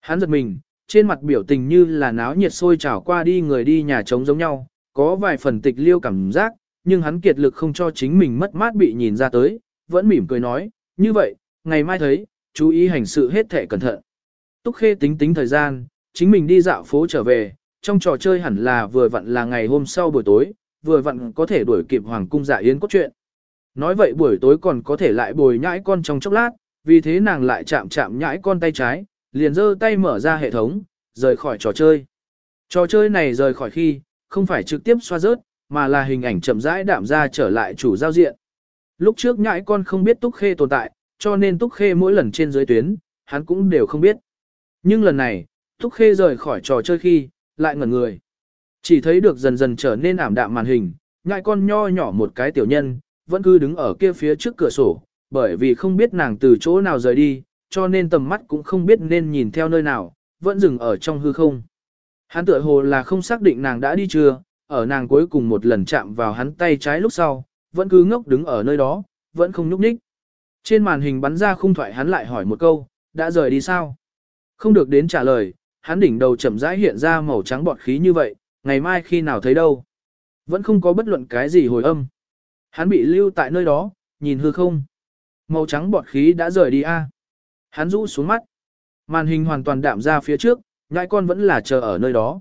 Hắn giật mình, trên mặt biểu tình như là náo nhiệt sôi trào qua đi người đi nhà trống giống nhau, có vài phần tịch liêu cảm giác, nhưng hắn kiệt lực không cho chính mình mất mát bị nhìn ra tới, vẫn mỉm cười nói, như vậy, ngày mai thấy, chú ý hành sự hết thể cẩn thận. Túc Khê tính tính thời gian, chính mình đi dạo phố trở về, trong trò chơi hẳn là vừa vặn là ngày hôm sau buổi tối, vừa vặn có thể đuổi kịp hoàng cung dạ yến cốt truyện. Nói vậy buổi tối còn có thể lại bồi nhãi con trong chốc lát, vì thế nàng lại chạm chạm nhãi con tay trái, liền giơ tay mở ra hệ thống, rời khỏi trò chơi. Trò chơi này rời khỏi khi, không phải trực tiếp xoa rớt, mà là hình ảnh chậm rãi đạm ra trở lại chủ giao diện. Lúc trước nhãi con không biết Túc Khê tồn tại, cho nên Túc Khê mỗi lần trên dưới tuyến, hắn cũng đều không biết. Nhưng lần này, Túc Khê rời khỏi trò chơi khi, lại ngẩn người. Chỉ thấy được dần dần trở nên ảm đạm màn hình, ngại con nho nhỏ một cái tiểu nhân, vẫn cứ đứng ở kia phía trước cửa sổ, bởi vì không biết nàng từ chỗ nào rời đi, cho nên tầm mắt cũng không biết nên nhìn theo nơi nào, vẫn dừng ở trong hư không. Hắn tựa hồ là không xác định nàng đã đi chưa, ở nàng cuối cùng một lần chạm vào hắn tay trái lúc sau, vẫn cứ ngốc đứng ở nơi đó, vẫn không nhúc nhích. Trên màn hình bắn ra khung thoại hắn lại hỏi một câu, đã rời đi sao? Không được đến trả lời, hắn đỉnh đầu chậm rãi hiện ra màu trắng bọt khí như vậy, ngày mai khi nào thấy đâu? Vẫn không có bất luận cái gì hồi âm. Hắn bị lưu tại nơi đó, nhìn hư không. Màu trắng bọt khí đã rời đi a. Hắn rũ xuống mắt. Màn hình hoàn toàn đạm ra phía trước, ngại con vẫn là chờ ở nơi đó.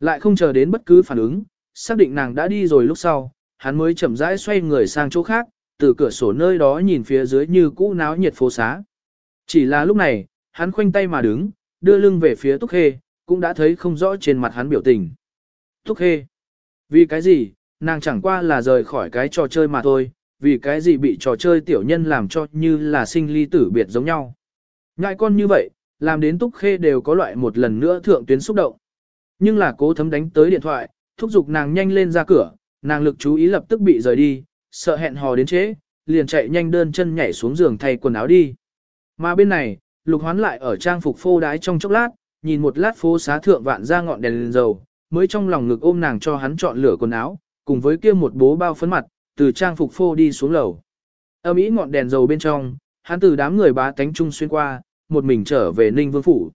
Lại không chờ đến bất cứ phản ứng, xác định nàng đã đi rồi lúc sau, hắn mới chậm rãi xoay người sang chỗ khác, từ cửa sổ nơi đó nhìn phía dưới như cũ náo nhiệt phố xá. Chỉ là lúc này, hắn khoanh tay mà đứng, đưa lưng về phía Túc Khê, cũng đã thấy không rõ trên mặt hắn biểu tình thúc Khê. Vì cái gì, nàng chẳng qua là rời khỏi cái trò chơi mà thôi, vì cái gì bị trò chơi tiểu nhân làm cho như là sinh ly tử biệt giống nhau. Ngại con như vậy, làm đến Túc Khê đều có loại một lần nữa thượng tuyến xúc động. Nhưng là cố thấm đánh tới điện thoại, thúc giục nàng nhanh lên ra cửa, nàng lực chú ý lập tức bị rời đi, sợ hẹn hò đến trễ, liền chạy nhanh đơn chân nhảy xuống giường thay quần áo đi. Mà bên này, lục hoán lại ở trang phục phô đái trong chốc lát, nhìn một lát phố xá thượng vạn ra ngọn đèn lên dầu, mới trong lòng ngực ôm nàng cho hắn chọn lửa quần áo, cùng với kia một bố bao phấn mặt, từ trang phục phô đi xuống lầu. Âm ý ngọn đèn dầu bên trong, hắn từ đám người bá tánh trung xuyên qua, một mình trở về Ninh Vương Phủ.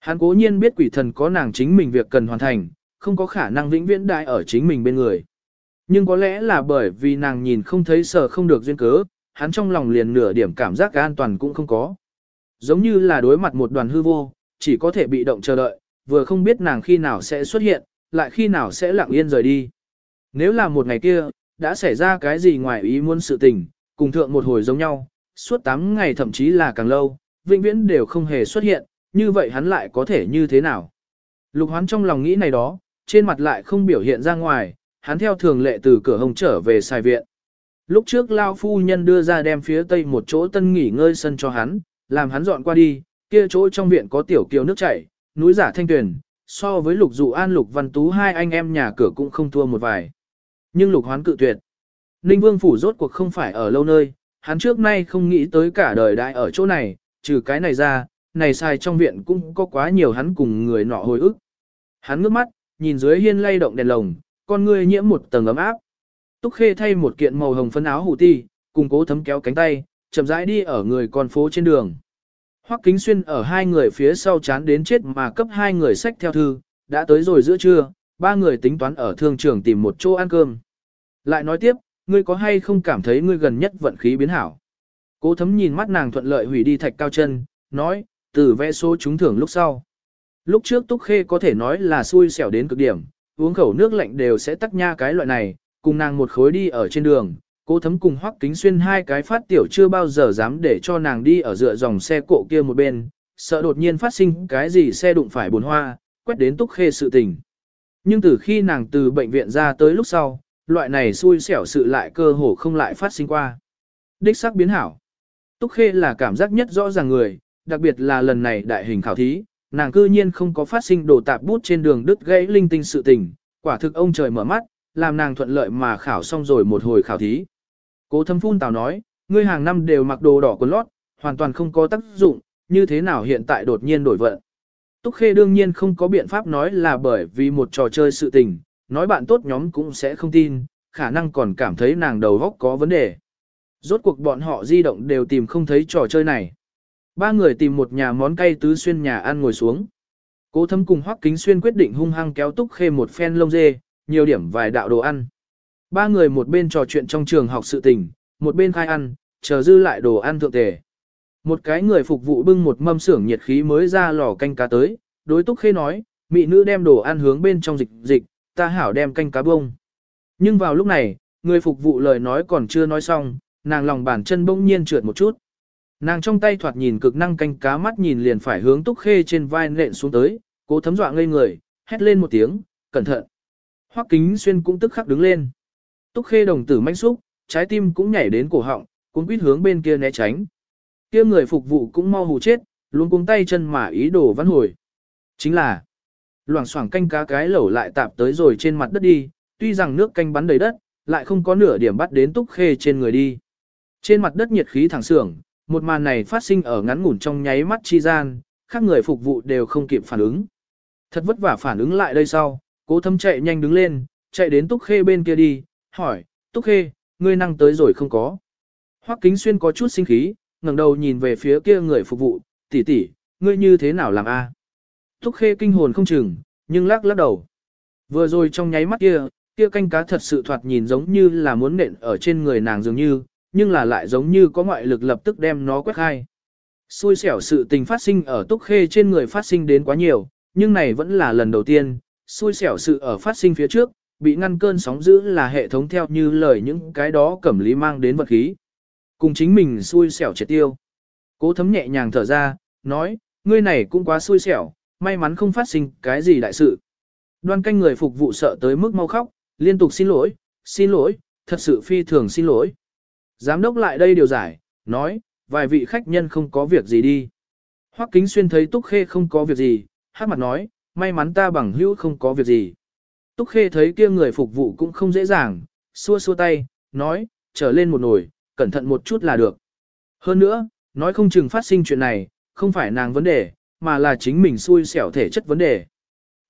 Hắn cố nhiên biết quỷ thần có nàng chính mình việc cần hoàn thành, không có khả năng vĩnh viễn đại ở chính mình bên người. Nhưng có lẽ là bởi vì nàng nhìn không thấy sợ không được duyên cớ, hắn trong lòng liền nửa điểm cảm giác an toàn cũng không có. Giống như là đối mặt một đoàn hư vô, chỉ có thể bị động chờ đợi, vừa không biết nàng khi nào sẽ xuất hiện, lại khi nào sẽ lặng yên rời đi. Nếu là một ngày kia, đã xảy ra cái gì ngoài ý muốn sự tình, cùng thượng một hồi giống nhau, suốt 8 ngày thậm chí là càng lâu, vĩnh viễn đều không hề xuất hiện, như vậy hắn lại có thể như thế nào? Lục hoán trong lòng nghĩ này đó, trên mặt lại không biểu hiện ra ngoài, hắn theo thường lệ từ cửa hồng trở về xài viện. Lúc trước Lao Phu Nhân đưa ra đem phía tây một chỗ tân nghỉ ngơi sân cho hắn, làm hắn dọn qua đi, kia chỗ trong viện có tiểu kiều nước chảy, núi giả thanh tuyền, so với lục dụ an lục văn tú hai anh em nhà cửa cũng không thua một vài. Nhưng lục hoán cự tuyệt. Ninh Vương Phủ rốt cuộc không phải ở lâu nơi, hắn trước nay không nghĩ tới cả đời đại ở chỗ này, trừ cái này ra, này sai trong viện cũng có quá nhiều hắn cùng người nọ hồi ức. Hắn ngước mắt, nhìn dưới hiên lay động đèn lồng, con ngươi nhiễm một tầng ấm áp. Túc Khê thay một kiện màu hồng phấn áo hủ ti, cùng cố thấm kéo cánh tay, chậm rãi đi ở người con phố trên đường. Hoắc Kính Xuyên ở hai người phía sau chán đến chết mà cấp hai người sách theo thư, đã tới rồi giữa trưa, ba người tính toán ở thương trường tìm một chỗ ăn cơm. Lại nói tiếp, ngươi có hay không cảm thấy ngươi gần nhất vận khí biến hảo? Cố thấm nhìn mắt nàng thuận lợi hủy đi thạch cao chân, nói, từ vẽ số trúng thưởng lúc sau. Lúc trước Túc Khê có thể nói là xui xẻo đến cực điểm, uống khẩu nước lạnh đều sẽ tắc nha cái loại này, cùng nàng một khối đi ở trên đường, cố thấm cùng hoắc kính xuyên hai cái phát tiểu chưa bao giờ dám để cho nàng đi ở dựa dòng xe cộ kia một bên, sợ đột nhiên phát sinh cái gì xe đụng phải bồn hoa, quét đến Túc Khê sự tình. Nhưng từ khi nàng từ bệnh viện ra tới lúc sau, loại này xui xẻo sự lại cơ hồ không lại phát sinh qua. Đích sắc biến hảo. Túc Khê là cảm giác nhất rõ ràng người, đặc biệt là lần này đại hình khảo thí, nàng cư nhiên không có phát sinh đồ tạp bút trên đường đứt gãy linh tinh sự tình, quả thực ông trời mở mắt, làm nàng thuận lợi mà khảo xong rồi một hồi khảo thí. Cố thâm phun tào nói, ngươi hàng năm đều mặc đồ đỏ quần lót, hoàn toàn không có tác dụng, như thế nào hiện tại đột nhiên đổi vận. Túc Khê đương nhiên không có biện pháp nói là bởi vì một trò chơi sự tình, nói bạn tốt nhóm cũng sẽ không tin, khả năng còn cảm thấy nàng đầu góc có vấn đề. Rốt cuộc bọn họ di động đều tìm không thấy trò chơi này. Ba người tìm một nhà món cay tứ xuyên nhà ăn ngồi xuống. Cố thâm cùng Hoắc Kính Xuyên quyết định hung hăng kéo Túc Khê một phen lông dê, nhiều điểm vài đạo đồ ăn. Ba người một bên trò chuyện trong trường học sự tình, một bên khai ăn, chờ dư lại đồ ăn thượng tề. Một cái người phục vụ bưng một mâm xưởng nhiệt khí mới ra lò canh cá tới, đối Túc Khê nói, mỹ nữ đem đồ ăn hướng bên trong dịch dịch, ta hảo đem canh cá bông. Nhưng vào lúc này, người phục vụ lời nói còn chưa nói xong, nàng lòng bàn chân bỗng nhiên trượt một chút. Nàng trong tay thoạt nhìn cực năng canh cá mắt nhìn liền phải hướng túc khê trên vai nện xuống tới, cố thấm dọa ngây người, hét lên một tiếng, cẩn thận. Hoắc kính xuyên cũng tức khắc đứng lên. Túc khê đồng tử manh xúc, trái tim cũng nhảy đến cổ họng, cuốn quýt hướng bên kia né tránh. Kia người phục vụ cũng mau hù chết, luôn cuống tay chân mà ý đồ văn hồi. Chính là, loảng xoảng canh cá cái lẩu lại tạp tới rồi trên mặt đất đi, tuy rằng nước canh bắn đầy đất, lại không có nửa điểm bắt đến túc khê trên người đi. Trên mặt đất nhiệt khí thẳng sưởng, một màn này phát sinh ở ngắn ngủn trong nháy mắt chi gian, khác người phục vụ đều không kịp phản ứng. Thật vất vả phản ứng lại đây sau, cố thâm chạy nhanh đứng lên, chạy đến túc khê bên kia đi, hỏi, túc khê, ngươi năng tới rồi không có. Hoắc kính xuyên có chút sinh khí, ngẩng đầu nhìn về phía kia người phục vụ, tỷ tỷ, ngươi như thế nào làm a? Túc khê kinh hồn không chừng, nhưng lắc lắc đầu. Vừa rồi trong nháy mắt kia, kia canh cá thật sự thoạt nhìn giống như là muốn nện ở trên người nàng dường như, nhưng là lại giống như có ngoại lực lập tức đem nó quét khai. Xui xẻo sự tình phát sinh ở túc khê trên người phát sinh đến quá nhiều, nhưng này vẫn là lần đầu tiên, xui xẻo sự ở phát sinh phía trước, bị ngăn cơn sóng dữ là hệ thống theo như lời những cái đó cẩm lý mang đến vật khí. Cùng chính mình xui xẻo triệt tiêu. Cố thấm nhẹ nhàng thở ra, nói, ngươi này cũng quá xui xẻo, may mắn không phát sinh cái gì đại sự. Đoan canh người phục vụ sợ tới mức mau khóc, liên tục xin lỗi, xin lỗi, thật sự phi thường xin lỗi. Giám đốc lại đây điều giải, nói, vài vị khách nhân không có việc gì đi. Hoắc Kính Xuyên thấy Túc Khê không có việc gì, hát mặt nói, may mắn ta bằng hữu không có việc gì. Túc Khê thấy kia người phục vụ cũng không dễ dàng, xua xua tay, nói, trở lên một nồi, cẩn thận một chút là được. Hơn nữa, nói không chừng phát sinh chuyện này, không phải nàng vấn đề, mà là chính mình xui xẻo thể chất vấn đề.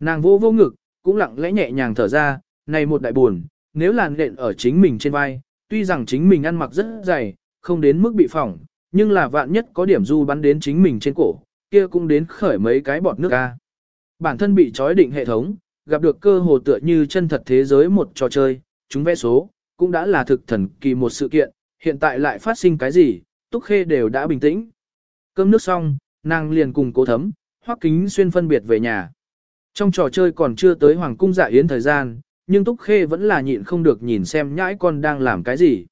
Nàng vô vô ngực, cũng lặng lẽ nhẹ nhàng thở ra, này một đại buồn, nếu làn đện ở chính mình trên vai, tuy rằng chính mình ăn mặc rất dày, không đến mức bị phỏng, nhưng là vạn nhất có điểm du bắn đến chính mình trên cổ, kia cũng đến khởi mấy cái bọt nước ca. Bản thân bị trói định hệ thống, gặp được cơ hồ tựa như chân thật thế giới một trò chơi, chúng vẽ số, cũng đã là thực thần kỳ một sự kiện, hiện tại lại phát sinh cái gì, Túc Khê đều đã bình tĩnh. Cơm nước xong, nàng liền cùng cố thấm, hoắc kính xuyên phân biệt về nhà. Trong trò chơi còn chưa tới hoàng cung dạ yến thời gian, nhưng Túc Khê vẫn là nhịn không được nhìn xem nhãi con đang làm cái gì.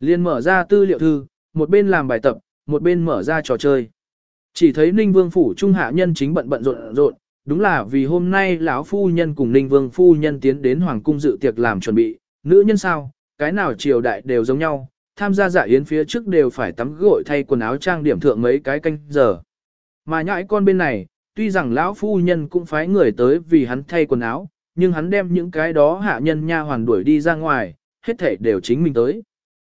Liền mở ra tư liệu thư, một bên làm bài tập, một bên mở ra trò chơi. Chỉ thấy Ninh Vương phủ trung hạ nhân chính bận bận rộn rộn, đúng là vì hôm nay lão phu nhân cùng Ninh Vương phu nhân tiến đến hoàng cung dự tiệc làm chuẩn bị, nữ nhân sao, cái nào triều đại đều giống nhau, tham gia dạ yến phía trước đều phải tắm gội thay quần áo trang điểm thượng mấy cái canh giờ. Mà nhãi con bên này, tuy rằng lão phu nhân cũng phái người tới vì hắn thay quần áo, nhưng hắn đem những cái đó hạ nhân nha hoàn đuổi đi ra ngoài, hết thể đều chính mình tới.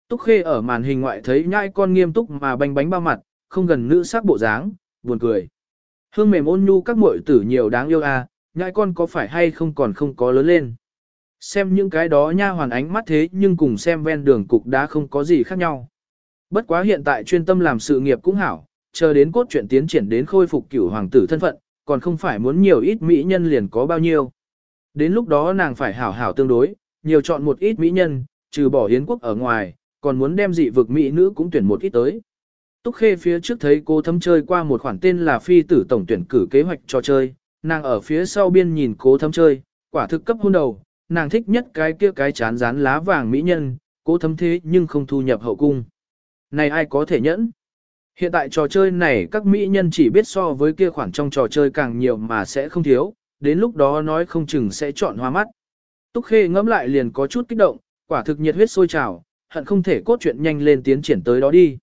Túc Khê ở màn hình ngoại thấy nhãi con nghiêm túc mà bánh bánh bao mặt, không gần nữ sắc bộ dáng, buồn cười. Hương mềm ôn nhu các muội tử nhiều đáng yêu à, nhãi con có phải hay không còn không có lớn lên. Xem những cái đó nha hoàn ánh mắt thế nhưng cùng xem ven đường cục đá không có gì khác nhau. Bất quá hiện tại chuyên tâm làm sự nghiệp cũng hảo, chờ đến cốt truyện tiến triển đến khôi phục cửu hoàng tử thân phận, còn không phải muốn nhiều ít mỹ nhân liền có bao nhiêu. Đến lúc đó nàng phải hảo hảo tương đối, nhiều chọn một ít mỹ nhân, trừ bỏ hiến quốc ở ngoài, còn muốn đem dị vực mỹ nữ cũng tuyển một ít tới. Túc Khê phía trước thấy cô thấm chơi qua một khoản tên là phi tử tổng tuyển cử kế hoạch trò chơi, nàng ở phía sau biên nhìn cố thấm chơi, quả thực cấp hôn đầu, nàng thích nhất cái kia cái chán rán lá vàng mỹ nhân, cố thấm thế nhưng không thu nhập hậu cung. Này ai có thể nhẫn? Hiện tại trò chơi này các mỹ nhân chỉ biết so với kia khoản trong trò chơi càng nhiều mà sẽ không thiếu, đến lúc đó nói không chừng sẽ chọn hoa mắt. Túc Khê ngẫm lại liền có chút kích động, quả thực nhiệt huyết sôi trào, hận không thể cốt chuyện nhanh lên tiến triển tới đó đi.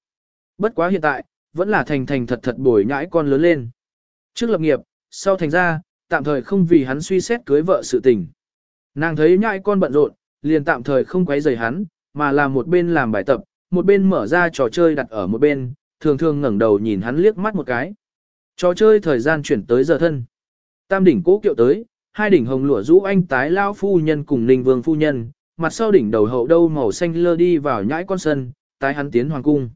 Bất quá hiện tại, vẫn là thành thành thật thật bồi nhãi con lớn lên. Trước lập nghiệp, sau thành ra, tạm thời không vì hắn suy xét cưới vợ sự tình. Nàng thấy nhãi con bận rộn, liền tạm thời không quấy rầy hắn, mà là một bên làm bài tập, một bên mở ra trò chơi đặt ở một bên, thường thường ngẩng đầu nhìn hắn liếc mắt một cái. Trò chơi thời gian chuyển tới giờ thân. Tam đỉnh cố kiệu tới, hai đỉnh hồng lụa rũ anh tái lao phu nhân cùng ninh vương phu nhân, mặt sau đỉnh đầu hậu đâu màu xanh lơ đi vào nhãi con sân, tái hắn tiến hoàng cung.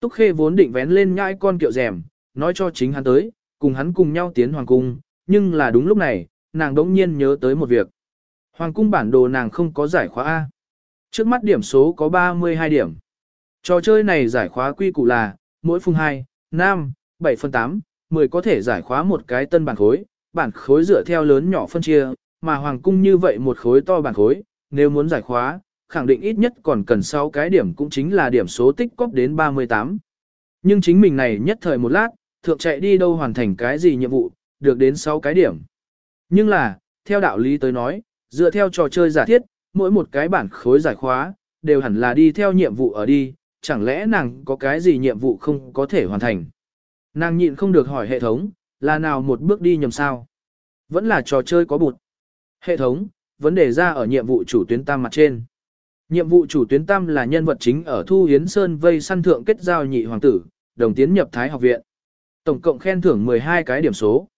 Túc Khê vốn định vén lên nhãi con kiệu rèm, nói cho chính hắn tới, cùng hắn cùng nhau tiến hoàng cung, nhưng là đúng lúc này, nàng đỗng nhiên nhớ tới một việc. Hoàng cung bản đồ nàng không có giải khóa A. Trước mắt điểm số có 32 điểm. Trò chơi này giải khóa quy củ là, mỗi phung 2, nam, 7 phân 8, 10 có thể giải khóa một cái tân bản khối, bản khối dựa theo lớn nhỏ phân chia, mà hoàng cung như vậy một khối to bản khối, nếu muốn giải khóa, khẳng định ít nhất còn cần 6 cái điểm cũng chính là điểm số tích cóp đến 38. Nhưng chính mình này nhất thời một lát, thượng chạy đi đâu hoàn thành cái gì nhiệm vụ, được đến 6 cái điểm. Nhưng là, theo đạo lý tới nói, dựa theo trò chơi giả thiết, mỗi một cái bản khối giải khóa, đều hẳn là đi theo nhiệm vụ ở đi, chẳng lẽ nàng có cái gì nhiệm vụ không có thể hoàn thành. Nàng nhịn không được hỏi hệ thống, là nào một bước đi nhầm sao. Vẫn là trò chơi có bụt. Hệ thống, vấn đề ra ở nhiệm vụ chủ tuyến tam mặt trên. Nhiệm vụ chủ tuyến tam là nhân vật chính ở Thu Hiến Sơn vây săn thượng kết giao nhị hoàng tử, đồng tiến nhập Thái học viện. Tổng cộng khen thưởng 12 cái điểm số.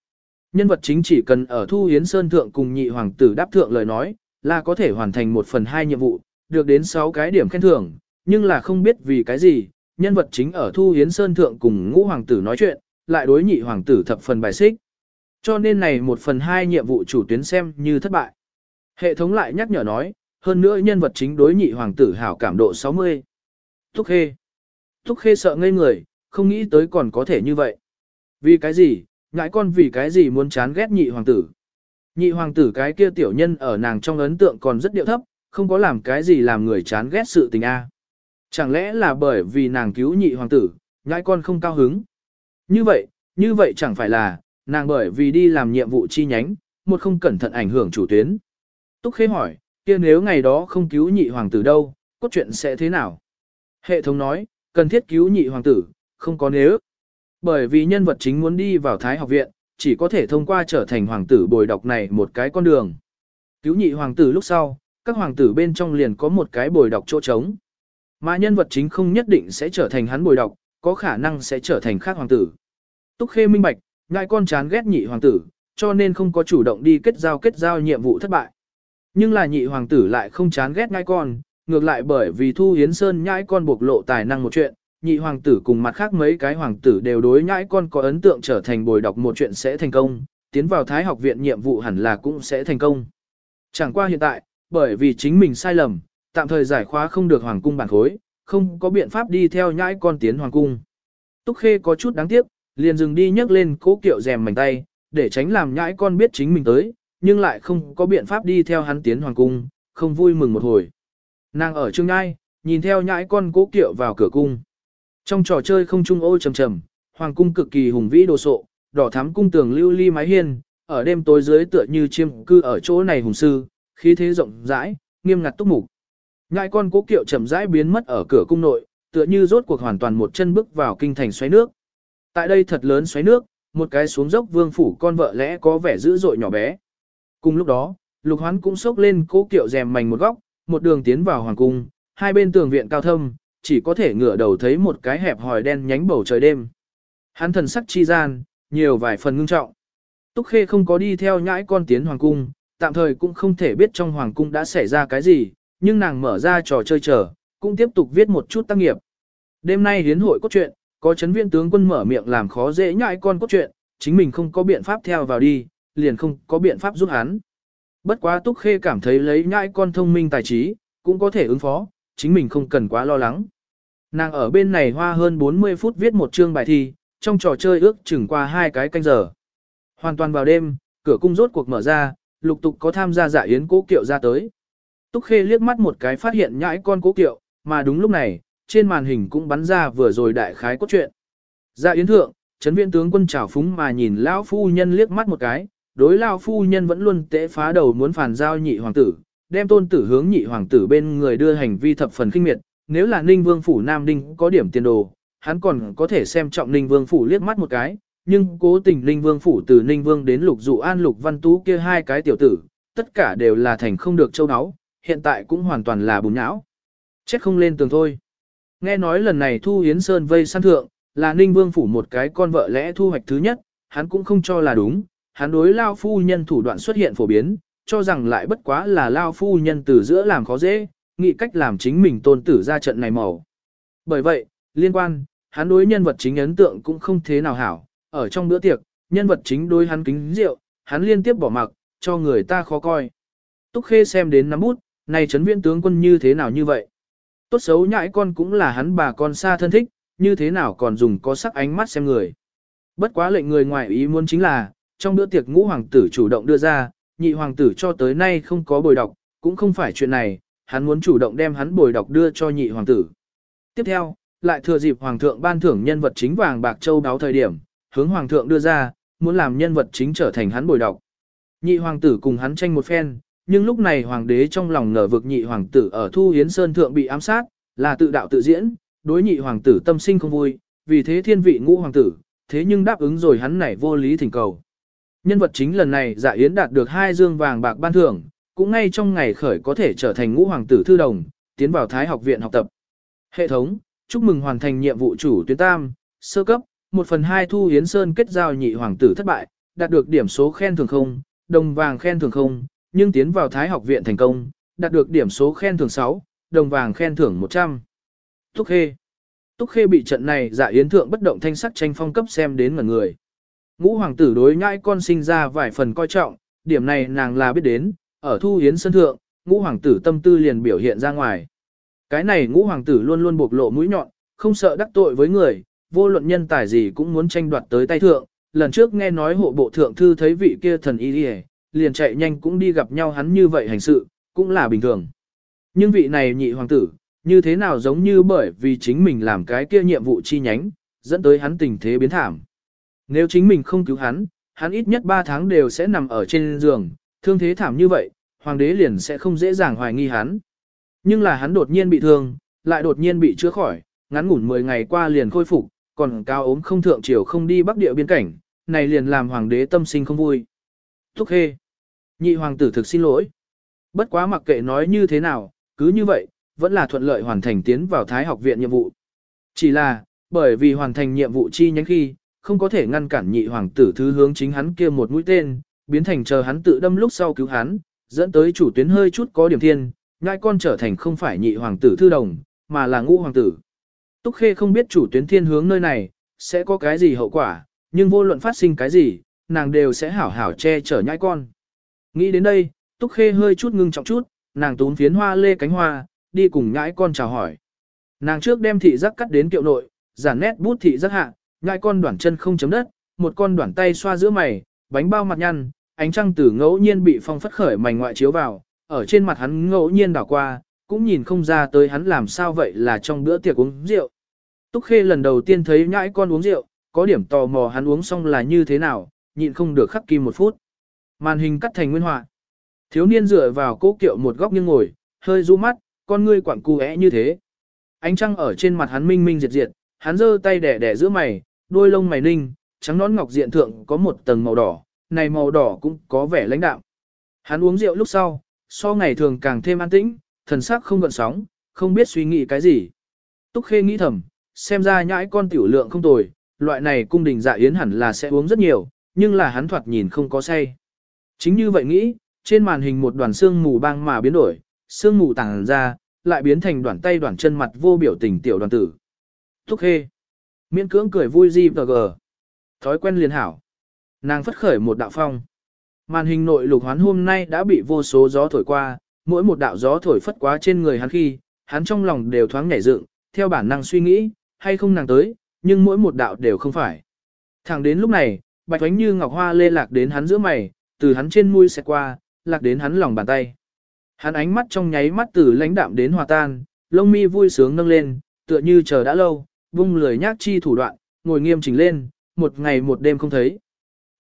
Nhân vật chính chỉ cần ở Thu Hiến Sơn thượng cùng nhị hoàng tử đáp thượng lời nói, là có thể hoàn thành một phần hai nhiệm vụ, được đến 6 cái điểm khen thưởng, nhưng là không biết vì cái gì, nhân vật chính ở Thu Hiến Sơn thượng cùng ngũ hoàng tử nói chuyện, lại đối nhị hoàng tử thập phần bài xích. Cho nên này một phần hai nhiệm vụ chủ tuyến xem như thất bại. Hệ thống lại nhắc nhở nói, hơn nữa nhân vật chính đối nhị hoàng tử hảo cảm độ 60. Thúc Khê. Thúc Khê sợ ngây người, không nghĩ tới còn có thể như vậy. Vì cái gì, ngại con vì cái gì muốn chán ghét nhị hoàng tử. Nhị hoàng tử cái kia tiểu nhân ở nàng trong ấn tượng còn rất điệu thấp, không có làm cái gì làm người chán ghét sự tình a. Chẳng lẽ là bởi vì nàng cứu nhị hoàng tử, ngại con không cao hứng. Như vậy, như vậy chẳng phải là, nàng bởi vì đi làm nhiệm vụ chi nhánh, một không cẩn thận ảnh hưởng chủ tuyến. Túc Khê hỏi, kia nếu ngày đó không cứu nhị hoàng tử đâu, cốt truyện sẽ thế nào? Hệ thống nói, cần thiết cứu nhị hoàng tử, không có nếu. Bởi vì nhân vật chính muốn đi vào Thái học viện, chỉ có thể thông qua trở thành hoàng tử bồi đọc này một cái con đường. Cứu nhị hoàng tử lúc sau, các hoàng tử bên trong liền có một cái bồi đọc chỗ trống. Mà nhân vật chính không nhất định sẽ trở thành hắn bồi đọc, có khả năng sẽ trở thành khác hoàng tử. Túc Khê minh bạch, ngại con chán ghét nhị hoàng tử, cho nên không có chủ động đi kết giao kết giao nhiệm vụ thất bại. Nhưng là nhị hoàng tử lại không chán ghét ngai con, ngược lại bởi vì Thu Hiến Sơn nhãi con bộc lộ tài năng một chuyện, nhị hoàng tử cùng mặt khác mấy cái hoàng tử đều đối nhãi con có ấn tượng trở thành bồi đọc một chuyện sẽ thành công, tiến vào Thái học viện nhiệm vụ hẳn là cũng sẽ thành công. Chẳng qua hiện tại, bởi vì chính mình sai lầm, tạm thời giải khóa không được hoàng cung bản khối, không có biện pháp đi theo nhãi con tiến hoàng cung. Túc Khê có chút đáng tiếc, liền dừng đi nhấc lên cố kiệu rèm mảnh tay, để tránh làm nhãi con biết chính mình tới, nhưng lại không có biện pháp đi theo hắn tiến hoàng cung, không vui mừng một hồi. Nàng ở trương ngai, nhìn theo nhãi con cố kiệu vào cửa cung. Trong trò chơi không trung ô trầm trầm, hoàng cung cực kỳ hùng vĩ đồ sộ, đỏ thắm cung tường lưu ly mái hiên, ở đêm tối dưới tựa như chiêm cư ở chỗ này hùng sư, khí thế rộng rãi, nghiêm ngặt túc mục. Nhãi con cố kiệu chậm rãi biến mất ở cửa cung nội, tựa như rốt cuộc hoàn toàn một chân bước vào kinh thành xoáy nước. Tại đây thật lớn xoáy nước, một cái xuống dốc vương phủ con vợ lẽ có vẻ dữ dội nhỏ bé. Cùng lúc đó, lục hoán cũng sốc lên cố kiệu rèm mảnh một góc, một đường tiến vào hoàng cung, hai bên tường viện cao thâm, chỉ có thể ngửa đầu thấy một cái hẹp hòi đen nhánh bầu trời đêm. Hắn thần sắc chi gian, nhiều vài phần ngưng trọng. Túc Khê không có đi theo nhãi con tiến hoàng cung, tạm thời cũng không thể biết trong hoàng cung đã xảy ra cái gì, nhưng nàng mở ra trò chơi chờ, cũng tiếp tục viết một chút tác nghiệp. Đêm nay hiến hội cốt truyện, có chấn viên tướng quân mở miệng làm khó dễ nhãi con cốt truyện, chính mình không có biện pháp theo vào đi, liền không có biện pháp giúp hắn. Bất quá Túc Khê cảm thấy lấy nhãi con thông minh tài trí, cũng có thể ứng phó, chính mình không cần quá lo lắng. Nàng ở bên này hoa hơn 40 phút viết một chương bài thi, trong trò chơi ước chừng qua hai cái canh giờ. Hoàn toàn vào đêm, cửa cung rốt cuộc mở ra, lục tục có tham gia dạ yến cố kiệu ra tới. Túc Khê liếc mắt một cái phát hiện nhãi con cố kiệu, mà đúng lúc này, trên màn hình cũng bắn ra vừa rồi đại khái cốt truyện. Dạ yến thượng, chấn viên tướng quân trào phúng mà nhìn lão phu nhân liếc mắt một cái, đối lao phu nhân vẫn luôn tế phá đầu muốn phản giao nhị hoàng tử, đem tôn tử hướng nhị hoàng tử bên người đưa hành vi thập phần khinh miệt, nếu là ninh vương phủ nam đinh có điểm tiền đồ, hắn còn có thể xem trọng ninh vương phủ liếc mắt một cái, nhưng cố tình ninh vương phủ từ ninh vương đến lục dụ an lục văn tú kia hai cái tiểu tử, tất cả đều là thành không được châu áo, hiện tại cũng hoàn toàn là bùn nhão. Chết không lên tường thôi. Nghe nói lần này Thu Hiến Sơn vây săn thượng, là Ninh Vương phủ một cái con vợ lẽ thu hoạch thứ nhất, hắn cũng không cho là đúng, hắn đối lao phu nhân thủ đoạn xuất hiện phổ biến, cho rằng lại bất quá là lao phu nhân từ giữa làm khó dễ, nghĩ cách làm chính mình tôn tử ra trận này màu. Bởi vậy, liên quan, hắn đối nhân vật chính ấn tượng cũng không thế nào hảo, ở trong bữa tiệc, nhân vật chính đối hắn kính rượu, hắn liên tiếp bỏ mặc, cho người ta khó coi. Túc Khê xem đến nắm bút, này chấn viên tướng quân như thế nào như vậy? Tốt xấu nhãi con cũng là hắn bà con xa thân thích, như thế nào còn dùng có sắc ánh mắt xem người. Bất quá lệnh người ngoài ý muốn chính là, trong bữa tiệc ngũ hoàng tử chủ động đưa ra, nhị hoàng tử cho tới nay không có bồi đọc, cũng không phải chuyện này, hắn muốn chủ động đem hắn bồi đọc đưa cho nhị hoàng tử. Tiếp theo, lại thừa dịp hoàng thượng ban thưởng nhân vật chính vàng bạc châu đáo thời điểm, hướng hoàng thượng đưa ra, muốn làm nhân vật chính trở thành hắn bồi đọc. Nhị hoàng tử cùng hắn tranh một phen, nhưng lúc này hoàng đế trong lòng ngờ vực nhị hoàng tử ở Thu Hiến Sơn thượng bị ám sát, là tự đạo tự diễn, đối nhị hoàng tử tâm sinh không vui, vì thế thiên vị ngũ hoàng tử, thế nhưng đáp ứng rồi hắn nảy vô lý thỉnh cầu. Nhân vật chính lần này dạ yến đạt được hai dương vàng bạc ban thưởng, cũng ngay trong ngày khởi có thể trở thành ngũ hoàng tử thư đồng, tiến vào Thái học viện học tập. Hệ thống, chúc mừng hoàn thành nhiệm vụ chủ tuyến tam, sơ cấp, 1 phần 2 thu yến sơn kết giao nhị hoàng tử thất bại, đạt được điểm số khen thưởng không, đồng vàng khen thưởng không, nhưng tiến vào Thái học viện thành công, đạt được điểm số khen thưởng 6, đồng vàng khen thưởng 100. Túc Khê Túc Khê bị trận này dạ yến thượng bất động thanh sắc tranh phong cấp xem đến ngẩn người. Ngũ hoàng tử đối nhãi con sinh ra vài phần coi trọng, điểm này nàng là biết đến, ở thu hiến sân thượng, ngũ hoàng tử tâm tư liền biểu hiện ra ngoài. Cái này ngũ hoàng tử luôn luôn bộc lộ mũi nhọn, không sợ đắc tội với người, vô luận nhân tài gì cũng muốn tranh đoạt tới tay thượng. Lần trước nghe nói hộ bộ thượng thư thấy vị kia thần y đi liền chạy nhanh cũng đi gặp nhau hắn như vậy hành sự, cũng là bình thường. Nhưng vị này nhị hoàng tử, như thế nào giống như bởi vì chính mình làm cái kia nhiệm vụ chi nhánh, dẫn tới hắn tình thế biến thảm. Nếu chính mình không cứu hắn, hắn ít nhất 3 tháng đều sẽ nằm ở trên giường, thương thế thảm như vậy, hoàng đế liền sẽ không dễ dàng hoài nghi hắn. Nhưng là hắn đột nhiên bị thương, lại đột nhiên bị chữa khỏi, ngắn ngủn 10 ngày qua liền khôi phục, còn cao ốm không thượng triều không đi bắc địa biên cảnh, này liền làm hoàng đế tâm sinh không vui. Thúc hê! Nhị hoàng tử thực xin lỗi. Bất quá mặc kệ nói như thế nào, cứ như vậy, vẫn là thuận lợi hoàn thành tiến vào Thái học viện nhiệm vụ. Chỉ là, bởi vì hoàn thành nhiệm vụ chi nhánh khi, không có thể ngăn cản nhị hoàng tử thứ hướng chính hắn kia một mũi tên, biến thành chờ hắn tự đâm lúc sau cứu hắn, dẫn tới chủ tuyến hơi chút có điểm thiên, ngai con trở thành không phải nhị hoàng tử thư đồng, mà là ngũ hoàng tử. Túc Khê không biết chủ tuyến thiên hướng nơi này, sẽ có cái gì hậu quả, nhưng vô luận phát sinh cái gì, nàng đều sẽ hảo hảo che chở nhai con. Nghĩ đến đây, Túc Khê hơi chút ngưng trọng chút, nàng tún phiến hoa lê cánh hoa, đi cùng nhãi con chào hỏi. Nàng trước đem thị giác cắt đến kiệu nội, giản nét bút thị giác hạ, nhãi con đoạn chân không chấm đất, một con đoạn tay xoa giữa mày, bánh bao mặt nhăn, ánh trăng tử ngẫu nhiên bị phong phất khởi mảnh ngoại chiếu vào, ở trên mặt hắn ngẫu nhiên đảo qua, cũng nhìn không ra tới hắn làm sao vậy là trong bữa tiệc uống rượu. Túc Khê lần đầu tiên thấy nhãi con uống rượu, có điểm tò mò hắn uống xong là như thế nào, nhịn không được khắc kim một phút. Màn hình cắt thành nguyên họa. Thiếu niên dựa vào cố kiệu một góc nghiêng ngồi, hơi du mắt, con ngươi quặng cu é như thế. Ánh trăng ở trên mặt hắn minh minh diệt diệt, hắn giơ tay đẻ đẻ giữa mày, đôi lông mày ninh, trắng nón ngọc diện thượng có một tầng màu đỏ, này màu đỏ cũng có vẻ lãnh đạm. Hắn uống rượu lúc sau, so ngày thường càng thêm an tĩnh, thần sắc không gợn sóng, không biết suy nghĩ cái gì. Túc Khê nghĩ thầm, xem ra nhãi con tiểu lượng không tồi, loại này cung đình dạ yến hẳn là sẽ uống rất nhiều, nhưng là hắn thoạt nhìn không có say. Chính như vậy nghĩ, trên màn hình một đoàn xương mù băng mà biến đổi, xương mù tàng ra, lại biến thành đoàn tay đoàn chân mặt vô biểu tình tiểu đoàn tử. Túc Khê. Miễn cưỡng cười vui di và gờ. Thói quen liền hảo. Nàng phất khởi một đạo phong. Màn hình nội lục hoán hôm nay đã bị vô số gió thổi qua, mỗi một đạo gió thổi phất quá trên người hắn khi, hắn trong lòng đều thoáng nhảy dựng, theo bản năng suy nghĩ, hay không nàng tới, nhưng mỗi một đạo đều không phải. Thẳng đến lúc này, bạch ánh như ngọc hoa lê lạc đến hắn giữa mày, từ hắn trên mũi xẹt qua, lạc đến hắn lòng bàn tay. Hắn ánh mắt trong nháy mắt từ lãnh đạm đến hòa tan, lông mi vui sướng nâng lên, tựa như chờ đã lâu, vung lười nhác chi thủ đoạn, ngồi nghiêm chỉnh lên, một ngày một đêm không thấy.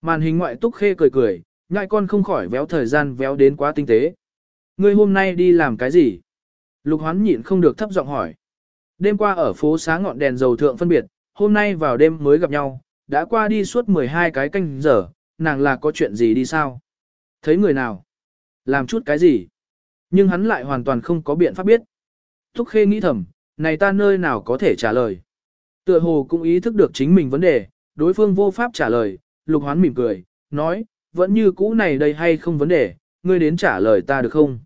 Màn hình ngoại túc khê cười cười, ngại con không khỏi véo thời gian véo đến quá tinh tế. Ngươi hôm nay đi làm cái gì? Lục hoán nhịn không được thấp giọng hỏi. Đêm qua ở phố xá ngọn đèn dầu thượng phân biệt, hôm nay vào đêm mới gặp nhau, đã qua đi suốt 12 cái canh giờ, nàng là có chuyện gì đi sao? Thấy người nào? Làm chút cái gì? Nhưng hắn lại hoàn toàn không có biện pháp biết. Thúc khê nghĩ thầm, này ta nơi nào có thể trả lời. Tựa hồ cũng ý thức được chính mình vấn đề, đối phương vô pháp trả lời, lục hoán mỉm cười, nói, vẫn như cũ này đây hay không vấn đề, ngươi đến trả lời ta được không?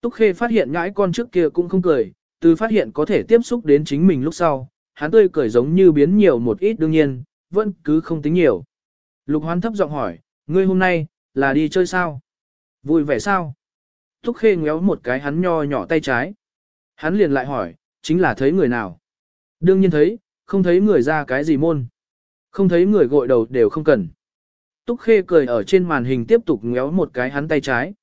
Túc Khê phát hiện ngãi con trước kia cũng không cười, từ phát hiện có thể tiếp xúc đến chính mình lúc sau, hắn tươi cười giống như biến nhiều một ít đương nhiên, vẫn cứ không tính nhiều. Lục hoán thấp giọng hỏi, ngươi hôm nay, là đi chơi sao? Vui vẻ sao? Túc Khê ngéo một cái hắn nho nhỏ tay trái. Hắn liền lại hỏi, chính là thấy người nào? Đương nhiên thấy, không thấy người ra cái gì môn. Không thấy người gội đầu đều không cần. Túc Khê cười ở trên màn hình tiếp tục ngéo một cái hắn tay trái.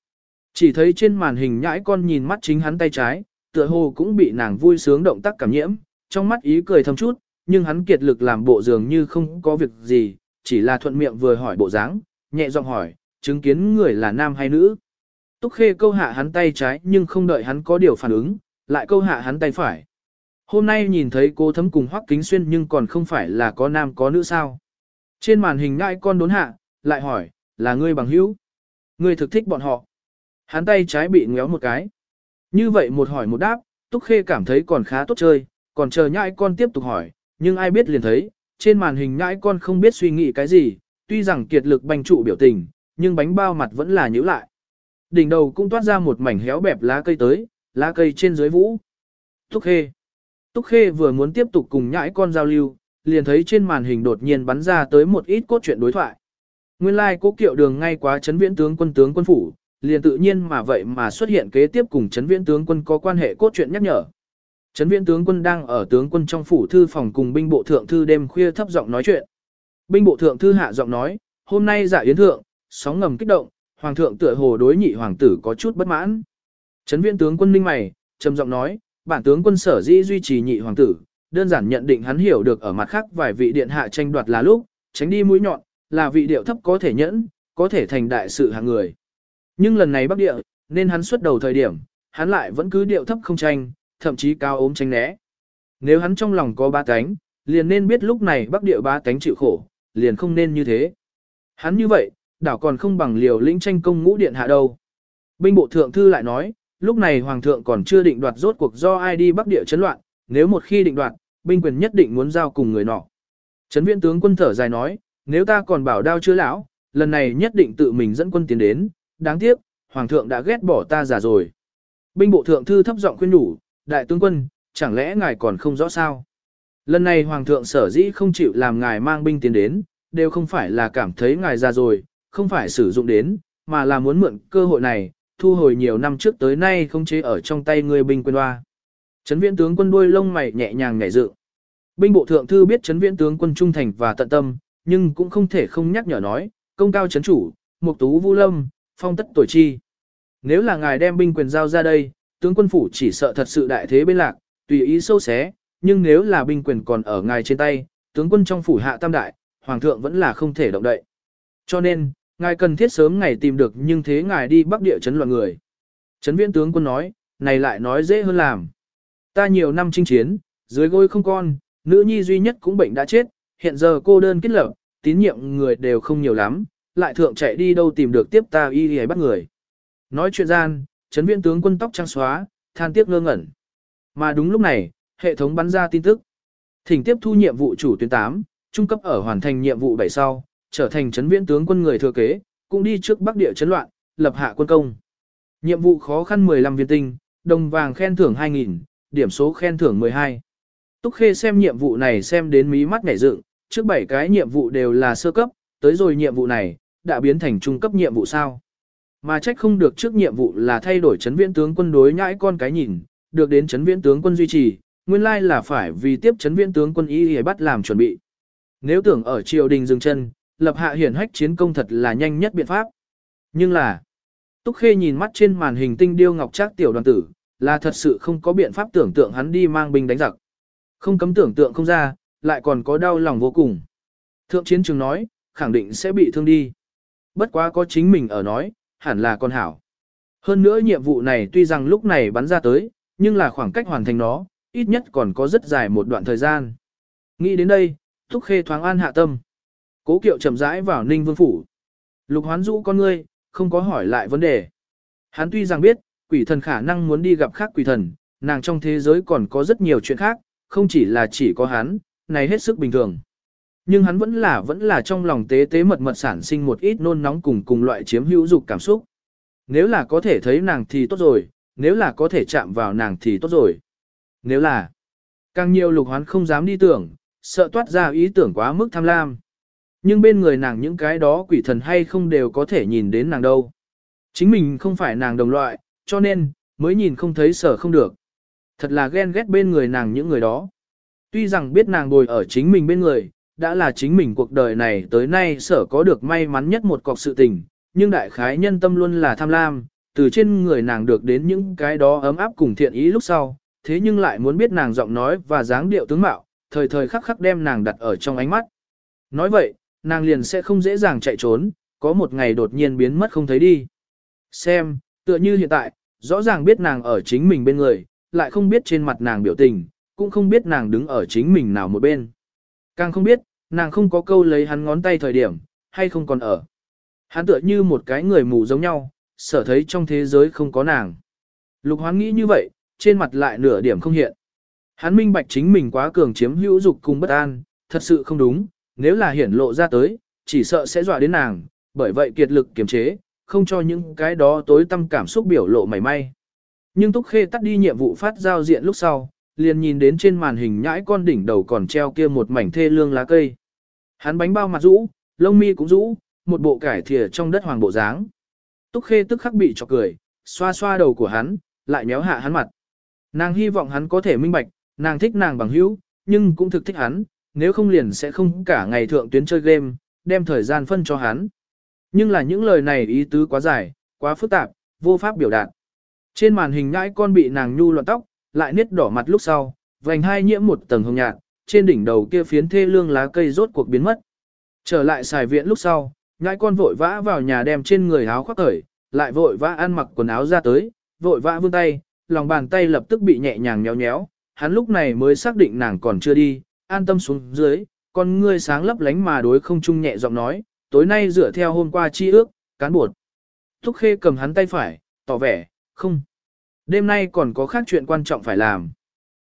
Chỉ thấy trên màn hình nhãi con nhìn mắt chính hắn tay trái, tựa hồ cũng bị nàng vui sướng động tác cảm nhiễm, trong mắt ý cười thầm chút, nhưng hắn kiệt lực làm bộ dường như không có việc gì, chỉ là thuận miệng vừa hỏi bộ dáng, nhẹ giọng hỏi, chứng kiến người là nam hay nữ. Túc Khê câu hạ hắn tay trái nhưng không đợi hắn có điều phản ứng, lại câu hạ hắn tay phải. Hôm nay nhìn thấy cô thấm cùng hoắc kính xuyên nhưng còn không phải là có nam có nữ sao. Trên màn hình ngại con đốn hạ, lại hỏi, là ngươi bằng hữu. Ngươi thực thích bọn họ. Hắn tay trái bị ngéo một cái. Như vậy một hỏi một đáp, Túc Khê cảm thấy còn khá tốt chơi, còn chờ nhãi con tiếp tục hỏi, nhưng ai biết liền thấy, trên màn hình nhãi con không biết suy nghĩ cái gì, tuy rằng kiệt lực bành trụ biểu tình, nhưng bánh bao mặt vẫn là nhíu lại. Đỉnh đầu cũng toát ra một mảnh héo bẹp lá cây tới, lá cây trên dưới vũ. Túc Khê. Túc Khê vừa muốn tiếp tục cùng nhãi con giao lưu, liền thấy trên màn hình đột nhiên bắn ra tới một ít cốt truyện đối thoại. Nguyên lai like cố kiệu đường ngay quá chấn viễn tướng quân tướng quân phủ, liền tự nhiên mà vậy mà xuất hiện kế tiếp cùng chấn viễn tướng quân có quan hệ cốt truyện nhắc nhở. Chấn viễn tướng quân đang ở tướng quân trong phủ thư phòng cùng binh bộ thượng thư đêm khuya thấp giọng nói chuyện. Binh bộ thượng thư hạ giọng nói, hôm nay dạ yến thượng, sóng ngầm kích động, hoàng thượng tựa hồ đối nhị hoàng tử có chút bất mãn. Chấn viễn tướng quân ninh mày, trầm giọng nói, bản tướng quân sở dĩ duy trì nhị hoàng tử, đơn giản nhận định hắn hiểu được ở mặt khác vài vị điện hạ tranh đoạt là lúc, tránh đi mũi nhọn, là vị điệu thấp có thể nhẫn, có thể thành đại sự hàng người. Nhưng lần này bắc địa, nên hắn xuất đầu thời điểm, hắn lại vẫn cứ điệu thấp không tranh, thậm chí cao ốm tranh né. Nếu hắn trong lòng có ba cánh, liền nên biết lúc này bắc địa ba cánh chịu khổ, liền không nên như thế. Hắn như vậy, đảo còn không bằng liều lĩnh tranh công ngũ điện hạ đâu. Binh bộ thượng thư lại nói, lúc này hoàng thượng còn chưa định đoạt rốt cuộc do ai đi bắc địa chấn loạn, nếu một khi định đoạt, binh quyền nhất định muốn giao cùng người nọ. Trấn viện tướng quân thở dài nói, nếu ta còn bảo đao chưa lão, lần này nhất định tự mình dẫn quân tiến đến, đáng tiếc, hoàng thượng đã ghét bỏ ta già rồi. Binh bộ thượng thư thấp giọng khuyên nhủ, đại tướng quân, chẳng lẽ ngài còn không rõ sao? Lần này hoàng thượng sở dĩ không chịu làm ngài mang binh tiến đến, đều không phải là cảm thấy ngài già rồi, không phải sử dụng đến, mà là muốn mượn cơ hội này, thu hồi nhiều năm trước tới nay không chế ở trong tay người binh quyền hoa. Trấn viễn tướng quân đuôi lông mày nhẹ nhàng nhảy dự. Binh bộ thượng thư biết trấn viễn tướng quân trung thành và tận tâm, nhưng cũng không thể không nhắc nhở nói, công cao trấn chủ, mục tú vu lâm, phong tất tuổi chi. Nếu là ngài đem binh quyền giao ra đây, tướng quân phủ chỉ sợ thật sự đại thế bên lạc, tùy ý sâu xé, nhưng nếu là binh quyền còn ở ngài trên tay, tướng quân trong phủ hạ tam đại, hoàng thượng vẫn là không thể động đậy. Cho nên, ngài cần thiết sớm ngày tìm được nhưng thế ngài đi bắc địa chấn loạn người. Trấn viễn tướng quân nói, này lại nói dễ hơn làm. Ta nhiều năm chinh chiến, dưới gối không con, nữ nhi duy nhất cũng bệnh đã chết, hiện giờ cô đơn kết lập, tín nhiệm người đều không nhiều lắm, lại thượng chạy đi đâu tìm được tiếp ta y y bắt người. Nói chuyện gian, chấn viên tướng quân tóc trang xóa, than tiếc ngơ ngẩn. Mà đúng lúc này, hệ thống bắn ra tin tức. Thỉnh tiếp thu nhiệm vụ chủ tuyến 8, trung cấp ở hoàn thành nhiệm vụ 7 sau, trở thành chấn viễn tướng quân người thừa kế, cũng đi trước bắc địa chấn loạn, lập hạ quân công. Nhiệm vụ khó khăn 15 viên tinh, đồng vàng khen thưởng 2.000, điểm số khen thưởng 12. Túc Khê xem nhiệm vụ này xem đến mí mắt nhảy dựng, trước 7 cái nhiệm vụ đều là sơ cấp, tới rồi nhiệm vụ này, đã biến thành trung cấp nhiệm vụ sao. Mà trách không được trước nhiệm vụ là thay đổi chấn viễn tướng quân đối nhãi con cái nhìn, được đến chấn viễn tướng quân duy trì, nguyên lai là phải vì tiếp chấn viễn tướng quân y y bắt làm chuẩn bị. Nếu tưởng ở triều đình dừng chân, lập hạ hiển hách chiến công thật là nhanh nhất biện pháp. Nhưng là, Túc Khê nhìn mắt trên màn hình tinh điêu ngọc trác tiểu đoàn tử, là thật sự không có biện pháp tưởng tượng hắn đi mang binh đánh giặc. Không cấm tưởng tượng không ra, lại còn có đau lòng vô cùng. Thượng chiến trường nói, khẳng định sẽ bị thương đi. Bất quá có chính mình ở nói, hẳn là con hảo. Hơn nữa nhiệm vụ này tuy rằng lúc này bắn ra tới, nhưng là khoảng cách hoàn thành nó, ít nhất còn có rất dài một đoạn thời gian. Nghĩ đến đây, túc Khê thoáng an hạ tâm. Cố kiệu chậm rãi vào Ninh Vương Phủ. Lục hoán rũ con ngươi, không có hỏi lại vấn đề. Hắn tuy rằng biết, quỷ thần khả năng muốn đi gặp khác quỷ thần, nàng trong thế giới còn có rất nhiều chuyện khác, không chỉ là chỉ có hắn, này hết sức bình thường. Nhưng hắn vẫn là vẫn là trong lòng tế tế mật mật sản sinh một ít nôn nóng cùng cùng loại chiếm hữu dục cảm xúc. Nếu là có thể thấy nàng thì tốt rồi, nếu là có thể chạm vào nàng thì tốt rồi. Nếu là, càng nhiều lục hoán không dám đi tưởng, sợ toát ra ý tưởng quá mức tham lam. Nhưng bên người nàng những cái đó quỷ thần hay không đều có thể nhìn đến nàng đâu. Chính mình không phải nàng đồng loại, cho nên, mới nhìn không thấy sở không được. Thật là ghen ghét bên người nàng những người đó. Tuy rằng biết nàng ngồi ở chính mình bên người, đã là chính mình cuộc đời này tới nay sở có được may mắn nhất một cọc sự tình, nhưng đại khái nhân tâm luôn là tham lam, từ trên người nàng được đến những cái đó ấm áp cùng thiện ý lúc sau, thế nhưng lại muốn biết nàng giọng nói và dáng điệu tướng mạo, thời thời khắc khắc đem nàng đặt ở trong ánh mắt. Nói vậy, nàng liền sẽ không dễ dàng chạy trốn, có một ngày đột nhiên biến mất không thấy đi. Xem, tựa như hiện tại, rõ ràng biết nàng ở chính mình bên người, lại không biết trên mặt nàng biểu tình, cũng không biết nàng đứng ở chính mình nào một bên. Càng không biết, nàng không có câu lấy hắn ngón tay thời điểm, hay không còn ở. Hắn tựa như một cái người mù giống nhau, sở thấy trong thế giới không có nàng. Lục hoán nghĩ như vậy, trên mặt lại nửa điểm không hiện. Hắn minh bạch chính mình quá cường chiếm hữu dục cùng bất an, thật sự không đúng, nếu là hiển lộ ra tới, chỉ sợ sẽ dọa đến nàng, bởi vậy kiệt lực kiềm chế, không cho những cái đó tối tâm cảm xúc biểu lộ mảy may. Nhưng Túc Khê tắt đi nhiệm vụ phát giao diện lúc sau, liền nhìn đến trên màn hình nhãi con đỉnh đầu còn treo kia một mảnh thê lương lá cây. Hắn bánh bao mặt rũ, lông mi cũng rũ, một bộ cải thìa trong đất hoàng bộ dáng. Túc Khê tức khắc bị chọc cười, xoa xoa đầu của hắn, lại nhéo hạ hắn mặt. Nàng hy vọng hắn có thể minh bạch, nàng thích nàng bằng hữu, nhưng cũng thực thích hắn, nếu không liền sẽ không cả ngày thượng tuyến chơi game, đem thời gian phân cho hắn. Nhưng là những lời này ý tứ quá dài, quá phức tạp, vô pháp biểu đạt. Trên màn hình ngãi con bị nàng nhu loạn tóc, lại nết đỏ mặt lúc sau, vành hai nhiễm một tầng hồng nhạt, trên đỉnh đầu kia phiến thê lương lá cây rốt cuộc biến mất. Trở lại xài viện lúc sau, ngãi con vội vã vào nhà đem trên người áo khoác cởi, lại vội vã ăn mặc quần áo ra tới, vội vã vươn tay, lòng bàn tay lập tức bị nhẹ nhàng nhéo nhéo, hắn lúc này mới xác định nàng còn chưa đi, an tâm xuống dưới, con ngươi sáng lấp lánh mà đối không trung nhẹ giọng nói, tối nay dựa theo hôm qua chi ước, cán buộc. Thúc khê cầm hắn tay phải, tỏ vẻ, không. Đêm nay còn có khác chuyện quan trọng phải làm.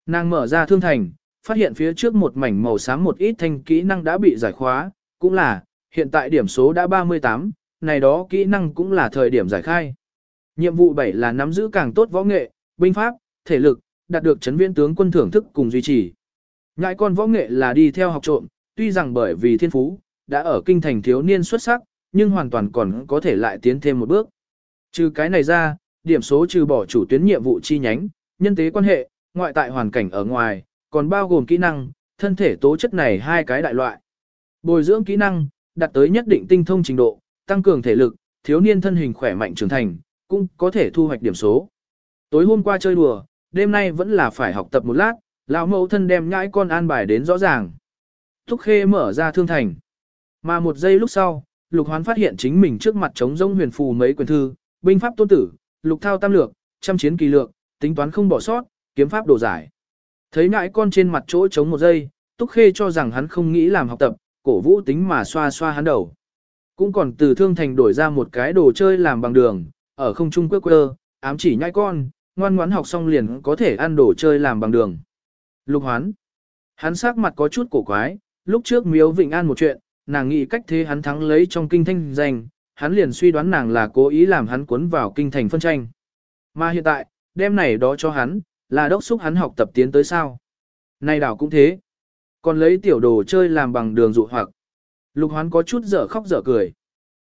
Nàng mở ra thương thành, phát hiện phía trước một mảnh màu xám một ít thanh kỹ năng đã bị giải khóa, cũng là, hiện tại điểm số đã 38, này đó kỹ năng cũng là thời điểm giải khai. Nhiệm vụ 7 là nắm giữ càng tốt võ nghệ, binh pháp, thể lực, đạt được chấn viên tướng quân thưởng thức cùng duy trì. Nhãi con võ nghệ là đi theo học trộm, tuy rằng bởi vì thiên phú, đã ở kinh thành thiếu niên xuất sắc, nhưng hoàn toàn còn có thể lại tiến thêm một bước. Trừ cái này ra, điểm số trừ bỏ chủ tuyến nhiệm vụ chi nhánh, nhân tế quan hệ, ngoại tại hoàn cảnh ở ngoài, còn bao gồm kỹ năng, thân thể tố chất này hai cái đại loại. Bồi dưỡng kỹ năng, đạt tới nhất định tinh thông trình độ, tăng cường thể lực, thiếu niên thân hình khỏe mạnh trưởng thành, cũng có thể thu hoạch điểm số. Tối hôm qua chơi đùa, đêm nay vẫn là phải học tập một lát, lão mẫu thân đem nhãi con an bài đến rõ ràng. Thúc Khê mở ra thương thành. Mà một giây lúc sau, Lục Hoán phát hiện chính mình trước mặt trống rông huyền phù mấy quyển thư, binh pháp tôn tử, lục thao tam lược, trăm chiến kỳ lược, tính toán không bỏ sót, kiếm pháp đồ giải. Thấy nhãi con trên mặt chỗ trống một giây, Túc Khê cho rằng hắn không nghĩ làm học tập, cổ vũ tính mà xoa xoa hắn đầu. Cũng còn từ thương thành đổi ra một cái đồ chơi làm bằng đường, ở không trung quơ quê, ám chỉ nhãi con, ngoan ngoãn học xong liền có thể ăn đồ chơi làm bằng đường. Lục hoán. Hắn sắc mặt có chút cổ quái, lúc trước miếu Vịnh An một chuyện, nàng nghĩ cách thế hắn thắng lấy trong kinh thanh danh, hắn liền suy đoán nàng là cố ý làm hắn cuốn vào kinh thành phân tranh. Mà hiện tại, đêm này đó cho hắn, là đốc xúc hắn học tập tiến tới sao. Nay đảo cũng thế. Còn lấy tiểu đồ chơi làm bằng đường dụ hoặc. Lục hoán có chút dở khóc dở cười.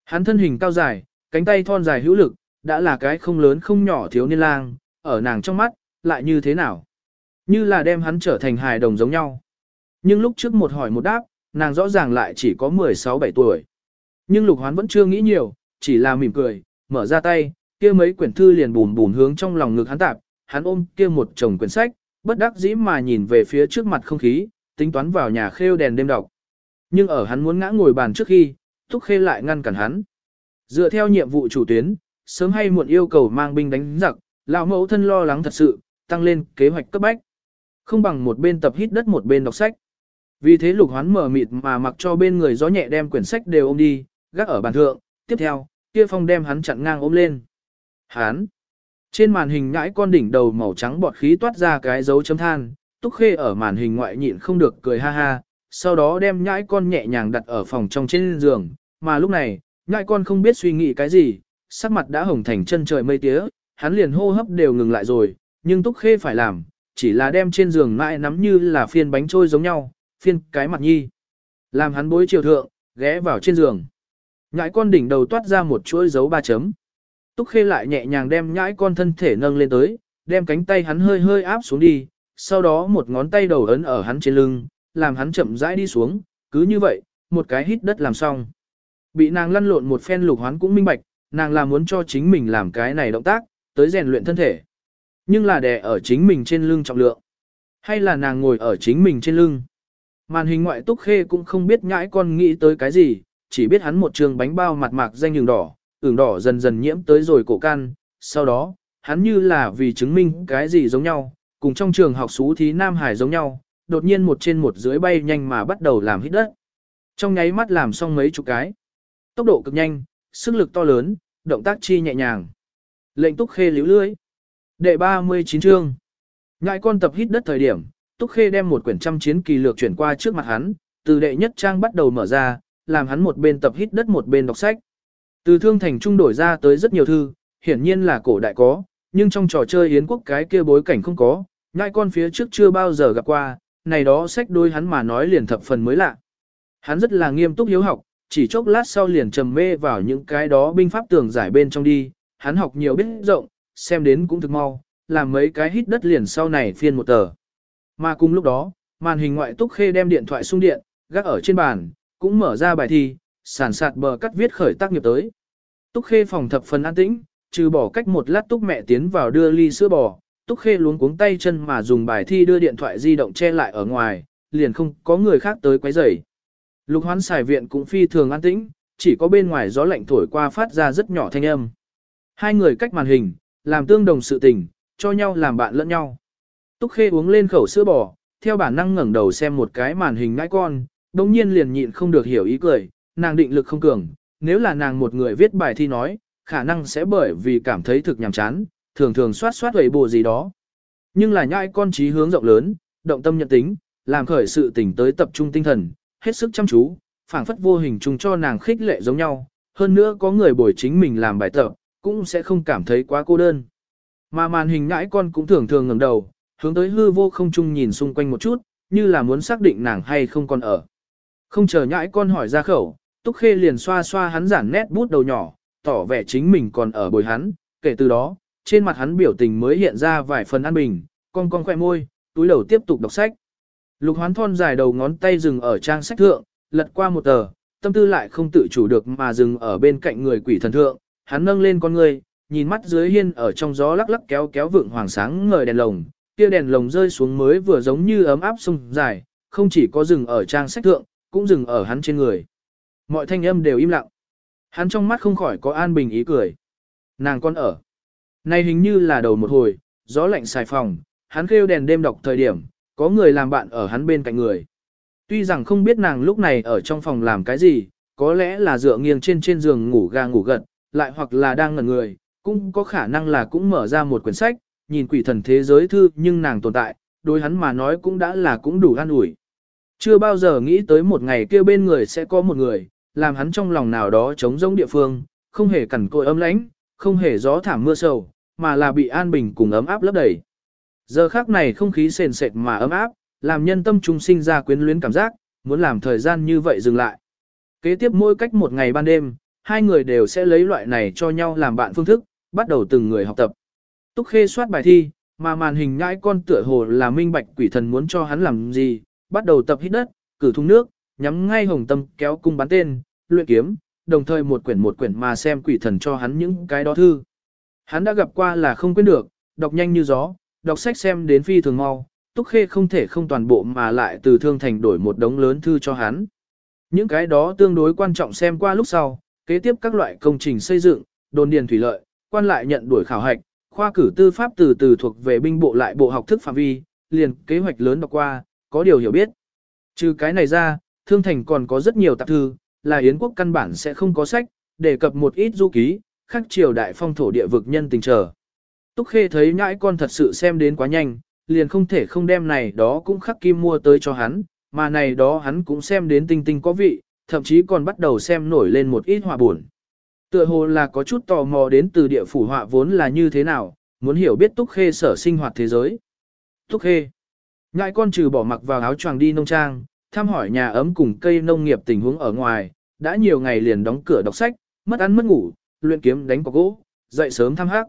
Hắn thân hình cao dài, cánh tay thon dài hữu lực, đã là cái không lớn không nhỏ thiếu niên lang, ở nàng trong mắt, lại như thế nào? Như là đem hắn trở thành hài đồng giống nhau. Nhưng lúc trước một hỏi một đáp, nàng rõ ràng lại chỉ có 16-17 tuổi. Nhưng lục hoán vẫn chưa nghĩ nhiều, chỉ là mỉm cười, mở ra tay, kia mấy quyển thư liền bùn bùn hướng trong lòng ngực hắn tạp, hắn ôm kia một chồng quyển sách, bất đắc dĩ mà nhìn về phía trước mặt không khí, tính toán vào nhà khêu đèn đêm đọc. Nhưng ở hắn muốn ngã ngồi bàn trước khi, Thúc Khê lại ngăn cản hắn. Dựa theo nhiệm vụ chủ tuyến, sớm hay muộn yêu cầu mang binh đánh giặc, lão mẫu thân lo lắng thật sự, tăng lên kế hoạch cấp bách. Không bằng một bên tập hít đất một bên đọc sách. Vì thế lục hoán mở mịt mà mặc cho bên người gió nhẹ đem quyển sách đều ôm đi, gác ở bàn thượng, tiếp theo, kia phong đem hắn chặn ngang ôm lên. Hắn! Trên màn hình ngãi con đỉnh đầu màu trắng bọt khí toát ra cái dấu chấm than, túc khê ở màn hình ngoại nhịn không được cười ha ha, sau đó đem nhãi con nhẹ nhàng đặt ở phòng trong trên giường, mà lúc này, nhãi con không biết suy nghĩ cái gì, sắc mặt đã hồng thành chân trời mây tía, hắn liền hô hấp đều ngừng lại rồi, nhưng túc khê phải làm, chỉ là đem trên giường mãi nắm như là phiên bánh trôi giống nhau, phiên cái mặt nhi. Làm hắn bối chiều thượng, ghé vào trên giường. Nhãi con đỉnh đầu toát ra một chuỗi dấu ba chấm. Túc khê lại nhẹ nhàng đem nhãi con thân thể nâng lên tới, đem cánh tay hắn hơi hơi áp xuống đi, sau đó một ngón tay đầu ấn ở hắn trên lưng, làm hắn chậm rãi đi xuống, cứ như vậy, một cái hít đất làm xong. Bị nàng lăn lộn một phen lục hoán cũng minh bạch, nàng là muốn cho chính mình làm cái này động tác, tới rèn luyện thân thể. Nhưng là đè ở chính mình trên lưng trọng lượng. Hay là nàng ngồi ở chính mình trên lưng. Màn hình ngoại túc khê cũng không biết nhãi con nghĩ tới cái gì, chỉ biết hắn một trường bánh bao mặt mạc danh đường đỏ, ửng đỏ dần dần nhiễm tới rồi cổ can, sau đó, hắn như là vì chứng minh cái gì giống nhau, cùng trong trường học xú thí Nam Hải giống nhau, đột nhiên một trên một dưới bay nhanh mà bắt đầu làm hít đất. Trong nháy mắt làm xong mấy chục cái. Tốc độ cực nhanh, sức lực to lớn, động tác chi nhẹ nhàng. Lệnh Túc Khê liễu lưới. Đệ 39 chương. Ngại con tập hít đất thời điểm, Túc Khê đem một quyển trăm chiến kỳ lược chuyển qua trước mặt hắn, từ đệ nhất trang bắt đầu mở ra, làm hắn một bên tập hít đất một bên đọc sách. Từ thương thành trung đổi ra tới rất nhiều thư, hiển nhiên là cổ đại có, nhưng trong trò chơi hiến quốc cái kia bối cảnh không có, ngại con phía trước chưa bao giờ gặp qua, này đó sách đôi hắn mà nói liền thập phần mới lạ. Hắn rất là nghiêm túc hiếu học, chỉ chốc lát sau liền trầm mê vào những cái đó binh pháp tường giải bên trong đi, hắn học nhiều biết rộng, xem đến cũng thực mau, làm mấy cái hít đất liền sau này phiên một tờ. Mà cùng lúc đó, màn hình ngoại túc khê đem điện thoại sung điện, gác ở trên bàn, cũng mở ra bài thi, sản sạt bờ cắt viết khởi tác nghiệp tới. Túc khê phòng thập phần an tĩnh, trừ bỏ cách một lát túc mẹ tiến vào đưa ly sữa bò, túc khê luống cuống tay chân mà dùng bài thi đưa điện thoại di động che lại ở ngoài, liền không có người khác tới quấy rầy. Lục hoán xài viện cũng phi thường an tĩnh, chỉ có bên ngoài gió lạnh thổi qua phát ra rất nhỏ thanh âm. Hai người cách màn hình, làm tương đồng sự tình, cho nhau làm bạn lẫn nhau. Túc Khê uống lên khẩu sữa bò, theo bản năng ngẩng đầu xem một cái màn hình ngãi con, đồng nhiên liền nhịn không được hiểu ý cười, nàng định lực không cường, nếu là nàng một người viết bài thi nói, khả năng sẽ bởi vì cảm thấy thực nhàm chán, thường thường soát soát vậy bù gì đó. Nhưng là nhãi con trí hướng rộng lớn, động tâm nhận tính, làm khởi sự tỉnh tới tập trung tinh thần, hết sức chăm chú, phảng phất vô hình chung cho nàng khích lệ giống nhau, hơn nữa có người bồi chính mình làm bài tập, cũng sẽ không cảm thấy quá cô đơn. Mà màn hình ngãi con cũng thường thường ngẩng đầu, hướng tới hư vô không chung nhìn xung quanh một chút, như là muốn xác định nàng hay không còn ở. Không chờ nhãi con hỏi ra khẩu, Túc Khê liền xoa xoa hắn giản nét bút đầu nhỏ, tỏ vẻ chính mình còn ở bồi hắn, kể từ đó, trên mặt hắn biểu tình mới hiện ra vài phần an bình, con con khỏe môi, túi đầu tiếp tục đọc sách. Lục hoán thon dài đầu ngón tay dừng ở trang sách thượng, lật qua một tờ, tâm tư lại không tự chủ được mà dừng ở bên cạnh người quỷ thần thượng, hắn nâng lên con người, nhìn mắt dưới hiên ở trong gió lắc lắc kéo kéo vượng hoàng sáng ngời đèn lồng, kia đèn lồng rơi xuống mới vừa giống như ấm áp sông dài, không chỉ có dừng ở trang sách thượng, cũng dừng ở hắn trên người. Mọi thanh âm đều im lặng. Hắn trong mắt không khỏi có an bình ý cười. Nàng con ở. Này hình như là đầu một hồi, gió lạnh xài phòng, hắn kêu đèn đêm đọc thời điểm, có người làm bạn ở hắn bên cạnh người. Tuy rằng không biết nàng lúc này ở trong phòng làm cái gì, có lẽ là dựa nghiêng trên trên giường ngủ ga ngủ gật, lại hoặc là đang ngẩn người, cũng có khả năng là cũng mở ra một quyển sách, nhìn quỷ thần thế giới thư nhưng nàng tồn tại, đối hắn mà nói cũng đã là cũng đủ an ủi. Chưa bao giờ nghĩ tới một ngày kia bên người sẽ có một người, làm hắn trong lòng nào đó chống rông địa phương, không hề cẩn cội ấm lãnh, không hề gió thảm mưa sầu, mà là bị an bình cùng ấm áp lấp đầy. Giờ khác này không khí sền sệt mà ấm áp, làm nhân tâm trung sinh ra quyến luyến cảm giác, muốn làm thời gian như vậy dừng lại. Kế tiếp mỗi cách một ngày ban đêm, hai người đều sẽ lấy loại này cho nhau làm bạn phương thức, bắt đầu từng người học tập. Túc Khê soát bài thi, mà màn hình nhãi con tựa hồ là minh bạch quỷ thần muốn cho hắn làm gì, bắt đầu tập hít đất, cử thùng nước, nhắm ngay hồng tâm kéo cung bắn tên, luyện kiếm, đồng thời một quyển một quyển mà xem quỷ thần cho hắn những cái đó thư. Hắn đã gặp qua là không quên được, đọc nhanh như gió, đọc sách xem đến phi thường mau, Túc Khê không thể không toàn bộ mà lại từ thương thành đổi một đống lớn thư cho hắn. Những cái đó tương đối quan trọng xem qua lúc sau, kế tiếp các loại công trình xây dựng, đồn điền thủy lợi, quan lại nhận đuổi khảo hạch, khoa cử tư pháp từ từ thuộc về binh bộ lại bộ học thức phạm vi, liền kế hoạch lớn đọc qua, có điều hiểu biết. Trừ cái này ra, thương thành còn có rất nhiều tạp thư, là Yến quốc căn bản sẽ không có sách, đề cập một ít du ký, khắc triều đại phong thổ địa vực nhân tình trở. Túc Khê thấy nhãi con thật sự xem đến quá nhanh, liền không thể không đem này đó cũng khắc kim mua tới cho hắn, mà này đó hắn cũng xem đến tinh tinh có vị, thậm chí còn bắt đầu xem nổi lên một ít họa buồn. Tựa hồ là có chút tò mò đến từ địa phủ họa vốn là như thế nào, muốn hiểu biết Túc Khê sở sinh hoạt thế giới. Túc Khê. Ngại con trừ bỏ mặc vào áo choàng đi nông trang, thăm hỏi nhà ấm cùng cây nông nghiệp tình huống ở ngoài, đã nhiều ngày liền đóng cửa đọc sách, mất ăn mất ngủ, luyện kiếm đánh cọc gỗ, dậy sớm thăm hát.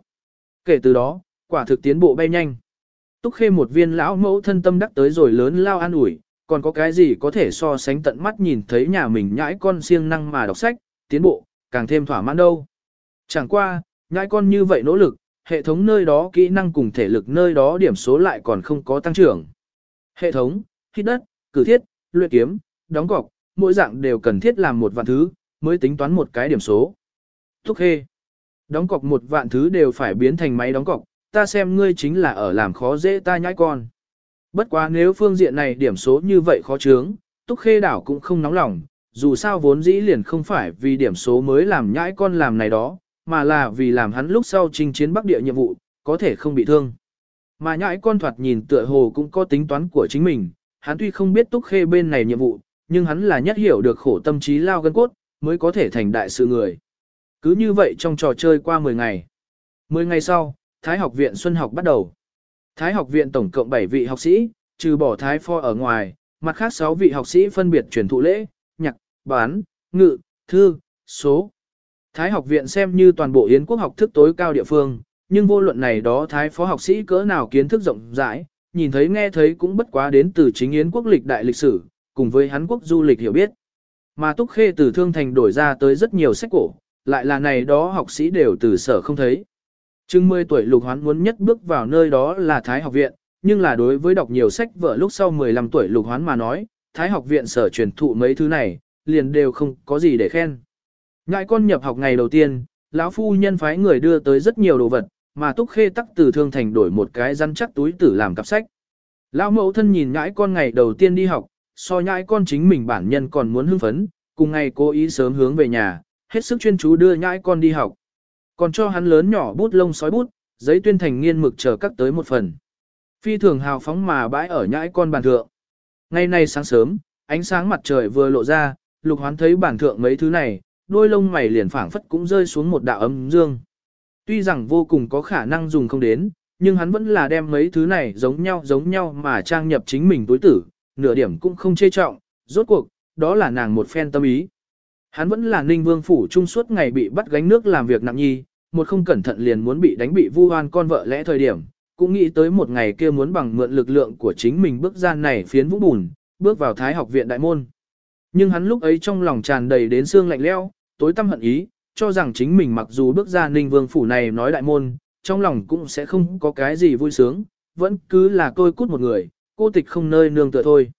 Kể từ đó, quả thực tiến bộ bay nhanh. Túc Khê một viên lão mẫu thân tâm đắc tới rồi lớn lao an ủi, còn có cái gì có thể so sánh tận mắt nhìn thấy nhà mình nhãi con siêng năng mà đọc sách, tiến bộ, càng thêm thỏa mãn đâu. Chẳng qua, nhãi con như vậy nỗ lực, hệ thống nơi đó kỹ năng cùng thể lực nơi đó điểm số lại còn không có tăng trưởng. Hệ thống, hít đất, cử thiết, luyện kiếm, đóng cọc, mỗi dạng đều cần thiết làm một vạn thứ, mới tính toán một cái điểm số. Thúc hê, Đóng cọc một vạn thứ đều phải biến thành máy đóng cọc, ta xem ngươi chính là ở làm khó dễ ta nhãi con. Bất quá nếu phương diện này điểm số như vậy khó chướng, Túc Khê đảo cũng không nóng lòng, dù sao vốn dĩ liền không phải vì điểm số mới làm nhãi con làm này đó, mà là vì làm hắn lúc sau chinh chiến Bắc Địa nhiệm vụ, có thể không bị thương. Mà nhãi con thoạt nhìn tựa hồ cũng có tính toán của chính mình, hắn tuy không biết túc khê bên này nhiệm vụ, nhưng hắn là nhất hiểu được khổ tâm trí lao gân cốt, mới có thể thành đại sự người. Cứ như vậy trong trò chơi qua 10 ngày. 10 ngày sau, Thái học viện Xuân học bắt đầu. Thái học viện tổng cộng 7 vị học sĩ, trừ bỏ Thái Pho ở ngoài, mặt khác 6 vị học sĩ phân biệt truyền thụ lễ, nhạc, bán, ngự, thư, số. Thái học viện xem như toàn bộ Yến quốc học thức tối cao địa phương, nhưng vô luận này đó Thái phó học sĩ cỡ nào kiến thức rộng rãi, nhìn thấy nghe thấy cũng bất quá đến từ chính Yến quốc lịch đại lịch sử, cùng với Hán quốc du lịch hiểu biết. Mà Túc Khê từ Thương Thành đổi ra tới rất nhiều sách cổ, lại là này đó học sĩ đều từ sở không thấy. Trưng 10 tuổi lục hoán muốn nhất bước vào nơi đó là Thái học viện, nhưng là đối với đọc nhiều sách vợ lúc sau 15 tuổi lục hoán mà nói, Thái học viện sở truyền thụ mấy thứ này, liền đều không có gì để khen. Ngại con nhập học ngày đầu tiên, lão phu nhân phái người đưa tới rất nhiều đồ vật, mà Túc Khê tắc từ thương thành đổi một cái răn chắc túi tử làm cặp sách. Lão mẫu thân nhìn nhãi con ngày đầu tiên đi học, so nhãi con chính mình bản nhân còn muốn hưng phấn, cùng ngày cố ý sớm hướng về nhà, hết sức chuyên chú đưa nhãi con đi học. Còn cho hắn lớn nhỏ bút lông sói bút, giấy tuyên thành nghiên mực chờ cắt tới một phần. Phi thường hào phóng mà bãi ở nhãi con bàn thượng. Ngày nay sáng sớm, ánh sáng mặt trời vừa lộ ra, lục hoán thấy bản thượng mấy thứ này, đôi lông mày liền phảng phất cũng rơi xuống một đạo ấm dương. Tuy rằng vô cùng có khả năng dùng không đến, nhưng hắn vẫn là đem mấy thứ này giống nhau giống nhau mà trang nhập chính mình túi tử, nửa điểm cũng không chê trọng, rốt cuộc, đó là nàng một phen tâm ý. Hắn vẫn là ninh vương phủ trung suốt ngày bị bắt gánh nước làm việc nặng nhi, một không cẩn thận liền muốn bị đánh bị vu oan con vợ lẽ thời điểm, cũng nghĩ tới một ngày kia muốn bằng mượn lực lượng của chính mình bước ra này phiến vũng bùn, bước vào thái học viện đại môn. Nhưng hắn lúc ấy trong lòng tràn đầy đến xương lạnh leo, tối tâm hận ý, cho rằng chính mình mặc dù bước ra ninh vương phủ này nói đại môn, trong lòng cũng sẽ không có cái gì vui sướng, vẫn cứ là tôi cút một người, cô tịch không nơi nương tựa thôi.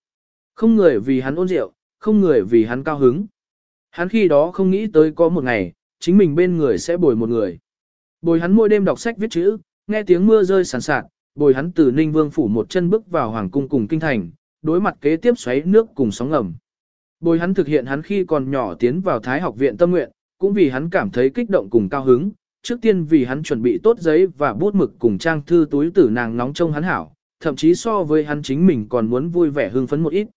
Không người vì hắn ôn rượu, không người vì hắn cao hứng. Hắn khi đó không nghĩ tới có một ngày, chính mình bên người sẽ bồi một người. Bồi hắn mỗi đêm đọc sách viết chữ, nghe tiếng mưa rơi sàn sạt, bồi hắn từ Ninh Vương phủ một chân bước vào hoàng cung cùng kinh thành, đối mặt kế tiếp xoáy nước cùng sóng ngầm. Bồi hắn thực hiện hắn khi còn nhỏ tiến vào Thái học viện tâm nguyện, cũng vì hắn cảm thấy kích động cùng cao hứng, trước tiên vì hắn chuẩn bị tốt giấy và bút mực cùng trang thư túi tử nàng nóng trông hắn hảo, thậm chí so với hắn chính mình còn muốn vui vẻ hưng phấn một ít.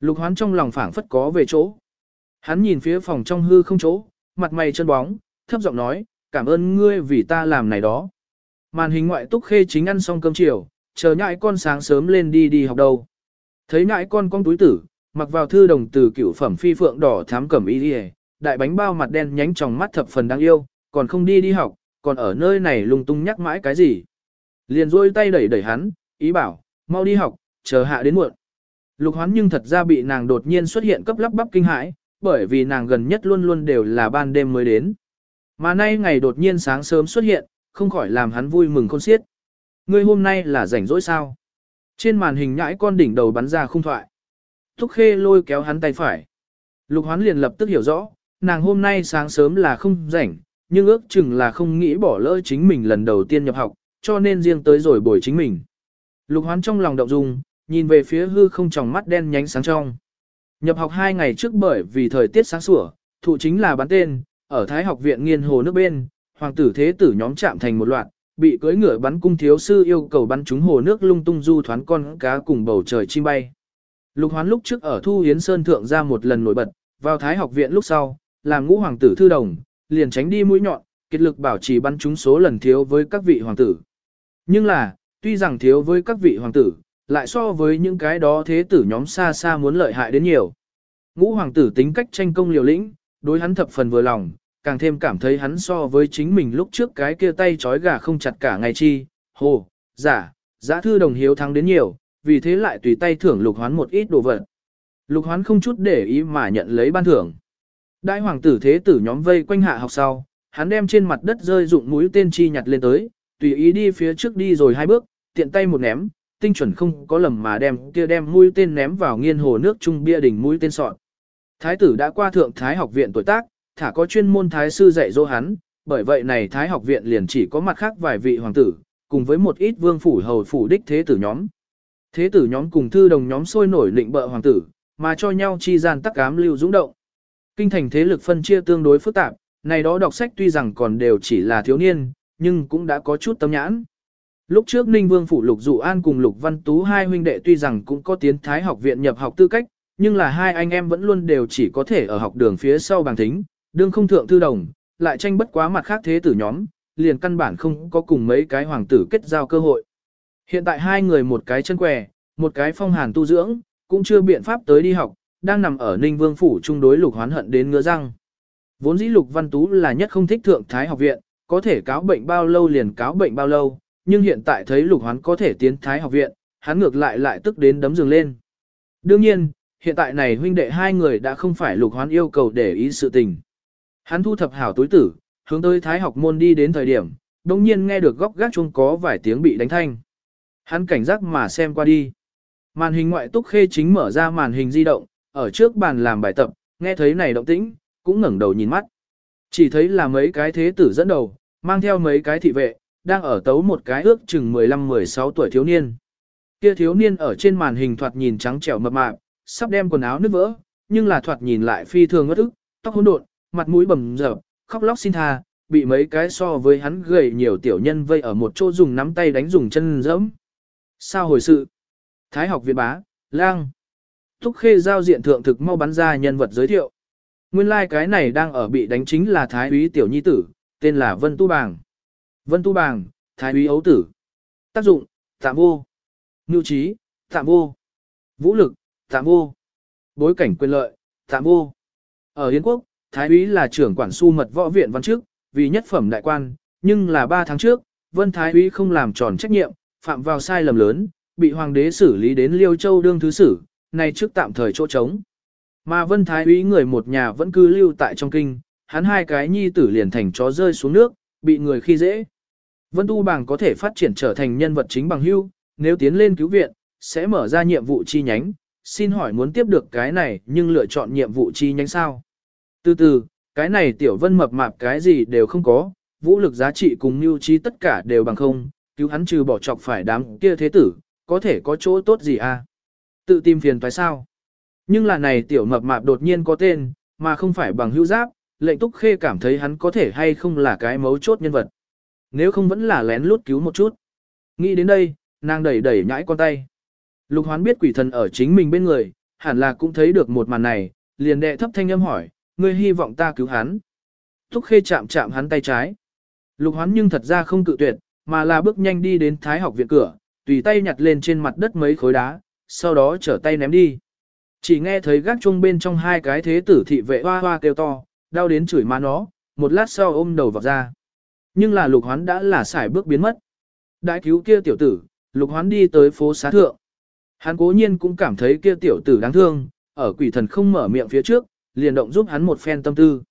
Lục hoán trong lòng phảng phất có về chỗ. Hắn nhìn phía phòng trong hư không chỗ, mặt mày chân bóng, thấp giọng nói, cảm ơn ngươi vì ta làm này đó. Màn hình ngoại túc khê chính ăn xong cơm chiều, chờ nhãi con sáng sớm lên đi đi học đâu. Thấy nhãi con con túi tử, mặc vào thư đồng từ cựu phẩm phi phượng đỏ thám cẩm y đi đại bánh bao mặt đen nhánh trong mắt thập phần đáng yêu, còn không đi đi học, còn ở nơi này lung tung nhắc mãi cái gì. Liền rôi tay đẩy đẩy hắn, ý bảo, mau đi học, chờ hạ đến muộn. Lục hoán nhưng thật ra bị nàng đột nhiên xuất hiện cấp lắp bắp kinh hãi, bởi vì nàng gần nhất luôn luôn đều là ban đêm mới đến. Mà nay ngày đột nhiên sáng sớm xuất hiện, không khỏi làm hắn vui mừng khôn xiết. Ngươi hôm nay là rảnh rỗi sao? Trên màn hình nhãi con đỉnh đầu bắn ra khung thoại. Thúc khê lôi kéo hắn tay phải. Lục hoán liền lập tức hiểu rõ, nàng hôm nay sáng sớm là không rảnh, nhưng ước chừng là không nghĩ bỏ lỡ chính mình lần đầu tiên nhập học, cho nên riêng tới rồi buổi chính mình. Lục hoán trong lòng động dung, nhìn về phía hư không tròng mắt đen nhánh sáng trong. Nhập học hai ngày trước bởi vì thời tiết sáng sủa, thụ chính là bán tên, ở Thái học viện nghiên hồ nước bên, hoàng tử thế tử nhóm chạm thành một loạt, bị cưỡi ngựa bắn cung thiếu sư yêu cầu bắn trúng hồ nước lung tung du thoán con cá cùng bầu trời chim bay. Lục hoán lúc trước ở Thu Hiến Sơn Thượng ra một lần nổi bật, vào Thái học viện lúc sau, làm ngũ hoàng tử thư đồng, liền tránh đi mũi nhọn, kết lực bảo trì bắn trúng số lần thiếu với các vị hoàng tử. Nhưng là, tuy rằng thiếu với các vị hoàng tử, lại so với những cái đó thế tử nhóm xa xa muốn lợi hại đến nhiều. Ngũ hoàng tử tính cách tranh công liều lĩnh, đối hắn thập phần vừa lòng, càng thêm cảm thấy hắn so với chính mình lúc trước cái kia tay trói gà không chặt cả ngày chi, hồ, giả, giả thư đồng hiếu thắng đến nhiều, vì thế lại tùy tay thưởng lục hoán một ít đồ vật. Lục hoán không chút để ý mà nhận lấy ban thưởng. Đại hoàng tử thế tử nhóm vây quanh hạ học sau, hắn đem trên mặt đất rơi dụng mũi tên chi nhặt lên tới, tùy ý đi phía trước đi rồi hai bước, tiện tay một ném, tinh chuẩn không có lầm mà đem kia đem mũi tên ném vào nghiên hồ nước trung bia đỉnh mũi tên sọn. Thái tử đã qua thượng thái học viện tuổi tác, thả có chuyên môn thái sư dạy dỗ hắn, bởi vậy này thái học viện liền chỉ có mặt khác vài vị hoàng tử, cùng với một ít vương phủ hầu phủ đích thế tử nhóm. Thế tử nhóm cùng thư đồng nhóm sôi nổi lịnh bợ hoàng tử, mà cho nhau chi gian tắc cám lưu dũng động. Kinh thành thế lực phân chia tương đối phức tạp, này đó đọc sách tuy rằng còn đều chỉ là thiếu niên, nhưng cũng đã có chút tâm nhãn. Lúc trước Ninh Vương Phủ Lục Dụ An cùng Lục Văn Tú hai huynh đệ tuy rằng cũng có tiến thái học viện nhập học tư cách, nhưng là hai anh em vẫn luôn đều chỉ có thể ở học đường phía sau bằng thính, đương không thượng thư đồng, lại tranh bất quá mặt khác thế tử nhóm, liền căn bản không có cùng mấy cái hoàng tử kết giao cơ hội. Hiện tại hai người một cái chân què, một cái phong hàn tu dưỡng, cũng chưa biện pháp tới đi học, đang nằm ở Ninh Vương Phủ chung đối lục hoán hận đến ngứa răng. Vốn dĩ lục văn tú là nhất không thích thượng thái học viện, có thể cáo bệnh bao lâu liền cáo bệnh bao lâu, nhưng hiện tại thấy lục hoán có thể tiến thái học viện, hắn ngược lại lại tức đến đấm giường lên. Đương nhiên, hiện tại này huynh đệ hai người đã không phải lục hoán yêu cầu để ý sự tình. Hắn thu thập hảo túi tử, hướng tới thái học môn đi đến thời điểm, đồng nhiên nghe được góc gác chuông có vài tiếng bị đánh thanh. Hắn cảnh giác mà xem qua đi. Màn hình ngoại túc khê chính mở ra màn hình di động, ở trước bàn làm bài tập, nghe thấy này động tĩnh, cũng ngẩng đầu nhìn mắt. Chỉ thấy là mấy cái thế tử dẫn đầu, mang theo mấy cái thị vệ, đang ở tấu một cái ước chừng 15-16 tuổi thiếu niên. Kia thiếu niên ở trên màn hình thoạt nhìn trắng trẻo mập mạp, sắp đem quần áo nứt vỡ, nhưng là thoạt nhìn lại phi thường ngất ức, tóc hỗn độn, mặt mũi bầm dập, khóc lóc xin tha, bị mấy cái so với hắn gầy nhiều tiểu nhân vây ở một chỗ dùng nắm tay đánh dùng chân dẫm. Sao hồi sự? Thái học viện bá, lang. Thúc khê giao diện thượng thực mau bắn ra nhân vật giới thiệu. Nguyên lai like cái này đang ở bị đánh chính là Thái úy tiểu nhi tử, tên là Vân Tu Bàng. Vân Tu Bàng, Thái úy ấu tử. Tác dụng, tạm vô. Nưu trí, tạm vô. Vũ lực, tạm vô. Bối cảnh quyền lợi, tạm vô. Ở Hiến Quốc, Thái úy là trưởng quản su mật võ viện văn chức, vì nhất phẩm đại quan, nhưng là 3 tháng trước, Vân Thái úy không làm tròn trách nhiệm, phạm vào sai lầm lớn, bị hoàng đế xử lý đến Liêu Châu đương thứ sử, nay trước tạm thời chỗ trống. Mà Vân Thái úy người một nhà vẫn cứ lưu tại trong kinh, hắn hai cái nhi tử liền thành chó rơi xuống nước, bị người khi dễ. Vân Tu Bàng có thể phát triển trở thành nhân vật chính bằng hưu, nếu tiến lên cứu viện, sẽ mở ra nhiệm vụ chi nhánh, xin hỏi muốn tiếp được cái này nhưng lựa chọn nhiệm vụ chi nhánh sao. Từ từ, cái này tiểu vân mập mạp cái gì đều không có, vũ lực giá trị cùng mưu trí tất cả đều bằng không, cứu hắn trừ bỏ chọc phải đám kia thế tử, có thể có chỗ tốt gì à? Tự tìm phiền phải sao? Nhưng là này tiểu mập mạp đột nhiên có tên, mà không phải bằng hữu giáp, lệnh túc khê cảm thấy hắn có thể hay không là cái mấu chốt nhân vật. Nếu không vẫn là lén lút cứu một chút. Nghĩ đến đây, nàng đẩy đẩy nhãi con tay. Lục hoán biết quỷ thần ở chính mình bên người, hẳn là cũng thấy được một màn này, liền đệ thấp thanh âm hỏi, ngươi hy vọng ta cứu hắn. thúc khê chạm chạm hắn tay trái. Lục hoán nhưng thật ra không cự tuyệt, mà là bước nhanh đi đến thái học viện cửa, tùy tay nhặt lên trên mặt đất mấy khối đá, sau đó trở tay ném đi. Chỉ nghe thấy gác chung bên trong hai cái thế tử thị vệ hoa hoa kêu to, đau đến chửi má nó, một lát sau ôm đầu vào ra. Nhưng là lục hoán đã là xài bước biến mất. Đại cứu kia tiểu tử, lục hoán đi tới phố xá thượng. Hắn cố nhiên cũng cảm thấy kia tiểu tử đáng thương, ở quỷ thần không mở miệng phía trước, liền động giúp hắn một phen tâm tư.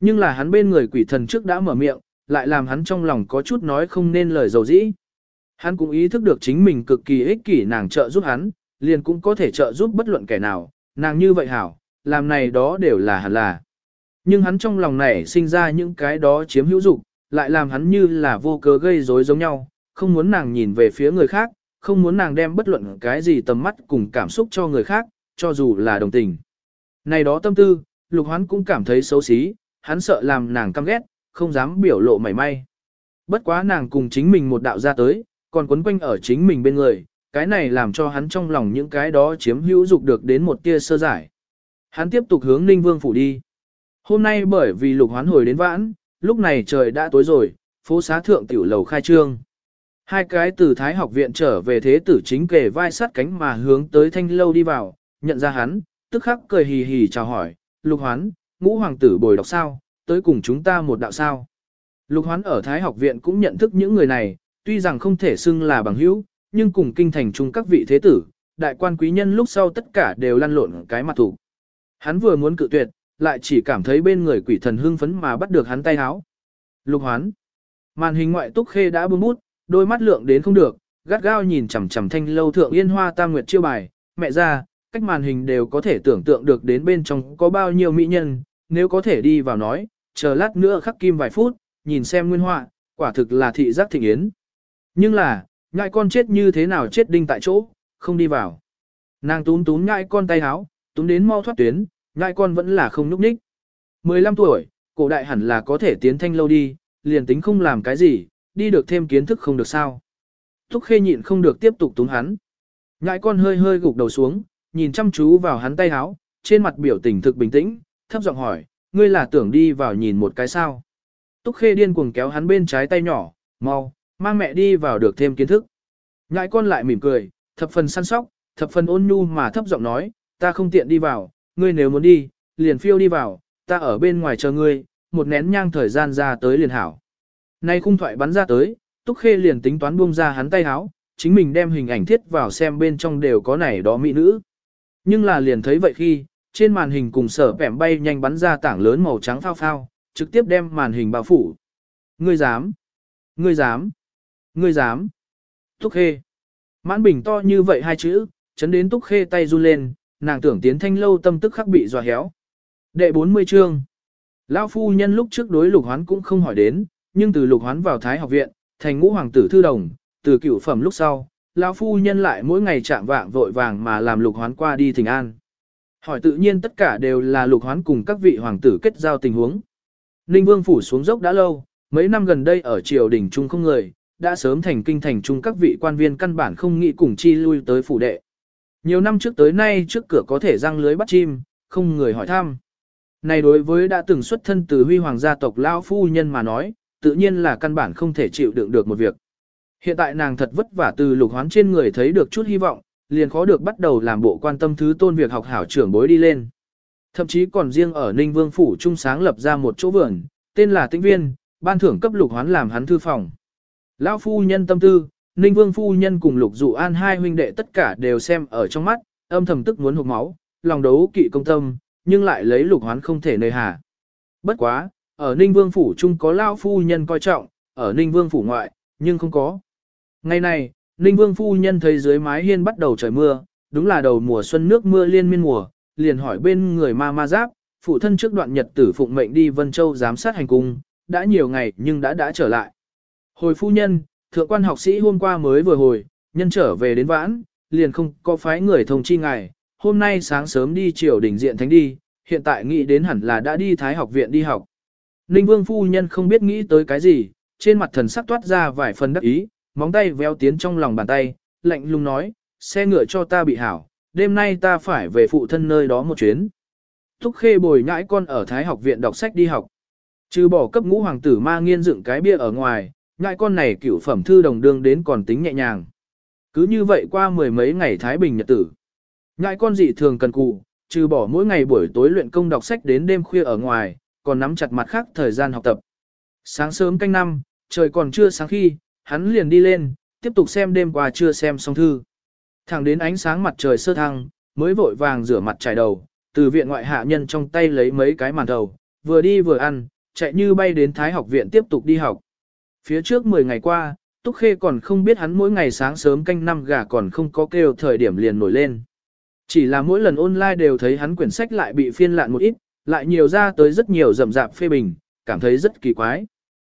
Nhưng là hắn bên người quỷ thần trước đã mở miệng, lại làm hắn trong lòng có chút nói không nên lời dầu dĩ. Hắn cũng ý thức được chính mình cực kỳ ích kỷ nàng trợ giúp hắn, liền cũng có thể trợ giúp bất luận kẻ nào, nàng như vậy hảo, làm này đó đều là hẳn là. Nhưng hắn trong lòng này sinh ra những cái đó chiếm hữu dục, lại làm hắn như là vô cớ gây rối giống nhau, không muốn nàng nhìn về phía người khác, không muốn nàng đem bất luận cái gì tầm mắt cùng cảm xúc cho người khác, cho dù là đồng tình. Này đó tâm tư, lục hoán cũng cảm thấy xấu xí, hắn sợ làm nàng căm ghét, không dám biểu lộ mảy may. Bất quá nàng cùng chính mình một đạo ra tới, còn quấn quanh ở chính mình bên người, cái này làm cho hắn trong lòng những cái đó chiếm hữu dục được đến một tia sơ giải. Hắn tiếp tục hướng Ninh Vương phủ đi. Hôm nay bởi vì lục hoán hồi đến vãn, lúc này trời đã tối rồi, phố xá thượng tiểu lầu khai trương. Hai cái từ Thái học viện trở về thế tử chính kề vai sát cánh mà hướng tới thanh lâu đi vào, nhận ra hắn, tức khắc cười hì hì chào hỏi, lục hoán, ngũ hoàng tử bồi đọc sao, tới cùng chúng ta một đạo sao. Lục hoán ở Thái học viện cũng nhận thức những người này, tuy rằng không thể xưng là bằng hữu, nhưng cùng kinh thành chung các vị thế tử, đại quan quý nhân lúc sau tất cả đều lăn lộn cái mặt thủ. Hắn vừa muốn cự tuyệt, lại chỉ cảm thấy bên người quỷ thần hưng phấn mà bắt được hắn tay háo. Lục hoán. Màn hình ngoại túc khê đã bưng bút, đôi mắt lượng đến không được, gắt gao nhìn chằm chằm thanh lâu thượng yên hoa tam nguyệt chiêu bài, mẹ ra, cách màn hình đều có thể tưởng tượng được đến bên trong có bao nhiêu mỹ nhân, nếu có thể đi vào nói, chờ lát nữa khắc kim vài phút, nhìn xem nguyên họa, quả thực là thị giác thịnh yến. Nhưng là, ngại con chết như thế nào chết đinh tại chỗ, không đi vào. Nàng tún tún ngại con tay háo, tún đến mau thoát tuyến, ngại con vẫn là không núp ních. 15 tuổi, cổ đại hẳn là có thể tiến thanh lâu đi, liền tính không làm cái gì, đi được thêm kiến thức không được sao. Túc Khê nhịn không được tiếp tục túng hắn. Ngại con hơi hơi gục đầu xuống, nhìn chăm chú vào hắn tay háo, trên mặt biểu tình thực bình tĩnh, thấp giọng hỏi, ngươi là tưởng đi vào nhìn một cái sao. Túc Khê điên cuồng kéo hắn bên trái tay nhỏ, mau, mang mẹ đi vào được thêm kiến thức. Ngại con lại mỉm cười, thập phần săn sóc, thập phần ôn nhu mà thấp giọng nói, ta không tiện đi vào, ngươi nếu muốn đi, liền phiêu đi vào, ta ở bên ngoài chờ ngươi, một nén nhang thời gian ra tới liền hảo. Nay khung thoại bắn ra tới, Túc Khê liền tính toán buông ra hắn tay háo, chính mình đem hình ảnh thiết vào xem bên trong đều có này đó mỹ nữ. Nhưng là liền thấy vậy khi, trên màn hình cùng sở bẻm bay nhanh bắn ra tảng lớn màu trắng phao phao, trực tiếp đem màn hình bao phủ. Ngươi dám? Ngươi dám? Ngươi dám? Túc Khê. Mãn bình to như vậy hai chữ, chấn đến Túc Khê tay run lên, nàng tưởng tiến thanh lâu tâm tức khắc bị dọa héo. Đệ 40 chương. Lão phu nhân lúc trước đối lục hoán cũng không hỏi đến, nhưng từ lục hoán vào Thái học viện, thành ngũ hoàng tử thư đồng, từ cựu phẩm lúc sau, lão phu nhân lại mỗi ngày chạm vạng vội vàng mà làm lục hoán qua đi thỉnh an. Hỏi tự nhiên tất cả đều là lục hoán cùng các vị hoàng tử kết giao tình huống. Ninh vương phủ xuống dốc đã lâu, mấy năm gần đây ở triều đình trung không người, đã sớm thành kinh thành trung các vị quan viên căn bản không nghĩ cùng chi lui tới phủ đệ. Nhiều năm trước tới nay trước cửa có thể răng lưới bắt chim, không người hỏi thăm. Này đối với đã từng xuất thân từ huy hoàng gia tộc lão phu nhân mà nói, tự nhiên là căn bản không thể chịu đựng được một việc. Hiện tại nàng thật vất vả từ lục hoán trên người thấy được chút hy vọng, liền khó được bắt đầu làm bộ quan tâm thứ tôn việc học hảo trưởng bối đi lên. Thậm chí còn riêng ở Ninh Vương Phủ Trung sáng lập ra một chỗ vườn, tên là Tĩnh Viên, ban thưởng cấp lục hoán làm hắn thư phòng. Lão phu nhân tâm tư, Ninh Vương phu nhân cùng Lục Dụ An hai huynh đệ tất cả đều xem ở trong mắt, âm thầm tức muốn hụt máu, lòng đấu kỵ công tâm, nhưng lại lấy Lục Hoán không thể nơi hà. Bất quá, ở Ninh Vương phủ chung có lão phu nhân coi trọng, ở Ninh Vương phủ ngoại, nhưng không có. Ngày này, Ninh Vương phu nhân thấy dưới mái hiên bắt đầu trời mưa, đúng là đầu mùa xuân nước mưa liên miên mùa, liền hỏi bên người ma ma giáp, phụ thân trước đoạn nhật tử phụng mệnh đi Vân Châu giám sát hành cung, đã nhiều ngày nhưng đã đã trở lại. Hồi phu nhân, thượng quan học sĩ hôm qua mới vừa hồi, nhân trở về đến vãn, liền không có phái người thông chi ngài, hôm nay sáng sớm đi triều đỉnh diện thánh đi, hiện tại nghĩ đến hẳn là đã đi thái học viện đi học. Ninh vương phu nhân không biết nghĩ tới cái gì, trên mặt thần sắc toát ra vài phần đắc ý, móng tay véo tiến trong lòng bàn tay, lạnh lùng nói, xe ngựa cho ta bị hảo, đêm nay ta phải về phụ thân nơi đó một chuyến. Thúc khê bồi nhãi con ở thái học viện đọc sách đi học. Trừ bỏ cấp ngũ hoàng tử ma nghiên dựng cái bia ở ngoài, ngại con này cửu phẩm thư đồng đương đến còn tính nhẹ nhàng. Cứ như vậy qua mười mấy ngày Thái Bình nhật tử. Ngại con dị thường cần cù, trừ bỏ mỗi ngày buổi tối luyện công đọc sách đến đêm khuya ở ngoài, còn nắm chặt mặt khác thời gian học tập. Sáng sớm canh năm, trời còn chưa sáng khi, hắn liền đi lên, tiếp tục xem đêm qua chưa xem xong thư. Thẳng đến ánh sáng mặt trời sơ thăng, mới vội vàng rửa mặt trải đầu, từ viện ngoại hạ nhân trong tay lấy mấy cái màn đầu, vừa đi vừa ăn, chạy như bay đến Thái học viện tiếp tục đi học. Phía trước 10 ngày qua, Túc Khê còn không biết hắn mỗi ngày sáng sớm canh năm gà còn không có kêu thời điểm liền nổi lên. Chỉ là mỗi lần online đều thấy hắn quyển sách lại bị phiên lạn một ít, lại nhiều ra tới rất nhiều rầm rạp phê bình, cảm thấy rất kỳ quái.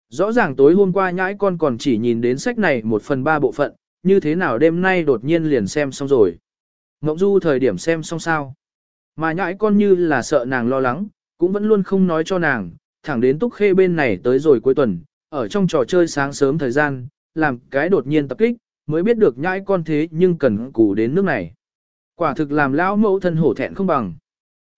Rõ ràng tối hôm qua nhãi con còn chỉ nhìn đến sách này một phần ba bộ phận, như thế nào đêm nay đột nhiên liền xem xong rồi. Ngọc Du thời điểm xem xong sao. Mà nhãi con như là sợ nàng lo lắng, cũng vẫn luôn không nói cho nàng, thẳng đến Túc Khê bên này tới rồi cuối tuần, ở trong trò chơi sáng sớm thời gian, làm cái đột nhiên tập kích, mới biết được nhãi con thế nhưng cần củ đến nước này. Quả thực làm lão mẫu thân hổ thẹn không bằng.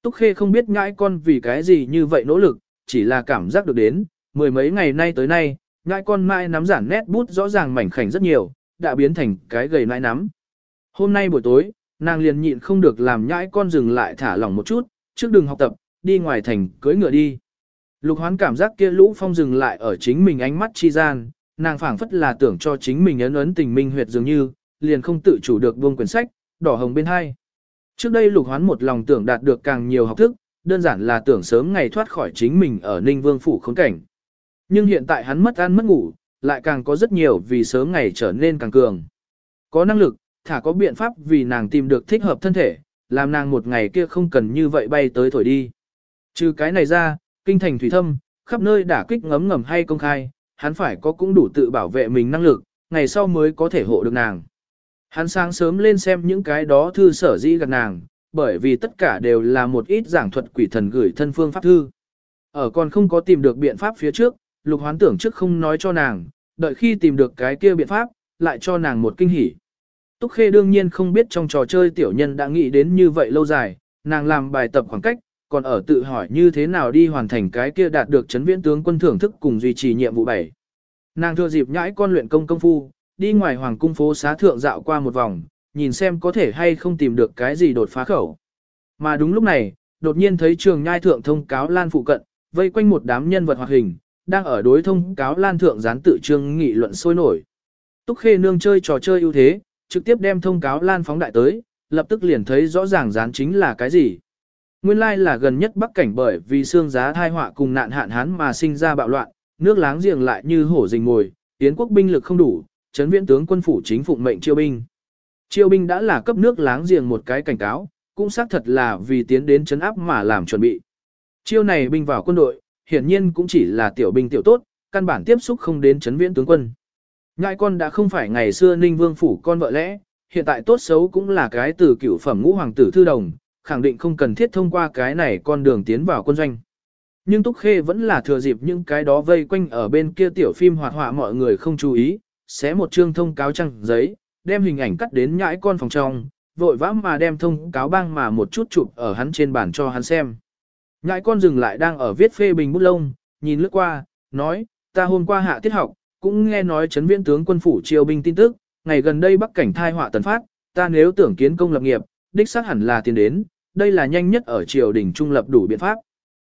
Túc Khê không biết nhãi con vì cái gì như vậy nỗ lực, chỉ là cảm giác được đến, mười mấy ngày nay tới nay, nhãi con mãi nắm giản nét bút rõ ràng mảnh khảnh rất nhiều, đã biến thành cái gầy nãi nắm. Hôm nay buổi tối, nàng liền nhịn không được làm nhãi con dừng lại thả lỏng một chút, trước đường học tập, đi ngoài thành cưới ngựa đi. Lục hoán cảm giác kia lũ phong dừng lại ở chính mình ánh mắt chi gian, nàng phảng phất là tưởng cho chính mình ấn ấn tình minh huyệt dường như, liền không tự chủ được buông quyển sách, đỏ hồng bên hai. Trước đây lục hoán một lòng tưởng đạt được càng nhiều học thức, đơn giản là tưởng sớm ngày thoát khỏi chính mình ở Ninh Vương Phủ khốn cảnh. Nhưng hiện tại hắn mất ăn mất ngủ, lại càng có rất nhiều vì sớm ngày trở nên càng cường. Có năng lực, thả có biện pháp vì nàng tìm được thích hợp thân thể, làm nàng một ngày kia không cần như vậy bay tới thổi đi. Trừ cái này ra, kinh thành thủy thâm, khắp nơi đả kích ngấm ngầm hay công khai, hắn phải có cũng đủ tự bảo vệ mình năng lực, ngày sau mới có thể hộ được nàng. Hắn sáng sớm lên xem những cái đó thư sở dĩ gần nàng, bởi vì tất cả đều là một ít giảng thuật quỷ thần gửi thân phương pháp thư. Ở còn không có tìm được biện pháp phía trước, lục hoán tưởng trước không nói cho nàng, đợi khi tìm được cái kia biện pháp, lại cho nàng một kinh hỉ. Túc Khê đương nhiên không biết trong trò chơi tiểu nhân đã nghĩ đến như vậy lâu dài, nàng làm bài tập khoảng cách, còn ở tự hỏi như thế nào đi hoàn thành cái kia đạt được chấn viễn tướng quân thưởng thức cùng duy trì nhiệm vụ 7. Nàng thừa dịp nhãi con luyện công công phu, đi ngoài hoàng cung phố xá thượng dạo qua một vòng, nhìn xem có thể hay không tìm được cái gì đột phá khẩu. Mà đúng lúc này, đột nhiên thấy trường nhai thượng thông cáo lan phụ cận, vây quanh một đám nhân vật hoạt hình, đang ở đối thông cáo lan thượng gián tự trương nghị luận sôi nổi. Túc Khê nương chơi trò chơi ưu thế, trực tiếp đem thông cáo lan phóng đại tới, lập tức liền thấy rõ ràng dán chính là cái gì. Nguyên lai là gần nhất Bắc cảnh bởi vì xương giá thai họa cùng nạn hạn hán mà sinh ra bạo loạn, nước láng giềng lại như hổ rình ngồi, tiến quốc binh lực không đủ, chấn viễn tướng quân phủ chính phụng mệnh chiêu binh. Chiêu binh đã là cấp nước láng giềng một cái cảnh cáo, cũng xác thật là vì tiến đến chấn áp mà làm chuẩn bị. Chiêu này binh vào quân đội, hiển nhiên cũng chỉ là tiểu binh tiểu tốt, căn bản tiếp xúc không đến chấn viễn tướng quân. Ngại con đã không phải ngày xưa Ninh Vương phủ con vợ lẽ, hiện tại tốt xấu cũng là cái từ cửu phẩm ngũ hoàng tử thư đồng, khẳng định không cần thiết thông qua cái này con đường tiến vào quân doanh. Nhưng Túc Khê vẫn là thừa dịp những cái đó vây quanh ở bên kia tiểu phim hoạt họa mọi người không chú ý, xé một chương thông cáo trăng giấy, đem hình ảnh cắt đến nhãi con phòng trong, vội vã mà đem thông cáo băng mà một chút chụp ở hắn trên bàn cho hắn xem. Nhãi con dừng lại đang ở viết phê bình bút lông, nhìn lướt qua, nói, ta hôm qua hạ tiết học, cũng nghe nói chấn viễn tướng quân phủ triều binh tin tức, ngày gần đây bắc cảnh thai họa tần phát, ta nếu tưởng kiến công lập nghiệp, đích xác hẳn là tiền đến, đây là nhanh nhất ở triều đình trung lập đủ biện pháp.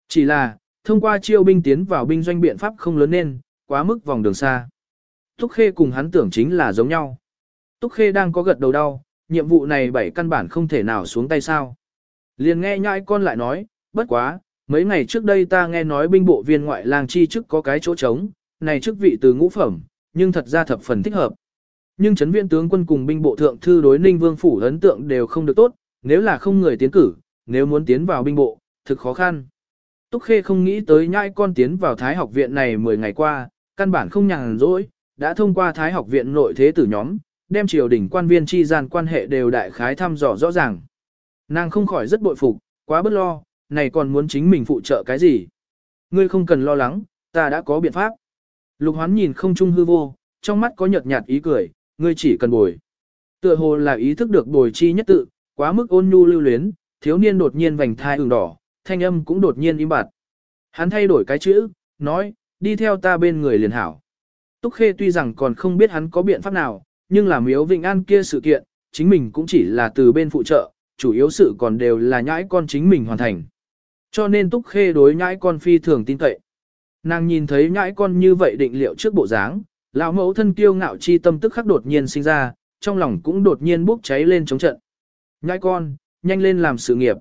Chỉ là, thông qua chiêu binh tiến vào binh doanh biện pháp không lớn nên, quá mức vòng đường xa. Túc Khê cùng hắn tưởng chính là giống nhau. Túc Khê đang có gật đầu đau, nhiệm vụ này bảy căn bản không thể nào xuống tay sao. Liền nghe nhãi con lại nói, bất quá, mấy ngày trước đây ta nghe nói binh bộ viên ngoại lang chi chức có cái chỗ trống, này chức vị từ ngũ phẩm, nhưng thật ra thập phần thích hợp. Nhưng chấn viên tướng quân cùng binh bộ thượng thư đối ninh vương phủ ấn tượng đều không được tốt, nếu là không người tiến cử, nếu muốn tiến vào binh bộ, thực khó khăn. Túc Khê không nghĩ tới nhãi con tiến vào Thái học viện này 10 ngày qua, căn bản không nhàn rỗi, đã thông qua Thái học viện nội thế tử nhóm, đem triều đình quan viên chi gian quan hệ đều đại khái thăm dò rõ ràng. Nàng không khỏi rất bội phục, quá bất lo, này còn muốn chính mình phụ trợ cái gì. Ngươi không cần lo lắng, ta đã có biện pháp. Lục hoán nhìn không trung hư vô, trong mắt có nhợt nhạt ý cười, ngươi chỉ cần bồi. Tựa hồ là ý thức được bồi chi nhất tự, quá mức ôn nhu lưu luyến, thiếu niên đột nhiên vành thai ửng đỏ, thanh âm cũng đột nhiên im bặt. Hắn thay đổi cái chữ, nói, đi theo ta bên người liền hảo. Túc Khê tuy rằng còn không biết hắn có biện pháp nào, nhưng là miếu Vịnh An kia sự kiện, chính mình cũng chỉ là từ bên phụ trợ, chủ yếu sự còn đều là nhãi con chính mình hoàn thành. Cho nên Túc Khê đối nhãi con phi thường tin cậy. Nàng nhìn thấy nhãi con như vậy định liệu trước bộ dáng, lão mẫu thân kiêu ngạo chi tâm tức khắc đột nhiên sinh ra, trong lòng cũng đột nhiên bốc cháy lên chống trận. Nhãi con, nhanh lên làm sự nghiệp.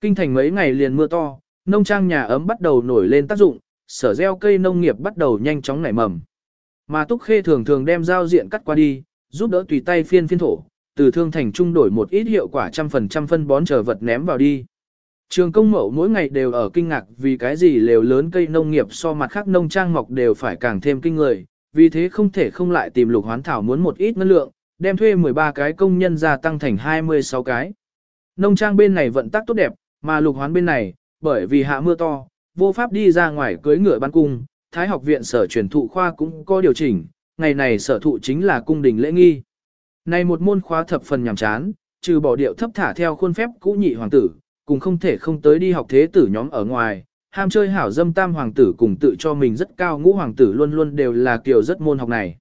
Kinh thành mấy ngày liền mưa to, nông trang nhà ấm bắt đầu nổi lên tác dụng, sở gieo cây nông nghiệp bắt đầu nhanh chóng nảy mầm. Mà Túc Khê thường thường đem giao diện cắt qua đi, giúp đỡ tùy tay phiên phiên thổ, từ thương thành trung đổi một ít hiệu quả trăm phần trăm phân bón chờ vật ném vào đi. Trường công mẫu mỗi ngày đều ở kinh ngạc vì cái gì lều lớn cây nông nghiệp so mặt khác nông trang mọc đều phải càng thêm kinh người, vì thế không thể không lại tìm lục hoán thảo muốn một ít ngân lượng, đem thuê 13 cái công nhân gia tăng thành 26 cái. Nông trang bên này vận tác tốt đẹp, mà lục hoán bên này, bởi vì hạ mưa to, vô pháp đi ra ngoài cưới ngựa ban cung, Thái học viện sở truyền thụ khoa cũng có điều chỉnh, ngày này sở thụ chính là cung đình lễ nghi. Này một môn khóa thập phần nhàm chán, trừ bỏ điệu thấp thả theo khuôn phép cũ nhị hoàng tử, cùng không thể không tới đi học thế tử nhóm ở ngoài, ham chơi hảo dâm tam hoàng tử cùng tự cho mình rất cao ngũ hoàng tử luôn luôn đều là kiểu rất môn học này.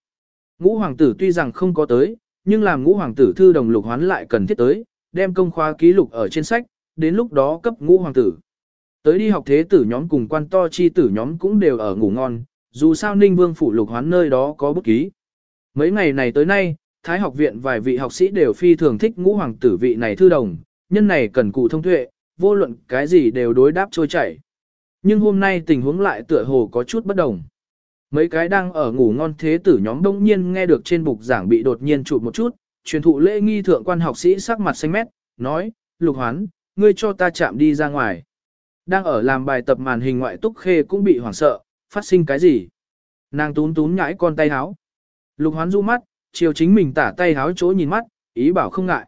Ngũ hoàng tử tuy rằng không có tới, nhưng làm ngũ hoàng tử thư đồng lục hoán lại cần thiết tới, đem công khóa ký lục ở trên sách, đến lúc đó cấp ngũ hoàng tử. Tới đi học thế tử nhóm cùng quan to chi tử nhóm cũng đều ở ngủ ngon, dù sao Ninh Vương phủ lục hoán nơi đó có bút ký. Mấy ngày này tới nay, Thái học viện vài vị học sĩ đều phi thường thích ngũ hoàng tử vị này thư đồng, nhân này cần cụ thông tuệ, vô luận cái gì đều đối đáp trôi chảy. Nhưng hôm nay tình huống lại tựa hồ có chút bất đồng. Mấy cái đang ở ngủ ngon thế tử nhóm đông nhiên nghe được trên bục giảng bị đột nhiên chụp một chút, truyền thụ lễ nghi thượng quan học sĩ sắc mặt xanh mét, nói, lục hoán, ngươi cho ta chạm đi ra ngoài. Đang ở làm bài tập màn hình ngoại túc khê cũng bị hoảng sợ, phát sinh cái gì? Nàng tún tún nhãi con tay háo. Lục hoán du mắt, chiều chính mình tả tay háo chỗ nhìn mắt, ý bảo không ngại.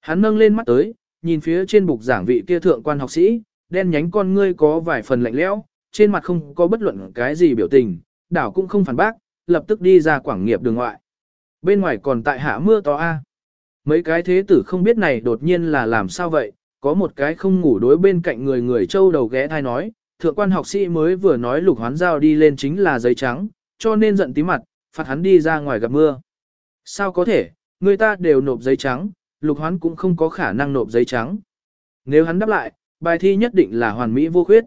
Hắn nâng lên mắt tới, nhìn phía trên bục giảng vị kia thượng quan học sĩ, đen nhánh con ngươi có vài phần lạnh lẽo, trên mặt không có bất luận cái gì biểu tình, đảo cũng không phản bác, lập tức đi ra quảng nghiệp đường ngoại. Bên ngoài còn tại hạ mưa to a. À. Mấy cái thế tử không biết này đột nhiên là làm sao vậy, có một cái không ngủ đối bên cạnh người người châu đầu ghé thai nói, thượng quan học sĩ mới vừa nói lục hoán giao đi lên chính là giấy trắng, cho nên giận tí mặt, phạt hắn đi ra ngoài gặp mưa. Sao có thể, người ta đều nộp giấy trắng, lục hoán cũng không có khả năng nộp giấy trắng. Nếu hắn đáp lại, bài thi nhất định là hoàn mỹ vô khuyết.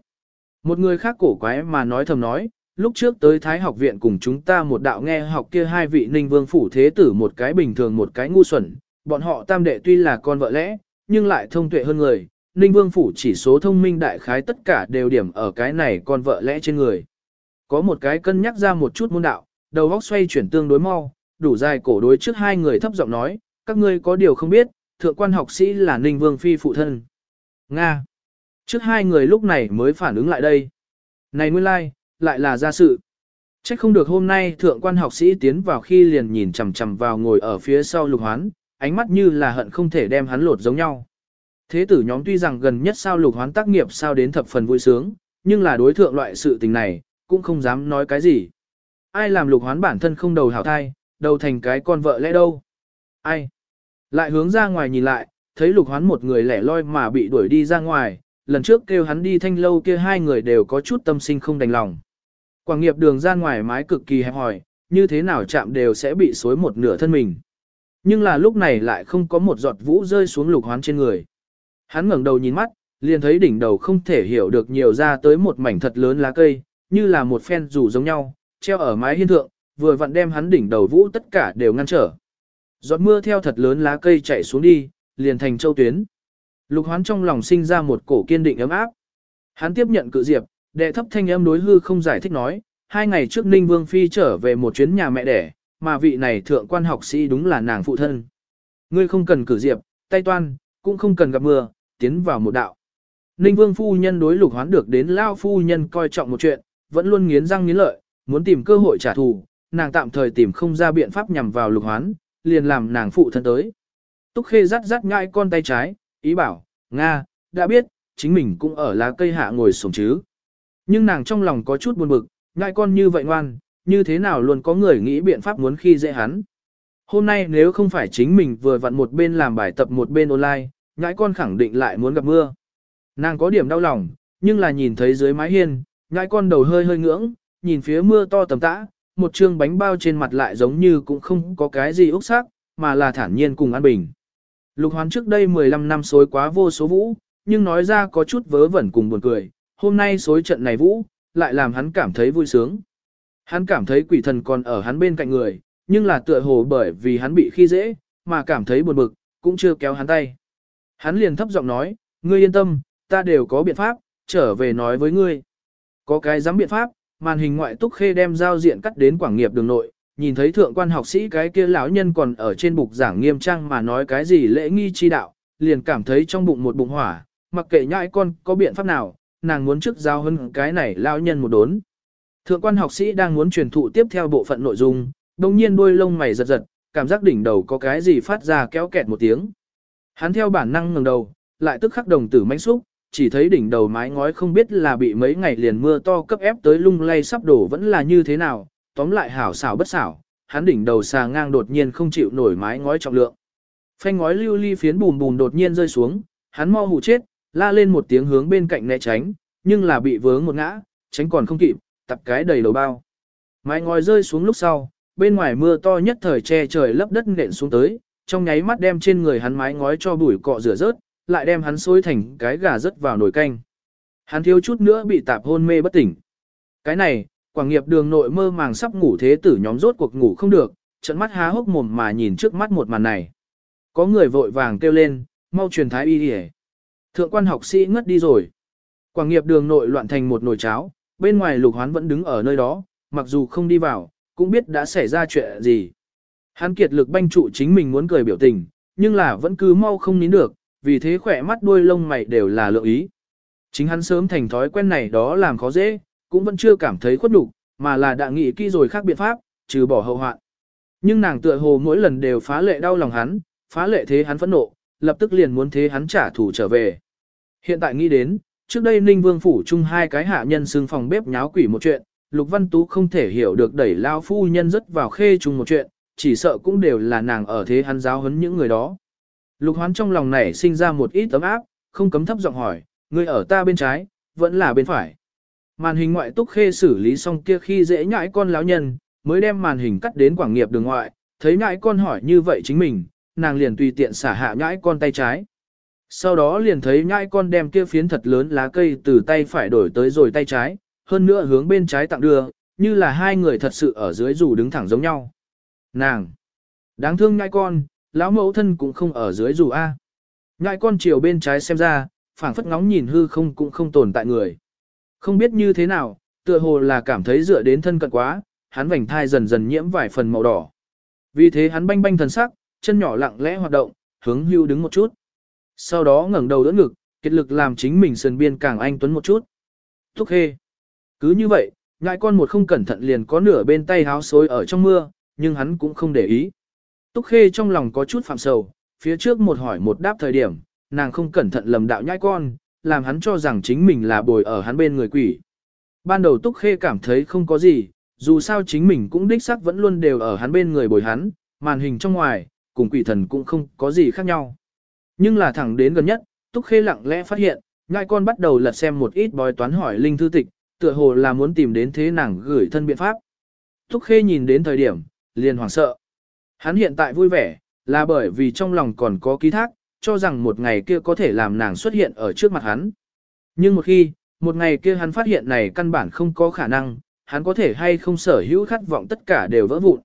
Một người khác cổ quái mà nói thầm nói, lúc trước tới Thái học viện cùng chúng ta một đạo nghe học kia hai vị ninh vương phủ thế tử một cái bình thường một cái ngu xuẩn, bọn họ tam đệ tuy là con vợ lẽ, nhưng lại thông tuệ hơn người, ninh vương phủ chỉ số thông minh đại khái tất cả đều điểm ở cái này con vợ lẽ trên người. Có một cái cân nhắc ra một chút môn đạo, đầu óc xoay chuyển tương đối mau, đủ dài cổ đối trước hai người thấp giọng nói, các ngươi có điều không biết, thượng quan học sĩ là ninh vương phi phụ thân. Nga. Trước hai người lúc này mới phản ứng lại đây. Này nguyên lai, like, lại là gia sự. Chắc không được hôm nay thượng quan học sĩ tiến vào khi liền nhìn chằm chằm vào ngồi ở phía sau lục hoán, ánh mắt như là hận không thể đem hắn lột giống nhau. Thế tử nhóm tuy rằng gần nhất sao lục hoán tác nghiệp sao đến thập phần vui sướng, nhưng là đối thượng loại sự tình này, cũng không dám nói cái gì. Ai làm lục hoán bản thân không đầu hảo thai, đầu thành cái con vợ lẽ đâu. Ai? Lại hướng ra ngoài nhìn lại, thấy lục hoán một người lẻ loi mà bị đuổi đi ra ngoài, lần trước kêu hắn đi thanh lâu kia hai người đều có chút tâm sinh không đành lòng. Quảng nghiệp đường ra ngoài mái cực kỳ hẹp hòi, như thế nào chạm đều sẽ bị xối một nửa thân mình. Nhưng là lúc này lại không có một giọt vũ rơi xuống lục hoán trên người. Hắn ngẩng đầu nhìn mắt, liền thấy đỉnh đầu không thể hiểu được nhiều ra tới một mảnh thật lớn lá cây, như là một phen rủ giống nhau, treo ở mái hiên thượng, vừa vặn đem hắn đỉnh đầu vũ tất cả đều ngăn trở. Giọt mưa theo thật lớn lá cây chạy xuống đi, liền thành châu tuyến. Lục hoán trong lòng sinh ra một cổ kiên định ấm áp. Hắn tiếp nhận cự diệp, đệ thấp thanh âm đối hư không giải thích nói, hai ngày trước Ninh Vương Phi trở về một chuyến nhà mẹ đẻ, mà vị này thượng quan học sĩ đúng là nàng phụ thân. Ngươi không cần cử diệp, tay toan, cũng không cần gặp mưa, tiến vào một đạo. Ninh Vương Phu Nhân đối lục hoán được đến Lao Phu Nhân coi trọng một chuyện, vẫn luôn nghiến răng nghiến lợi, muốn tìm cơ hội trả thù, nàng tạm thời tìm không ra biện pháp nhằm vào lục hoán, liền làm nàng phụ thân tới. Túc Khê rắt rắt ngại con tay trái, ý bảo, Nga, đã biết, chính mình cũng ở lá cây hạ ngồi sống chứ. Nhưng nàng trong lòng có chút buồn bực, ngại con như vậy ngoan, như thế nào luôn có người nghĩ biện pháp muốn khi dễ hắn. Hôm nay nếu không phải chính mình vừa vặn một bên làm bài tập một bên online, ngại con khẳng định lại muốn gặp mưa. Nàng có điểm đau lòng, nhưng là nhìn thấy dưới mái hiên, ngại con đầu hơi hơi ngưỡng, nhìn phía mưa to tầm tã, một chương bánh bao trên mặt lại giống như cũng không có cái gì úc sắc, mà là thản nhiên cùng an bình. Lục hoán trước đây 15 năm xối quá vô số vũ, nhưng nói ra có chút vớ vẩn cùng buồn cười, hôm nay xối trận này vũ, lại làm hắn cảm thấy vui sướng. Hắn cảm thấy quỷ thần còn ở hắn bên cạnh người, nhưng là tựa hồ bởi vì hắn bị khi dễ, mà cảm thấy buồn bực, cũng chưa kéo hắn tay. Hắn liền thấp giọng nói, ngươi yên tâm, ta đều có biện pháp, trở về nói với ngươi. Có cái dám biện pháp, màn hình ngoại túc khê đem giao diện cắt đến quảng nghiệp đường nội, nhìn thấy thượng quan học sĩ cái kia lão nhân còn ở trên bục giảng nghiêm trang mà nói cái gì lễ nghi chi đạo, liền cảm thấy trong bụng một bụng hỏa, mặc kệ nhãi con có biện pháp nào, nàng muốn trước giao hơn cái này lão nhân một đốn. Thượng quan học sĩ đang muốn truyền thụ tiếp theo bộ phận nội dung, đồng nhiên đuôi lông mày giật giật, cảm giác đỉnh đầu có cái gì phát ra kéo kẹt một tiếng. Hắn theo bản năng ngẩng đầu, lại tức khắc đồng tử mánh xúc, chỉ thấy đỉnh đầu mái ngói không biết là bị mấy ngày liền mưa to cấp ép tới lung lay sắp đổ vẫn là như thế nào, tóm lại hảo xảo bất xảo, hắn đỉnh đầu xà ngang đột nhiên không chịu nổi mái ngói trọng lượng. Phanh ngói lưu ly phiến bùm bùm đột nhiên rơi xuống, hắn mo hù chết, la lên một tiếng hướng bên cạnh né tránh, nhưng là bị vướng một ngã, tránh còn không kịp, tập cái đầy đầu bao. Mái ngói rơi xuống lúc sau, bên ngoài mưa to nhất thời che trời lấp đất nện xuống tới, trong nháy mắt đem trên người hắn mái ngói cho bụi cọ rửa rớt, lại đem hắn xối thành cái gà rớt vào nồi canh. Hắn thiếu chút nữa bị tạp hôn mê bất tỉnh. Cái này, quảng nghiệp đường nội mơ màng sắp ngủ thế tử nhóm rốt cuộc ngủ không được, trận mắt há hốc mồm mà nhìn trước mắt một màn này. Có người vội vàng kêu lên, mau truyền thái y đi Thượng quan học sĩ ngất đi rồi. Quảng nghiệp đường nội loạn thành một nồi cháo, bên ngoài lục hoán vẫn đứng ở nơi đó, mặc dù không đi vào, cũng biết đã xảy ra chuyện gì. Hắn kiệt lực banh trụ chính mình muốn cười biểu tình, nhưng là vẫn cứ mau không nín được, vì thế khỏe mắt đuôi lông mày đều là lượng ý. Chính hắn sớm thành thói quen này đó làm khó dễ, cũng vẫn chưa cảm thấy khuất đủ, mà là đã nghĩ kỹ rồi khác biện pháp, trừ bỏ hậu hoạn. Nhưng nàng tựa hồ mỗi lần đều phá lệ đau lòng hắn, phá lệ thế hắn phẫn nộ, lập tức liền muốn thế hắn trả thù trở về. Hiện tại nghĩ đến, Trước đây Ninh Vương phủ chung hai cái hạ nhân xương phòng bếp nháo quỷ một chuyện, Lục Văn Tú không thể hiểu được đẩy lao phu nhân rất vào khê chung một chuyện, chỉ sợ cũng đều là nàng ở thế hắn giáo huấn những người đó. Lục Hoán trong lòng này sinh ra một ít tấm áp, không cấm thấp giọng hỏi, người ở ta bên trái, vẫn là bên phải. Màn hình ngoại túc khê xử lý xong kia khi dễ nhãi con lão nhân, mới đem màn hình cắt đến quảng nghiệp đường ngoại, thấy nhãi con hỏi như vậy chính mình, nàng liền tùy tiện xả hạ nhãi con tay trái. Sau đó liền thấy nhãi con đem kia phiến thật lớn lá cây từ tay phải đổi tới rồi tay trái, hơn nữa hướng bên trái tặng đưa, như là hai người thật sự ở dưới dù đứng thẳng giống nhau. Nàng! Đáng thương nhãi con, lão mẫu thân cũng không ở dưới dù A. Nhãi con chiều bên trái xem ra, phảng phất ngóng nhìn hư không cũng không tồn tại người. Không biết như thế nào, tựa hồ là cảm thấy dựa đến thân cận quá, hắn vành thai dần dần nhiễm vài phần màu đỏ. Vì thế hắn banh banh thần sắc, chân nhỏ lặng lẽ hoạt động, hướng hưu đứng một chút. Sau đó ngẩng đầu đỡ ngực, kết lực làm chính mình sườn biên càng anh tuấn một chút. Thúc khê. Cứ như vậy, ngại con một không cẩn thận liền có nửa bên tay háo xối ở trong mưa, nhưng hắn cũng không để ý. Túc khê trong lòng có chút phạm sầu, phía trước một hỏi một đáp thời điểm, nàng không cẩn thận lầm đạo nhai con, làm hắn cho rằng chính mình là bồi ở hắn bên người quỷ. Ban đầu Túc Khê cảm thấy không có gì, dù sao chính mình cũng đích xác vẫn luôn đều ở hắn bên người bồi hắn, màn hình trong ngoài, cùng quỷ thần cũng không có gì khác nhau. Nhưng là thẳng đến gần nhất, Túc Khê lặng lẽ phát hiện, ngai con bắt đầu lật xem một ít bói toán hỏi linh thư tịch, tựa hồ là muốn tìm đến thế nàng gửi thân biện pháp. Túc Khê nhìn đến thời điểm, liền hoảng sợ. Hắn hiện tại vui vẻ, là bởi vì trong lòng còn có ký thác, cho rằng một ngày kia có thể làm nàng xuất hiện ở trước mặt hắn. Nhưng một khi, một ngày kia hắn phát hiện này căn bản không có khả năng, hắn có thể hay không sở hữu khát vọng tất cả đều vỡ vụn.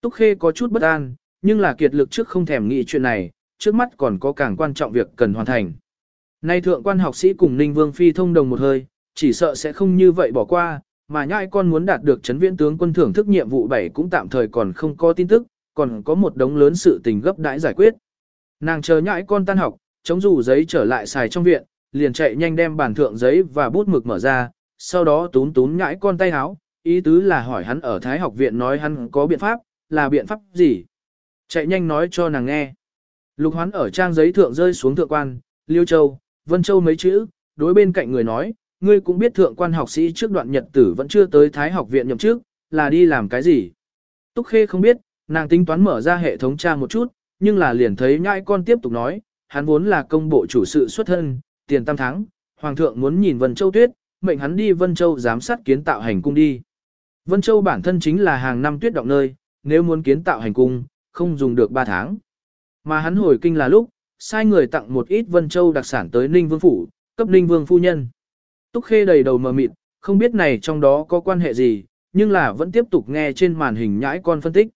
Túc Khê có chút bất an, nhưng là kiệt lực trước không thèm nghĩ chuyện này, trước mắt còn có càng quan trọng việc cần hoàn thành. Nay thượng quan học sĩ cùng Ninh Vương Phi thông đồng một hơi, chỉ sợ sẽ không như vậy bỏ qua, mà nhãi con muốn đạt được chấn viễn tướng quân thưởng thức nhiệm vụ 7 cũng tạm thời còn không có tin tức, còn có một đống lớn sự tình gấp đãi giải quyết. Nàng chờ nhãi con tan học, chống dù giấy trở lại xài trong viện, liền chạy nhanh đem bản thượng giấy và bút mực mở ra, sau đó tún tún nhãi con tay háo, ý tứ là hỏi hắn ở Thái học viện nói hắn có biện pháp, là biện pháp gì. Chạy nhanh nói cho nàng nghe. Lục hoán ở trang giấy thượng rơi xuống thượng quan, Liêu Châu, Vân Châu mấy chữ, đối bên cạnh người nói, ngươi cũng biết thượng quan học sĩ trước đoạn nhật tử vẫn chưa tới Thái học viện nhậm chức, là đi làm cái gì. Túc Khê không biết, nàng tính toán mở ra hệ thống tra một chút, nhưng là liền thấy nhãi con tiếp tục nói, hắn vốn là công bộ chủ sự xuất thân, tiền tam thắng, hoàng thượng muốn nhìn Vân Châu Tuyết, mệnh hắn đi Vân Châu giám sát kiến tạo hành cung đi. Vân Châu bản thân chính là hàng năm tuyết động nơi, nếu muốn kiến tạo hành cung, không dùng được 3 tháng. Mà hắn hồi kinh là lúc, sai người tặng một ít Vân Châu đặc sản tới Ninh Vương Phủ, cấp Ninh Vương Phu Nhân. Túc Khê đầy đầu mờ mịt, không biết này trong đó có quan hệ gì, nhưng là vẫn tiếp tục nghe trên màn hình nhãi con phân tích.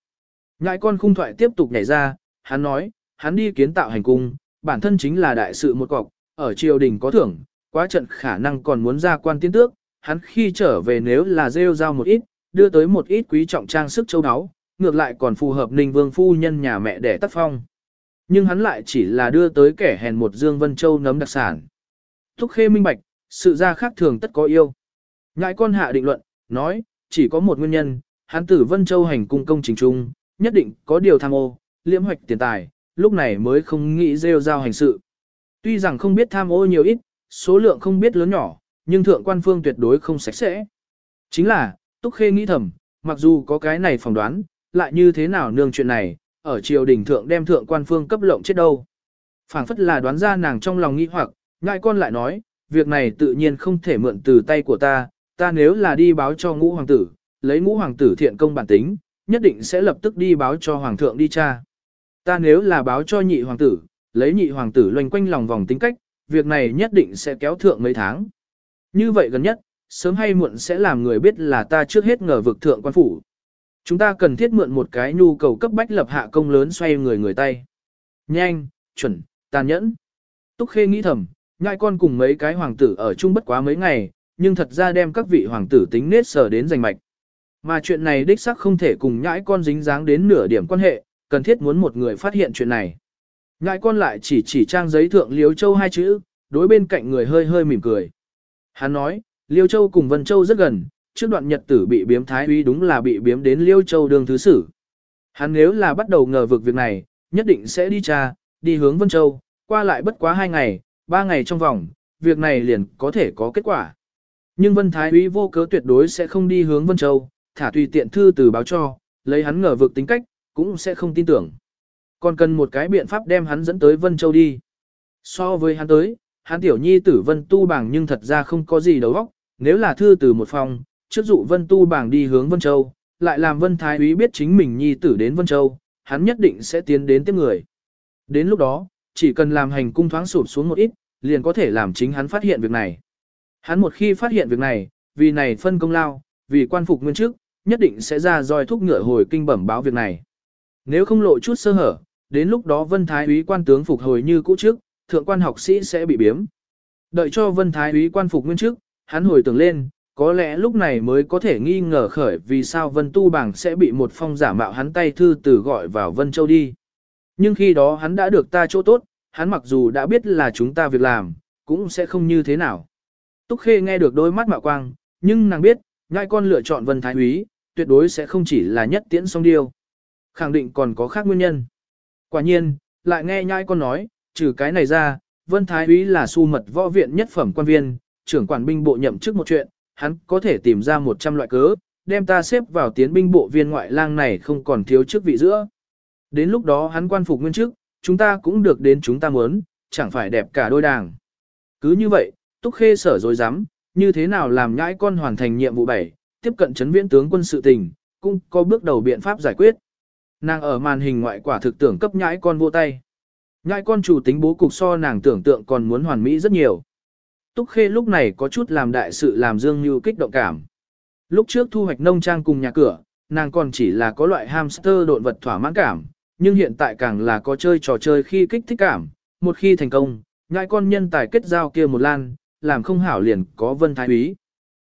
Nhãi con khung thoại tiếp tục nhảy ra, hắn nói, hắn đi kiến tạo hành cung, bản thân chính là đại sự một cọc, ở triều đình có thưởng, quá trận khả năng còn muốn ra quan tiến tước, hắn khi trở về nếu là rêu rao một ít, đưa tới một ít quý trọng trang sức châu áo, ngược lại còn phù hợp ninh vương phu nhân nhà mẹ đẻ tác phong. Nhưng hắn lại chỉ là đưa tới kẻ hèn một dương vân châu nấm đặc sản. Thúc khê minh bạch, sự ra khác thường tất có yêu. Ngại con hạ định luận, nói, chỉ có một nguyên nhân, hắn tử vân châu hành cung công trình trung, nhất định có điều tham ô, liễm hoạch tiền tài, lúc này mới không nghĩ rêu giao hành sự. Tuy rằng không biết tham ô nhiều ít, số lượng không biết lớn nhỏ, nhưng thượng quan phương tuyệt đối không sạch sẽ. Chính là, Túc Khê nghĩ thầm, mặc dù có cái này phỏng đoán, lại như thế nào nương chuyện này, ở triều đình thượng đem thượng quan phương cấp lộng chết đâu. phảng phất là đoán ra nàng trong lòng nghĩ hoặc, ngại con lại nói, việc này tự nhiên không thể mượn từ tay của ta, ta nếu là đi báo cho ngũ hoàng tử, lấy ngũ hoàng tử thiện công bản tính, nhất định sẽ lập tức đi báo cho hoàng thượng đi cha. Ta nếu là báo cho nhị hoàng tử, lấy nhị hoàng tử loanh quanh lòng vòng tính cách, việc này nhất định sẽ kéo thượng mấy tháng. Như vậy gần nhất, sớm hay muộn sẽ làm người biết là ta trước hết ngờ vực thượng quan phủ. Chúng ta cần thiết mượn một cái nhu cầu cấp bách lập hạ công lớn xoay người người tay. Nhanh, chuẩn, tàn nhẫn. Túc Khê nghĩ thầm, ngại con cùng mấy cái hoàng tử ở chung bất quá mấy ngày, nhưng thật ra đem các vị hoàng tử tính nết sở đến giành mạch. Mà chuyện này đích xác không thể cùng nhãi con dính dáng đến nửa điểm quan hệ, cần thiết muốn một người phát hiện chuyện này. Nhãi con lại chỉ chỉ trang giấy thượng Liêu Châu hai chữ, đối bên cạnh người hơi hơi mỉm cười. Hắn nói, Liêu Châu cùng Vân Châu rất gần, trước đoạn nhật tử bị biếm thái uy đúng là bị biếm đến Liêu Châu đường thứ sử. Hắn nếu là bắt đầu ngờ vực việc này, nhất định sẽ đi tra, đi hướng Vân Châu, qua lại bất quá hai ngày, ba ngày trong vòng, việc này liền có thể có kết quả. Nhưng Vân Thái úy vô cớ tuyệt đối sẽ không đi hướng Vân Châu, thả tùy tiện thư từ báo cho, lấy hắn ngờ vực tính cách, cũng sẽ không tin tưởng. Còn cần một cái biện pháp đem hắn dẫn tới Vân Châu đi. So với hắn tới, hắn tiểu nhi tử Vân Tu Bảng nhưng thật ra không có gì đầu óc, nếu là thư từ một phòng, trước dụ Vân Tu Bảng đi hướng Vân Châu, lại làm Vân Thái úy biết chính mình nhi tử đến Vân Châu, hắn nhất định sẽ tiến đến tiếp người. Đến lúc đó, chỉ cần làm hành cung thoáng sụp xuống một ít, liền có thể làm chính hắn phát hiện việc này. Hắn một khi phát hiện việc này, vì này phân công lao, vì quan phục nguyên chức, nhất định sẽ ra roi thúc ngựa hồi kinh bẩm báo việc này. Nếu không lộ chút sơ hở, đến lúc đó Vân Thái úy quan tướng phục hồi như cũ trước, thượng quan học sĩ sẽ bị biếm. Đợi cho Vân Thái úy quan phục nguyên chức, hắn hồi tưởng lên, có lẽ lúc này mới có thể nghi ngờ khởi vì sao Vân Tu Bảng sẽ bị một phong giả mạo hắn tay thư từ gọi vào Vân Châu đi. Nhưng khi đó hắn đã được ta chỗ tốt, hắn mặc dù đã biết là chúng ta việc làm, cũng sẽ không như thế nào. Túc Khê nghe được đôi mắt mạo quang, nhưng nàng biết, ngai con lựa chọn Vân Thái Úy, tuyệt đối sẽ không chỉ là nhất tiễn song điêu. Khẳng định còn có khác nguyên nhân. Quả nhiên, lại nghe nhai con nói, trừ cái này ra, Vân Thái Úy là su mật võ viện nhất phẩm quan viên, trưởng quản binh bộ nhậm chức một chuyện, hắn có thể tìm ra 100 loại cớ, đem ta xếp vào tiến binh bộ viên ngoại lang này không còn thiếu chức vị giữa. Đến lúc đó hắn quan phục nguyên chức, chúng ta cũng được đến chúng ta muốn, chẳng phải đẹp cả đôi đảng. Cứ như vậy, Túc Khê sở dối dám, như thế nào làm nhãi con hoàn thành nhiệm vụ 7, tiếp cận chấn viễn tướng quân sự tình, cũng có bước đầu biện pháp giải quyết. Nàng ở màn hình ngoại quả thực tưởng cấp nhãi con vô tay. Nhãi con chủ tính bố cục so nàng tưởng tượng còn muốn hoàn mỹ rất nhiều. Túc Khê lúc này có chút làm đại sự làm Dương Như kích động cảm. Lúc trước thu hoạch nông trang cùng nhà cửa, nàng còn chỉ là có loại hamster độn vật thỏa mãn cảm, nhưng hiện tại càng là có chơi trò chơi khi kích thích cảm, một khi thành công, nhãi con nhân tài kết giao kia một lan, làm không hảo liền có Vân Thái Úy.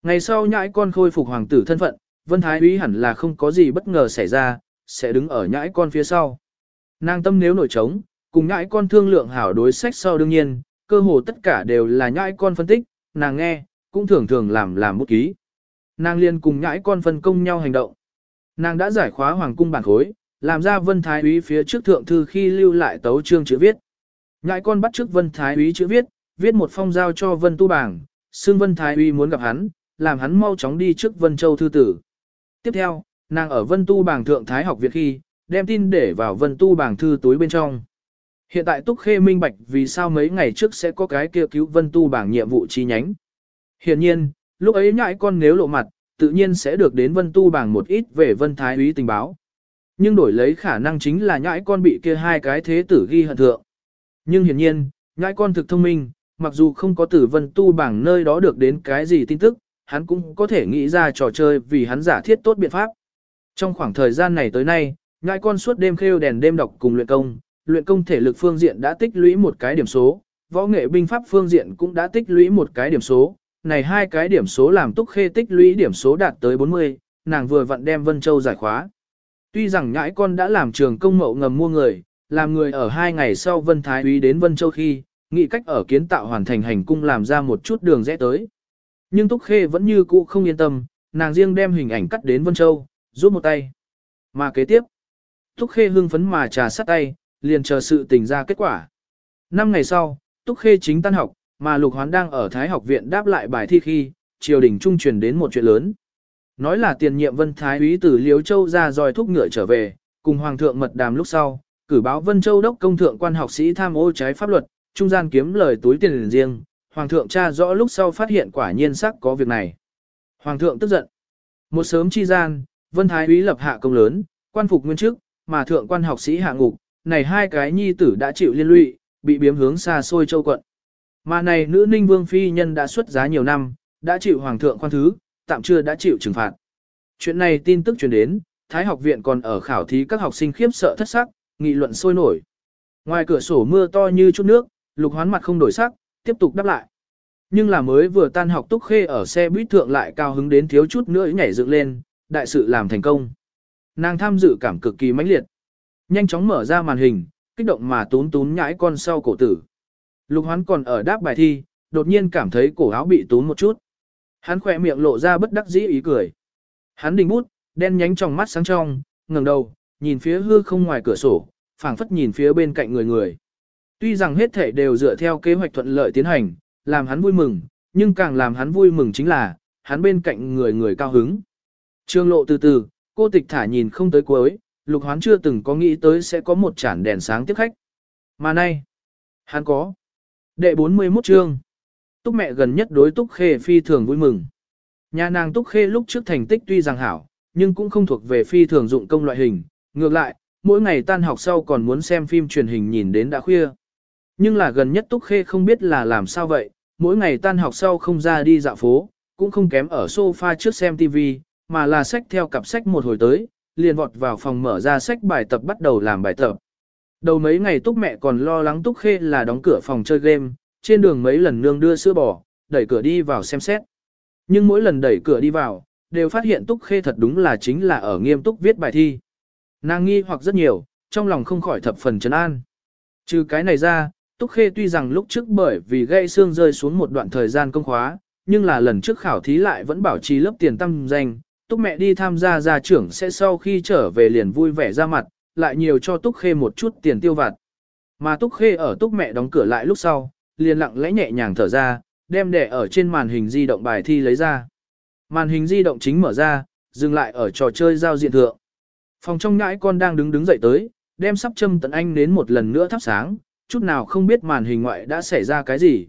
Ngày sau nhãi con khôi phục hoàng tử thân phận, Vân Thái Úy hẳn là không có gì bất ngờ xảy ra, sẽ đứng ở nhãi con phía sau. Nàng tâm nếu nổi trống, cùng nhãi con thương lượng hảo đối sách sau đương nhiên, cơ hồ tất cả đều là nhãi con phân tích, nàng nghe, cũng thường thường làm làm bút ký. Nàng liền cùng nhãi con phân công nhau hành động. Nàng đã giải khóa hoàng cung bản khối, làm ra vân thái úy phía trước thượng thư khi lưu lại tấu chương chữ viết. Nhãi con bắt trước vân thái úy chữ viết, viết một phong giao cho vân tu bảng, xương vân thái úy muốn gặp hắn, làm hắn mau chóng đi trước vân châu thư tử. Tiếp theo, nàng ở vân tu bảng thượng thái học viện khi, đem tin để vào vân tu bảng thư túi bên trong. Hiện tại Túc Khê minh bạch vì sao mấy ngày trước sẽ có cái kia cứu vân tu bảng nhiệm vụ chi nhánh. Hiện nhiên, lúc ấy nhãi con nếu lộ mặt, tự nhiên sẽ được đến vân tu bảng một ít về vân thái úy tình báo. Nhưng đổi lấy khả năng chính là nhãi con bị kia hai cái thế tử ghi hận thượng. Nhưng hiển nhiên, nhãi con thực thông minh, mặc dù không có tử vân tu bảng nơi đó được đến cái gì tin tức, hắn cũng có thể nghĩ ra trò chơi vì hắn giả thiết tốt biện pháp. Trong khoảng thời gian này tới nay, nhãi con suốt đêm khêu đèn đêm đọc cùng luyện công, luyện công thể lực phương diện đã tích lũy một cái điểm số, võ nghệ binh pháp phương diện cũng đã tích lũy một cái điểm số, này hai cái điểm số làm túc khê tích lũy điểm số đạt tới 40, nàng vừa vặn đem Vân Châu giải khóa. Tuy rằng nhãi con đã làm trường công mậu ngầm mua người, làm người ở hai ngày sau Vân Thái Úy đến Vân Châu khi, nghĩ cách ở kiến tạo hoàn thành hành cung làm ra một chút đường rẽ tới. Nhưng Túc Khê vẫn như cũ không yên tâm, nàng riêng đem hình ảnh cắt đến Vân Châu, giúp một tay. Mà kế tiếp, Túc Khê hưng phấn mà trà sắt tay, liền chờ sự tình ra kết quả. Năm ngày sau, Túc Khê chính tan học, mà Lục Hoán đang ở Thái học viện đáp lại bài thi khi, triều đình trung truyền đến một chuyện lớn. Nói là tiền nhiệm Vân Thái úy từ Liếu Châu ra dòi thúc ngựa trở về, cùng Hoàng thượng mật đàm lúc sau, cử báo Vân Châu đốc công thượng quan học sĩ tham ô trái pháp luật, trung gian kiếm lời túi tiền riêng, Hoàng thượng tra rõ lúc sau phát hiện quả nhiên sắc có việc này. Hoàng thượng tức giận. Một sớm chi gian, Vân Thái úy lập hạ công lớn, quan phục nguyên chức, mà thượng quan học sĩ hạ ngục, này hai cái nhi tử đã chịu liên lụy, bị biếm hướng xa xôi châu quận. Mà này nữ ninh vương phi nhân đã xuất giá nhiều năm, đã chịu hoàng thượng khoan thứ, tạm chưa đã chịu trừng phạt. Chuyện này tin tức truyền đến, Thái học viện còn ở khảo thí các học sinh khiếp sợ thất sắc, nghị luận sôi nổi. Ngoài cửa sổ mưa to như chút nước, lục hoán mặt không đổi sắc, tiếp tục đáp lại. Nhưng là mới vừa tan học túc khê ở xe buýt thượng lại cao hứng đến thiếu chút nữa nhảy dựng lên, đại sự làm thành công. Nàng tham dự cảm cực kỳ mãnh liệt. Nhanh chóng mở ra màn hình, kích động mà tún tún nhãi con sau cổ tử. Lục hoán còn ở đáp bài thi, đột nhiên cảm thấy cổ áo bị tún một chút. Hắn khỏe miệng lộ ra bất đắc dĩ ý cười. Hắn đình bút, đen nhánh trong mắt sáng trong, ngẩng đầu, nhìn phía hư không ngoài cửa sổ, phảng phất nhìn phía bên cạnh người người. Tuy rằng hết thể đều dựa theo kế hoạch thuận lợi tiến hành, làm hắn vui mừng, nhưng càng làm hắn vui mừng chính là, hắn bên cạnh người người cao hứng. Trương lộ từ từ, cô tịch thả nhìn không tới cuối, lục hoán chưa từng có nghĩ tới sẽ có một chản đèn sáng tiếp khách. Mà nay, hắn có. Đệ 41 chương. Túc mẹ gần nhất đối Túc Khê phi thường vui mừng. Nhà nàng Túc Khê lúc trước thành tích tuy rằng hảo, nhưng cũng không thuộc về phi thường dụng công loại hình. Ngược lại, mỗi ngày tan học sau còn muốn xem phim truyền hình nhìn đến đã khuya. Nhưng là gần nhất Túc Khê không biết là làm sao vậy, mỗi ngày tan học sau không ra đi dạo phố, cũng không kém ở sofa trước xem TV, mà là sách theo cặp sách một hồi tới, liền vọt vào phòng mở ra sách bài tập bắt đầu làm bài tập. Đầu mấy ngày Túc mẹ còn lo lắng Túc Khê là đóng cửa phòng chơi game, trên đường mấy lần nương đưa sữa bò, đẩy cửa đi vào xem xét. Nhưng mỗi lần đẩy cửa đi vào, đều phát hiện Túc Khê thật đúng là chính là ở nghiêm túc viết bài thi. Nàng nghi hoặc rất nhiều, trong lòng không khỏi thập phần trấn an. Trừ cái này ra, Túc Khê tuy rằng lúc trước bởi vì gây xương rơi xuống một đoạn thời gian công khóa, nhưng là lần trước khảo thí lại vẫn bảo trì lớp tiền tăng danh. Túc mẹ đi tham gia gia trưởng sẽ sau khi trở về liền vui vẻ ra mặt, lại nhiều cho Túc Khê một chút tiền tiêu vặt. Mà Túc Khê ở Túc mẹ đóng cửa lại lúc sau, liền lặng lẽ nhẹ nhàng thở ra, đem để ở trên màn hình di động bài thi lấy ra. Màn hình di động chính mở ra, dừng lại ở trò chơi giao diện thượng. Phòng trong ngãi con đang đứng đứng dậy tới, đem sắp châm tận anh đến một lần nữa thắp sáng, chút nào không biết màn hình ngoại đã xảy ra cái gì.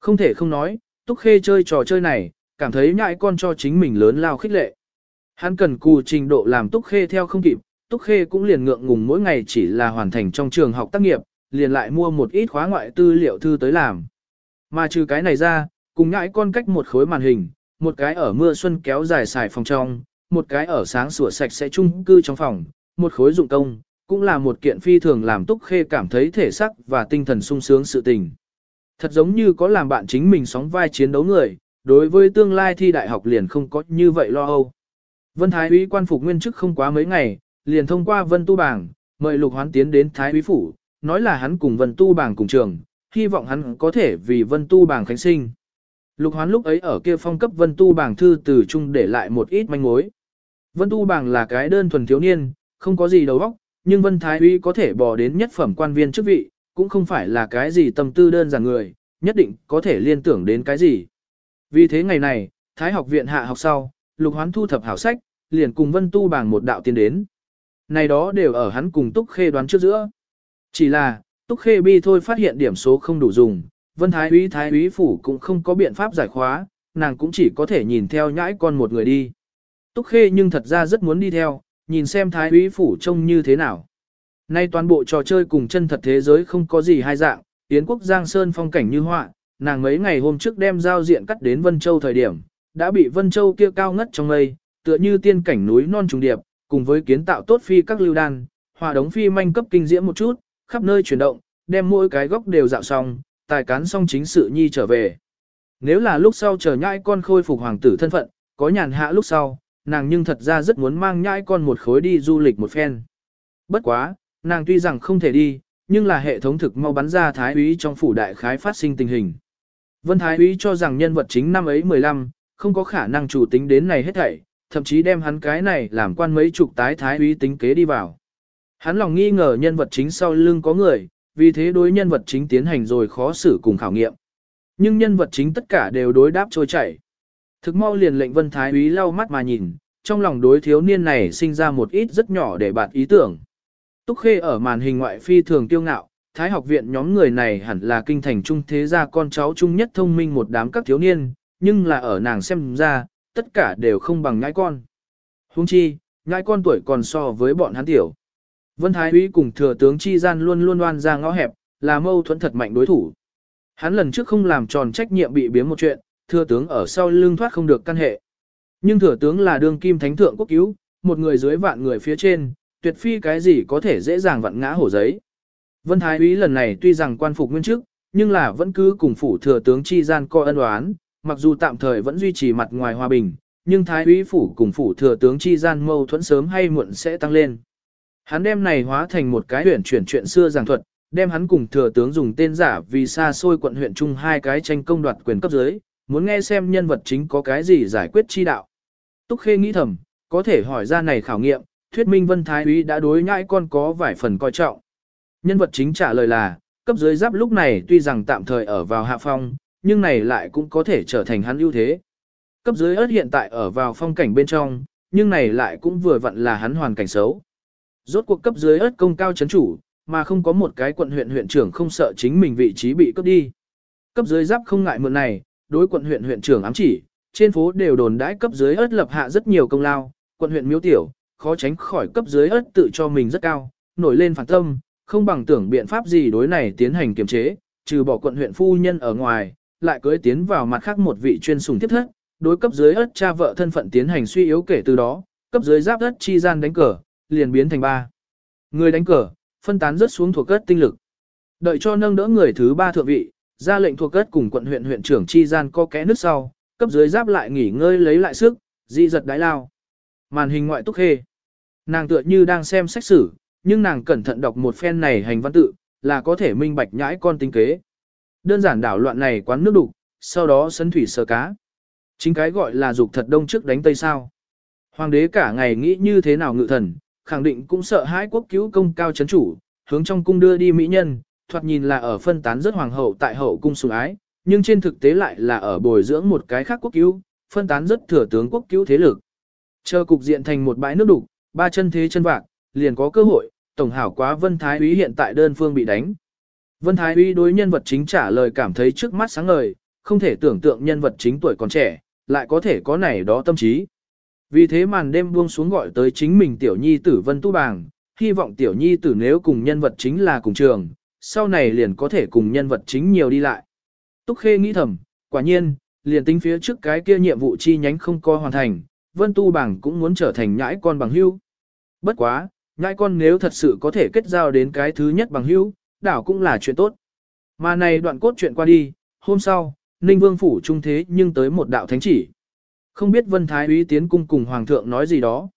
Không thể không nói, Túc Khê chơi trò chơi này, cảm thấy nhãi con cho chính mình lớn lao khích lệ. Hắn cần cù trình độ làm Túc Khê theo không kịp, Túc Khê cũng liền ngượng ngùng mỗi ngày chỉ là hoàn thành trong trường học tác nghiệp, liền lại mua một ít khóa ngoại tư liệu thư tới làm. Mà trừ cái này ra, cùng ngãi con cách một khối màn hình, một cái ở mưa xuân kéo dài xài phòng trong, một cái ở sáng sủa sạch sẽ chung cư trong phòng, một khối dụng công, cũng là một kiện phi thường làm Túc Khê cảm thấy thể sắc và tinh thần sung sướng sự tình. Thật giống như có làm bạn chính mình sóng vai chiến đấu người, đối với tương lai thi đại học liền không có như vậy lo âu. Vân Thái úy quan phục nguyên chức không quá mấy ngày, liền thông qua Vân Tu Bảng, mời Lục Hoán tiến đến Thái úy phủ, nói là hắn cùng Vân Tu Bảng cùng trường, hy vọng hắn có thể vì Vân Tu Bảng khánh sinh. Lục Hoán lúc ấy ở kia phong cấp Vân Tu Bảng thư từ chung để lại một ít manh mối. Vân Tu Bảng là cái đơn thuần thiếu niên, không có gì đầu óc, nhưng Vân Thái úy có thể bò đến nhất phẩm quan viên chức vị, cũng không phải là cái gì tâm tư đơn giản người, nhất định có thể liên tưởng đến cái gì. Vì thế ngày này, Thái học viện hạ học sau, Lục Hoán thu thập hảo sách, liền cùng Vân Tu Bảng một đạo tiến đến. Này đó đều ở hắn cùng Túc Khê đoán trước giữa. Chỉ là, Túc Khê bi thôi phát hiện điểm số không đủ dùng, Vân Thái úy Thái úy phủ cũng không có biện pháp giải khóa, nàng cũng chỉ có thể nhìn theo nhãi con một người đi. Túc Khê nhưng thật ra rất muốn đi theo, nhìn xem Thái úy phủ trông như thế nào. Nay toàn bộ trò chơi cùng chân thật thế giới không có gì hai dạng, Yến quốc Giang Sơn phong cảnh như họa, nàng mấy ngày hôm trước đem giao diện cắt đến Vân Châu thời điểm, đã bị Vân Châu kia cao ngất trong mây, tựa như tiên cảnh núi non trùng điệp, cùng với kiến tạo tốt phi các lưu đan, hòa đống phi manh cấp kinh diễm một chút, khắp nơi chuyển động, đem mỗi cái góc đều dạo xong, tài cán xong chính sự nhi trở về. Nếu là lúc sau chờ nhãi con khôi phục hoàng tử thân phận, có nhàn hạ lúc sau, nàng nhưng thật ra rất muốn mang nhãi con một khối đi du lịch một phen. Bất quá, nàng tuy rằng không thể đi, nhưng là hệ thống thực mau bắn ra thái úy trong phủ đại khái phát sinh tình hình. Vân thái úy cho rằng nhân vật chính năm ấy 15, không có khả năng chủ tính đến này hết thảy, thậm chí đem hắn cái này làm quan mấy chục tái thái úy tính kế đi vào. Hắn lòng nghi ngờ nhân vật chính sau lưng có người, vì thế đối nhân vật chính tiến hành rồi khó xử cùng khảo nghiệm. Nhưng nhân vật chính tất cả đều đối đáp trôi chảy. Thực mau liền lệnh Vân Thái úy lau mắt mà nhìn, trong lòng đối thiếu niên này sinh ra một ít rất nhỏ để bạt ý tưởng. Túc Khê ở màn hình ngoại phi thường tiêu ngạo, Thái học viện nhóm người này hẳn là kinh thành trung thế gia con cháu trung nhất thông minh một đám các thiếu niên, nhưng là ở nàng xem ra, tất cả đều không bằng nhãi con. Huống chi, nhãi con tuổi còn so với bọn hắn tiểu. Vân Thái Úy cùng thừa tướng Chi Gian luôn luôn oan ra ngõ hẹp, là mâu thuẫn thật mạnh đối thủ. Hắn lần trước không làm tròn trách nhiệm bị biếm một chuyện, thừa tướng ở sau lưng thoát không được căn hệ. Nhưng thừa tướng là đương kim thánh thượng quốc cứu, một người dưới vạn người phía trên, tuyệt phi cái gì có thể dễ dàng vặn ngã hổ giấy. Vân Thái Úy lần này tuy rằng quan phục nguyên chức, nhưng là vẫn cứ cùng phủ thừa tướng Chi Gian coi ân oán, mặc dù tạm thời vẫn duy trì mặt ngoài hòa bình, nhưng Thái Úy phủ cùng phủ thừa tướng Chi Gian mâu thuẫn sớm hay muộn sẽ tăng lên. Hắn đem này hóa thành một cái huyện chuyển chuyện xưa giảng thuật, đem hắn cùng thừa tướng dùng tên giả vì xa xôi quận huyện chung hai cái tranh công đoạt quyền cấp dưới, muốn nghe xem nhân vật chính có cái gì giải quyết chi đạo. Túc Khê nghĩ thầm, có thể hỏi ra này khảo nghiệm, thuyết minh Vân Thái Úy đã đối nhãi con có vài phần coi trọng. Nhân vật chính trả lời là, cấp dưới giáp lúc này tuy rằng tạm thời ở vào hạ phong, nhưng này lại cũng có thể trở thành hắn ưu thế. Cấp dưới ớt hiện tại ở vào phong cảnh bên trong, nhưng này lại cũng vừa vặn là hắn hoàn cảnh xấu. Rốt cuộc cấp dưới ớt công cao chấn chủ, mà không có một cái quận huyện huyện trưởng không sợ chính mình vị trí bị cướp đi. Cấp dưới giáp không ngại mượn này, đối quận huyện huyện trưởng ám chỉ, trên phố đều đồn đãi cấp dưới ớt lập hạ rất nhiều công lao, quận huyện miếu tiểu, khó tránh khỏi cấp dưới ớt tự cho mình rất cao, nổi lên phản tâm, không bằng tưởng biện pháp gì đối này tiến hành kiềm chế, trừ bỏ quận huyện phu nhân ở ngoài, lại cưới tiến vào mặt khác một vị chuyên sùng tiếp thất, đối cấp dưới ớt cha vợ thân phận tiến hành suy yếu kể từ đó, cấp dưới giáp đất chi gian đánh cờ, liền biến thành ba. Người đánh cờ, phân tán rất xuống thuộc cất tinh lực. Đợi cho nâng đỡ người thứ ba thượng vị, ra lệnh thuộc cất cùng quận huyện huyện trưởng chi gian co kẽ nước sau, cấp dưới giáp lại nghỉ ngơi lấy lại sức, di giật đái lao. Màn hình ngoại túc khê. Nàng tựa như đang xem sách sử, nhưng nàng cẩn thận đọc một phen này hành văn tự, là có thể minh bạch nhãi con tinh kế. Đơn giản đảo loạn này quán nước đục, sau đó sân thủy sờ cá. Chính cái gọi là dục thật đông trước đánh tây sao. Hoàng đế cả ngày nghĩ như thế nào ngự thần, khẳng định cũng sợ hãi quốc cứu công cao chấn chủ, hướng trong cung đưa đi mỹ nhân, thoạt nhìn là ở phân tán rất hoàng hậu tại hậu cung sủng ái, nhưng trên thực tế lại là ở bồi dưỡng một cái khác quốc cứu, phân tán rất thừa tướng quốc cứu thế lực. Chờ cục diện thành một bãi nước đục, ba chân thế chân vạc, liền có cơ hội, tổng hảo quá Vân Thái Úy hiện tại đơn phương bị đánh. Vân Thái Uy đối nhân vật chính trả lời cảm thấy trước mắt sáng ngời, không thể tưởng tượng nhân vật chính tuổi còn trẻ, lại có thể có này đó tâm trí. Vì thế màn đêm buông xuống gọi tới chính mình tiểu nhi tử Vân Tu Bàng, hy vọng tiểu nhi tử nếu cùng nhân vật chính là cùng trường, sau này liền có thể cùng nhân vật chính nhiều đi lại. Túc Khê nghĩ thầm, quả nhiên, liền tính phía trước cái kia nhiệm vụ chi nhánh không có hoàn thành, Vân Tu Bàng cũng muốn trở thành nhãi con bằng hưu. Bất quá, nhãi con nếu thật sự có thể kết giao đến cái thứ nhất bằng hưu, đảo cũng là chuyện tốt. Mà này đoạn cốt chuyện qua đi, hôm sau, Ninh Vương Phủ trung thế nhưng tới một đạo thánh chỉ. Không biết Vân Thái úy tiến cung cùng Hoàng thượng nói gì đó.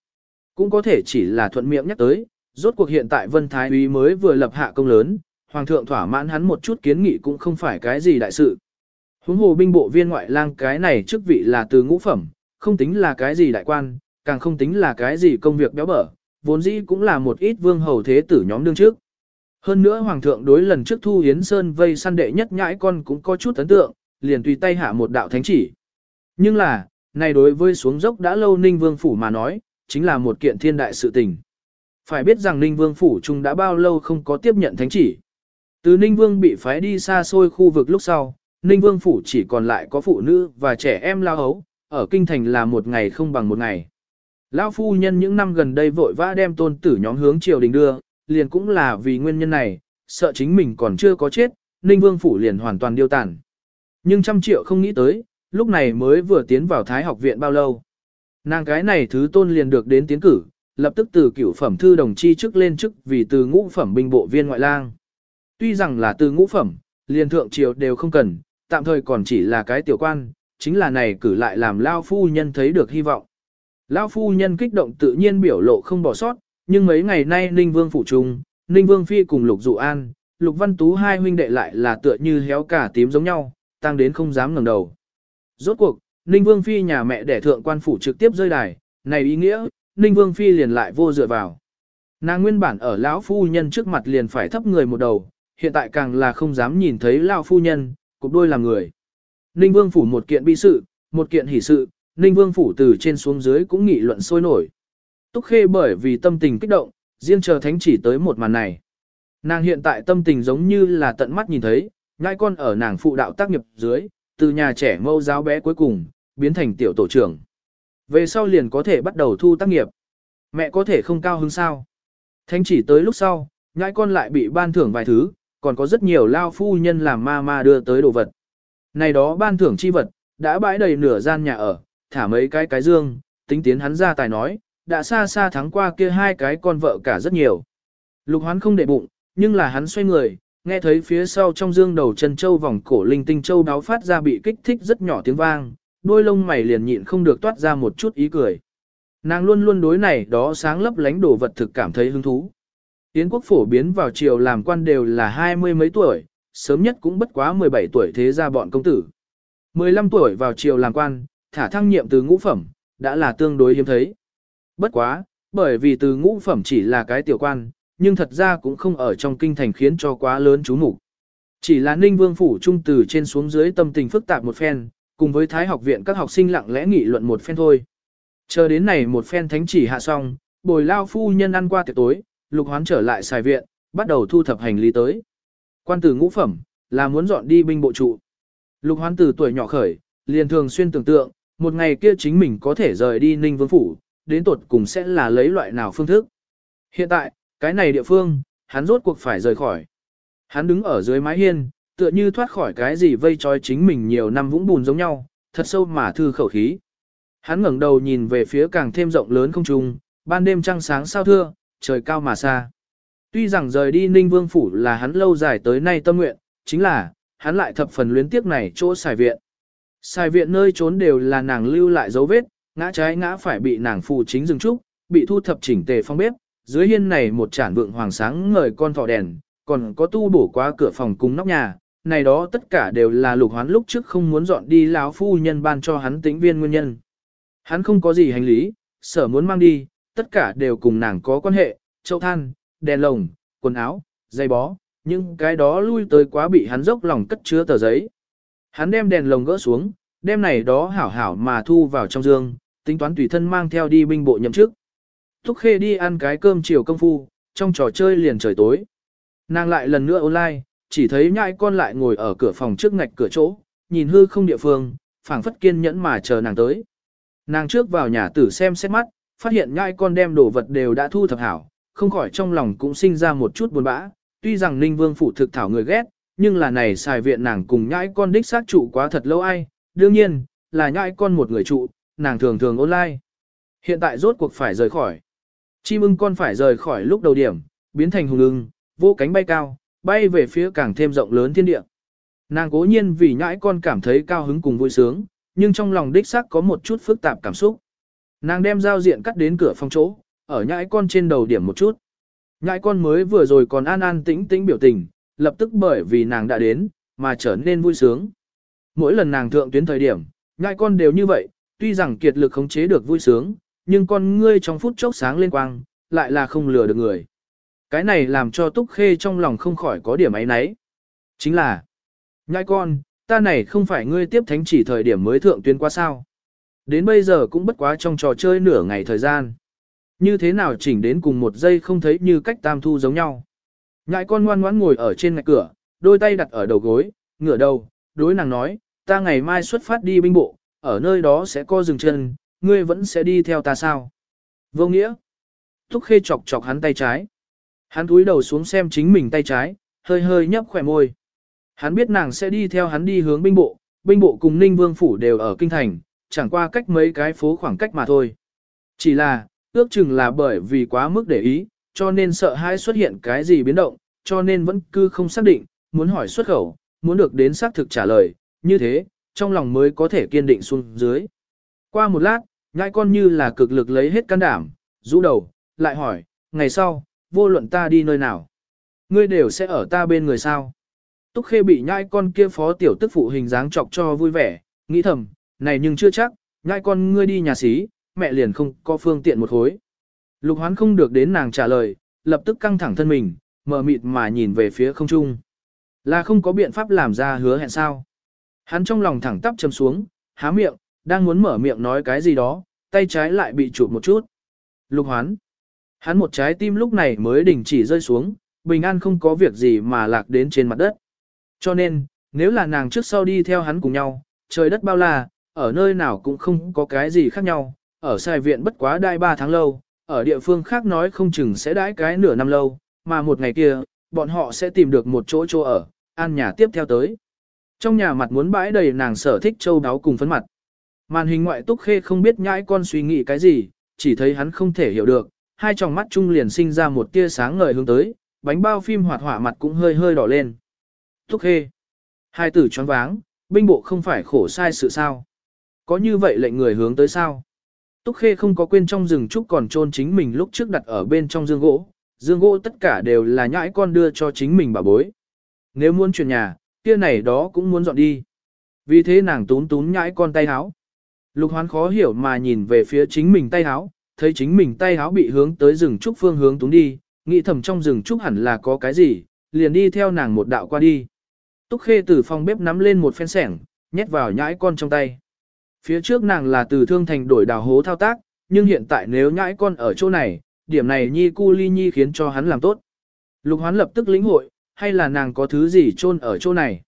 Cũng có thể chỉ là thuận miệng nhắc tới, rốt cuộc hiện tại Vân Thái úy mới vừa lập hạ công lớn, Hoàng thượng thỏa mãn hắn một chút kiến nghị cũng không phải cái gì đại sự. Huống hồ binh bộ viên ngoại lang cái này chức vị là từ ngũ phẩm, không tính là cái gì đại quan, càng không tính là cái gì công việc béo bở, vốn dĩ cũng là một ít vương hầu thế tử nhóm đương trước. Hơn nữa Hoàng thượng đối lần trước Thu Hiến Sơn vây săn đệ nhất nhãi con cũng có chút ấn tượng, liền tùy tay hạ một đạo thánh chỉ. Nhưng là, này đối với xuống dốc đã lâu Ninh Vương Phủ mà nói, chính là một kiện thiên đại sự tình. Phải biết rằng Ninh Vương Phủ chung đã bao lâu không có tiếp nhận thánh chỉ. Từ Ninh Vương bị phái đi xa xôi khu vực lúc sau, Ninh Vương Phủ chỉ còn lại có phụ nữ và trẻ em lao hấu, ở kinh thành là một ngày không bằng một ngày. Lão phu nhân những năm gần đây vội vã đem tôn tử nhóm hướng triều đình đưa, liền cũng là vì nguyên nhân này, sợ chính mình còn chưa có chết, Ninh Vương Phủ liền hoàn toàn điêu tàn. Nhưng trăm triệu không nghĩ tới, lúc này mới vừa tiến vào Thái học viện bao lâu. Nàng cái này thứ tôn liền được đến tiến cử, lập tức từ cửu phẩm thư đồng chi chức lên chức vì từ ngũ phẩm binh bộ viên ngoại lang. Tuy rằng là từ ngũ phẩm, liền thượng triều đều không cần, tạm thời còn chỉ là cái tiểu quan, chính là này cử lại làm Lao phu nhân thấy được hy vọng. Lao phu nhân kích động tự nhiên biểu lộ không bỏ sót, nhưng mấy ngày nay Ninh Vương phụ trung, Ninh Vương phi cùng Lục Dụ An, Lục Văn Tú hai huynh đệ lại là tựa như héo cả tím giống nhau, tăng đến không dám ngẩng đầu. Rốt cuộc, Ninh Vương Phi nhà mẹ đẻ thượng quan phủ trực tiếp rơi đài, này ý nghĩa, Ninh Vương Phi liền lại vô dựa vào. Nàng nguyên bản ở lão phu nhân trước mặt liền phải thấp người một đầu, hiện tại càng là không dám nhìn thấy lão phu nhân, cục đôi làm người. Ninh Vương phủ một kiện bi sự, một kiện hỷ sự, Ninh Vương phủ từ trên xuống dưới cũng nghị luận sôi nổi. Túc Khê bởi vì tâm tình kích động, riêng chờ thánh chỉ tới một màn này. Nàng hiện tại tâm tình giống như là tận mắt nhìn thấy, ngai con ở nàng phụ đạo tác nghiệp dưới, từ nhà trẻ mâu giáo bé cuối cùng, biến thành tiểu tổ trưởng. Về sau liền có thể bắt đầu thu tác nghiệp. Mẹ có thể không cao hứng sao. Thánh chỉ tới lúc sau, nhãi con lại bị ban thưởng vài thứ, còn có rất nhiều lao phu nhân làm ma ma đưa tới đồ vật. Này đó ban thưởng chi vật, đã bãi đầy nửa gian nhà ở, thả mấy cái cái dương, tính tiến hắn ra tài nói, đã xa xa thắng qua kia hai cái con vợ cả rất nhiều. Lục hoán không để bụng, nhưng là hắn xoay người, nghe thấy phía sau trong dương đầu chân châu vòng cổ linh tinh châu đáo phát ra bị kích thích rất nhỏ tiếng vang, đôi lông mày liền nhịn không được toát ra một chút ý cười. Nàng luôn luôn đối này đó sáng lấp lánh đồ vật thực cảm thấy hứng thú. Yến quốc phổ biến vào triều làm quan đều là hai mươi mấy tuổi, sớm nhất cũng bất quá 17 tuổi thế ra bọn công tử. 15 tuổi vào triều làm quan, thả thăng nhiệm từ ngũ phẩm, đã là tương đối hiếm thấy. Bất quá, bởi vì từ ngũ phẩm chỉ là cái tiểu quan, nhưng thật ra cũng không ở trong kinh thành khiến cho quá lớn chú mục. Chỉ là Ninh Vương phủ trung từ trên xuống dưới tâm tình phức tạp một phen, cùng với Thái học viện các học sinh lặng lẽ nghị luận một phen thôi. Chờ đến này một phen thánh chỉ hạ xong, bồi lao phu nhân ăn qua tiệc tối, lục hoán trở lại xài viện, bắt đầu thu thập hành lý tới. Quan tử ngũ phẩm, là muốn dọn đi binh bộ trụ. Lục hoán từ tuổi nhỏ khởi, liền thường xuyên tưởng tượng, một ngày kia chính mình có thể rời đi Ninh Vương phủ, đến tột cùng sẽ là lấy loại nào phương thức. Hiện tại, cái này địa phương, hắn rốt cuộc phải rời khỏi. Hắn đứng ở dưới mái hiên, tựa như thoát khỏi cái gì vây trói chính mình nhiều năm vũng bùn giống nhau, thật sâu mà thư khẩu khí. Hắn ngẩng đầu nhìn về phía càng thêm rộng lớn không trung, ban đêm trăng sáng sao thưa, trời cao mà xa. Tuy rằng rời đi Ninh Vương Phủ là hắn lâu dài tới nay tâm nguyện, chính là, hắn lại thập phần luyến tiếc này chỗ xài viện. Xài viện nơi trốn đều là nàng lưu lại dấu vết, ngã trái ngã phải bị nàng phù chính dừng trúc, bị thu thập chỉnh tề phong bếp, dưới hiên này một chản vượng hoàng sáng ngời con thỏ đèn, còn có tu bổ qua cửa phòng cùng nóc nhà, này đó tất cả đều là lục hoán lúc trước không muốn dọn đi lão phu nhân ban cho hắn tính viên nguyên nhân. Hắn không có gì hành lý, sở muốn mang đi, tất cả đều cùng nàng có quan hệ, châu than, đèn lồng, quần áo, dây bó, nhưng cái đó lui tới quá bị hắn dốc lòng cất chứa tờ giấy. Hắn đem đèn lồng gỡ xuống, đem này đó hảo hảo mà thu vào trong dương, tính toán tùy thân mang theo đi binh bộ nhậm chức. Thúc Khê đi ăn cái cơm chiều công phu, trong trò chơi liền trời tối. Nàng lại lần nữa online, chỉ thấy nhãi con lại ngồi ở cửa phòng trước ngạch cửa chỗ, nhìn hư không địa phương, phảng phất kiên nhẫn mà chờ nàng tới. Nàng trước vào nhà tử xem xét mắt, phát hiện nhãi con đem đồ vật đều đã thu thập hảo, không khỏi trong lòng cũng sinh ra một chút buồn bã, tuy rằng Ninh Vương phủ thực thảo người ghét, nhưng là này xài viện nàng cùng nhãi con đích xác trụ quá thật lâu ai, đương nhiên, là nhãi con một người trụ, nàng thường thường online. Hiện tại rốt cuộc phải rời khỏi. Chim ưng con phải rời khỏi lúc đầu điểm, biến thành hùng ưng, vô cánh bay cao, bay về phía càng thêm rộng lớn thiên địa. Nàng cố nhiên vì nhãi con cảm thấy cao hứng cùng vui sướng, nhưng trong lòng đích xác có một chút phức tạp cảm xúc. Nàng đem giao diện cắt đến cửa phòng chỗ, ở nhãi con trên đầu điểm một chút. Nhãi con mới vừa rồi còn an an tĩnh tĩnh biểu tình, lập tức bởi vì nàng đã đến, mà trở nên vui sướng. Mỗi lần nàng thượng tuyến thời điểm, nhãi con đều như vậy, tuy rằng kiệt lực khống chế được vui sướng, nhưng con ngươi trong phút chốc sáng lên quang, lại là không lừa được người. Cái này làm cho Túc Khê trong lòng không khỏi có điểm ấy nấy. Chính là, nhãi con, ta này không phải ngươi tiếp thánh chỉ thời điểm mới thượng tuyến qua sao. Đến bây giờ cũng bất quá trong trò chơi nửa ngày thời gian. Như thế nào chỉnh đến cùng một giây không thấy như cách tam thu giống nhau. Nhãi con ngoan ngoãn ngồi ở trên ngạch cửa, đôi tay đặt ở đầu gối, ngửa đầu, đối nàng nói, ta ngày mai xuất phát đi binh bộ, ở nơi đó sẽ co dừng chân, ngươi vẫn sẽ đi theo ta sao? Vô nghĩa. Thúc khê chọc chọc hắn tay trái. Hắn cúi đầu xuống xem chính mình tay trái, hơi hơi nhấp khỏe môi. Hắn biết nàng sẽ đi theo hắn đi hướng binh bộ, binh bộ cùng Ninh Vương Phủ đều ở Kinh Thành, chẳng qua cách mấy cái phố khoảng cách mà thôi. Chỉ là, ước chừng là bởi vì quá mức để ý, cho nên sợ hãi xuất hiện cái gì biến động, cho nên vẫn cứ không xác định, muốn hỏi xuất khẩu, muốn được đến xác thực trả lời, như thế, trong lòng mới có thể kiên định xuống dưới. Qua một lát, nhãi con như là cực lực lấy hết can đảm, rũ đầu, lại hỏi, ngày sau, vô luận ta đi nơi nào, ngươi đều sẽ ở ta bên người sao. Túc Khê bị nhãi con kia phó tiểu tức phụ hình dáng chọc cho vui vẻ, nghĩ thầm, này nhưng chưa chắc, nhãi con ngươi đi nhà xí, mẹ liền không có phương tiện một hối. Lục hoán không được đến nàng trả lời, lập tức căng thẳng thân mình, mở mịt mà nhìn về phía không trung. Là không có biện pháp làm ra hứa hẹn sao. Hắn trong lòng thẳng tắp châm xuống, há miệng, đang muốn mở miệng nói cái gì đó, tay trái lại bị chụp một chút. Lục hoán. Hắn một trái tim lúc này mới đình chỉ rơi xuống, bình an không có việc gì mà lạc đến trên mặt đất. Cho nên, nếu là nàng trước sau đi theo hắn cùng nhau, trời đất bao la, ở nơi nào cũng không có cái gì khác nhau, ở sai viện bất quá đai 3 tháng lâu, ở địa phương khác nói không chừng sẽ đãi cái nửa năm lâu, mà một ngày kia, bọn họ sẽ tìm được một chỗ chỗ ở, an nhà tiếp theo tới. Trong nhà mặt muốn bãi đầy nàng sở thích châu đáo cùng phấn mặt. Màn hình ngoại túc khê không biết nhãi con suy nghĩ cái gì, chỉ thấy hắn không thể hiểu được, hai tròng mắt chung liền sinh ra một tia sáng ngời hướng tới, bánh bao phim hoạt hỏa mặt cũng hơi hơi đỏ lên. Túc khê. Hai tử choáng váng, binh bộ không phải khổ sai sự sao. Có như vậy lệnh người hướng tới sao? Túc Khê không có quên trong rừng trúc còn trôn chính mình lúc trước đặt ở bên trong dương gỗ, dương gỗ tất cả đều là nhãi con đưa cho chính mình bà bối. Nếu muốn chuyển nhà, kia này đó cũng muốn dọn đi. Vì thế nàng tún tún nhãi con tay háo. Lục hoán khó hiểu mà nhìn về phía chính mình tay háo, thấy chính mình tay háo bị hướng tới rừng trúc phương hướng tún đi, nghĩ thầm trong rừng trúc hẳn là có cái gì, liền đi theo nàng một đạo qua đi. Túc Khê từ phòng bếp nắm lên một phen sẻng, nhét vào nhãi con trong tay. Phía trước nàng là từ thương thành đổi đào hố thao tác, nhưng hiện tại nếu nhãi con ở chỗ này, điểm này nhi cu ly nhi khiến cho hắn làm tốt. Lục hoán lập tức lĩnh hội, hay là nàng có thứ gì chôn ở chỗ này.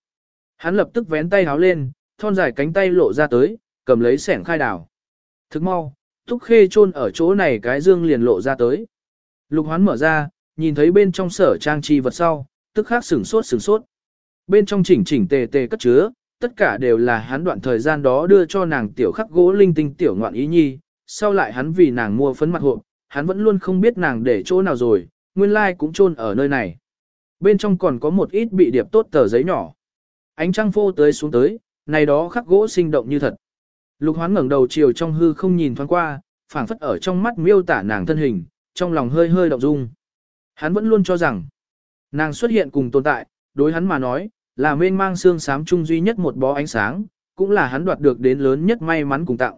Hắn lập tức vén tay háo lên, thon dài cánh tay lộ ra tới, cầm lấy sẻng khai đào. Thức mau, Túc Khê chôn ở chỗ này cái dương liền lộ ra tới. Lục hoán mở ra, nhìn thấy bên trong sở trang trí vật sau, tức khắc sửng sốt sửng sốt. Bên trong chỉnh chỉnh tề tề cất chứa, tất cả đều là hắn đoạn thời gian đó đưa cho nàng tiểu khắc gỗ linh tinh tiểu ngoạn ý nhi, sau lại hắn vì nàng mua phấn mặt hộp, hắn vẫn luôn không biết nàng để chỗ nào rồi, nguyên lai like cũng chôn ở nơi này. Bên trong còn có một ít bị điệp tốt tờ giấy nhỏ. Ánh trăng phô tới xuống tới, này đó khắc gỗ sinh động như thật. Lục hoán ngẩng đầu chiều trong hư không nhìn thoáng qua, phảng phất ở trong mắt miêu tả nàng thân hình, trong lòng hơi hơi động dung. Hắn vẫn luôn cho rằng, nàng xuất hiện cùng tồn tại, đối hắn mà nói, là mênh mang xương sám chung duy nhất một bó ánh sáng, cũng là hắn đoạt được đến lớn nhất may mắn cùng tặng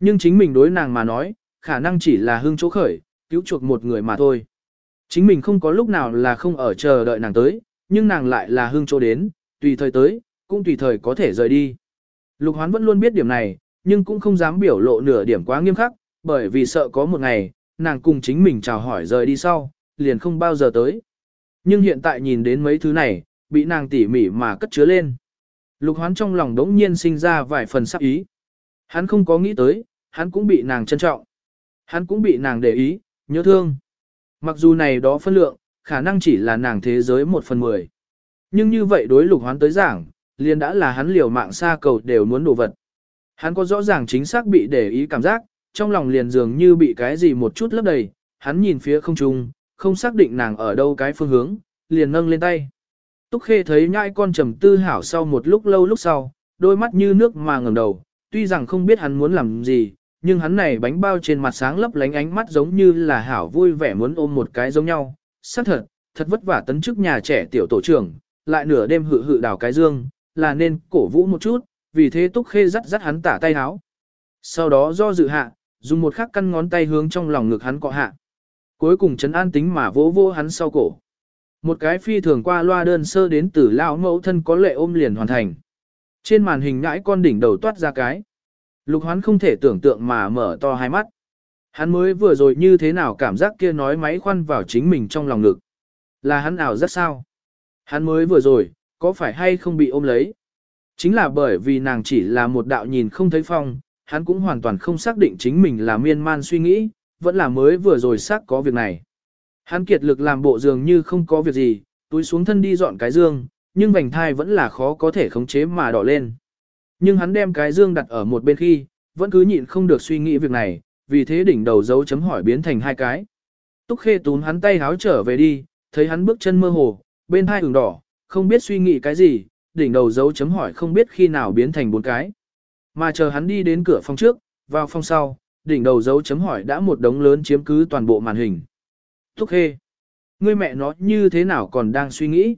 Nhưng chính mình đối nàng mà nói, khả năng chỉ là hương chỗ khởi, cứu chuộc một người mà thôi. Chính mình không có lúc nào là không ở chờ đợi nàng tới, nhưng nàng lại là hương chỗ đến, tùy thời tới, cũng tùy thời có thể rời đi. Lục hoán vẫn luôn biết điểm này, nhưng cũng không dám biểu lộ nửa điểm quá nghiêm khắc, bởi vì sợ có một ngày, nàng cùng chính mình chào hỏi rời đi sau, liền không bao giờ tới. Nhưng hiện tại nhìn đến mấy thứ này, bị nàng tỉ mỉ mà cất chứa lên. Lục hoán trong lòng đống nhiên sinh ra vài phần sắc ý. Hắn không có nghĩ tới, hắn cũng bị nàng trân trọng. Hắn cũng bị nàng để ý, nhớ thương. Mặc dù này đó phân lượng, khả năng chỉ là nàng thế giới một phần mười. Nhưng như vậy đối lục hoán tới giảng, liền đã là hắn liều mạng xa cầu đều muốn đồ vật. Hắn có rõ ràng chính xác bị để ý cảm giác, trong lòng liền dường như bị cái gì một chút lấp đầy, hắn nhìn phía không trung, không xác định nàng ở đâu cái phương hướng, liền nâng lên tay. Túc Khê thấy nhãi con trầm tư hảo sau một lúc lâu lúc sau, đôi mắt như nước mà ngẩng đầu, tuy rằng không biết hắn muốn làm gì, nhưng hắn này bánh bao trên mặt sáng lấp lánh ánh mắt giống như là hảo vui vẻ muốn ôm một cái giống nhau. Xác thật, thật vất vả tấn chức nhà trẻ tiểu tổ trưởng, lại nửa đêm hự hự đào cái dương, là nên cổ vũ một chút, vì thế Túc Khê dắt dắt hắn tả tay háo. Sau đó do dự hạ, dùng một khắc căn ngón tay hướng trong lòng ngực hắn cọ hạ. Cuối cùng chấn an tính mà vỗ vỗ hắn sau cổ. Một cái phi thường qua loa đơn sơ đến từ lão mẫu thân có lệ ôm liền hoàn thành. Trên màn hình ngãi con đỉnh đầu toát ra cái. Lục hoán không thể tưởng tượng mà mở to hai mắt. Hắn mới vừa rồi như thế nào cảm giác kia nói máy khoan vào chính mình trong lòng ngực. Là hắn ảo rất sao? Hắn mới vừa rồi, có phải hay không bị ôm lấy? Chính là bởi vì nàng chỉ là một đạo nhìn không thấy phong, hắn cũng hoàn toàn không xác định chính mình là miên man suy nghĩ, vẫn là mới vừa rồi xác có việc này. Hắn kiệt lực làm bộ dường như không có việc gì, túi xuống thân đi dọn cái dương, nhưng vành thai vẫn là khó có thể khống chế mà đỏ lên. Nhưng hắn đem cái dương đặt ở một bên khi, vẫn cứ nhịn không được suy nghĩ việc này, vì thế đỉnh đầu dấu chấm hỏi biến thành hai cái. Túc khê tún hắn tay háo trở về đi, thấy hắn bước chân mơ hồ, bên hai ửng đỏ, không biết suy nghĩ cái gì, đỉnh đầu dấu chấm hỏi không biết khi nào biến thành bốn cái. Mà chờ hắn đi đến cửa phòng trước, vào phòng sau, đỉnh đầu dấu chấm hỏi đã một đống lớn chiếm cứ toàn bộ màn hình. túc Khê, ngươi mẹ nó như thế nào còn đang suy nghĩ?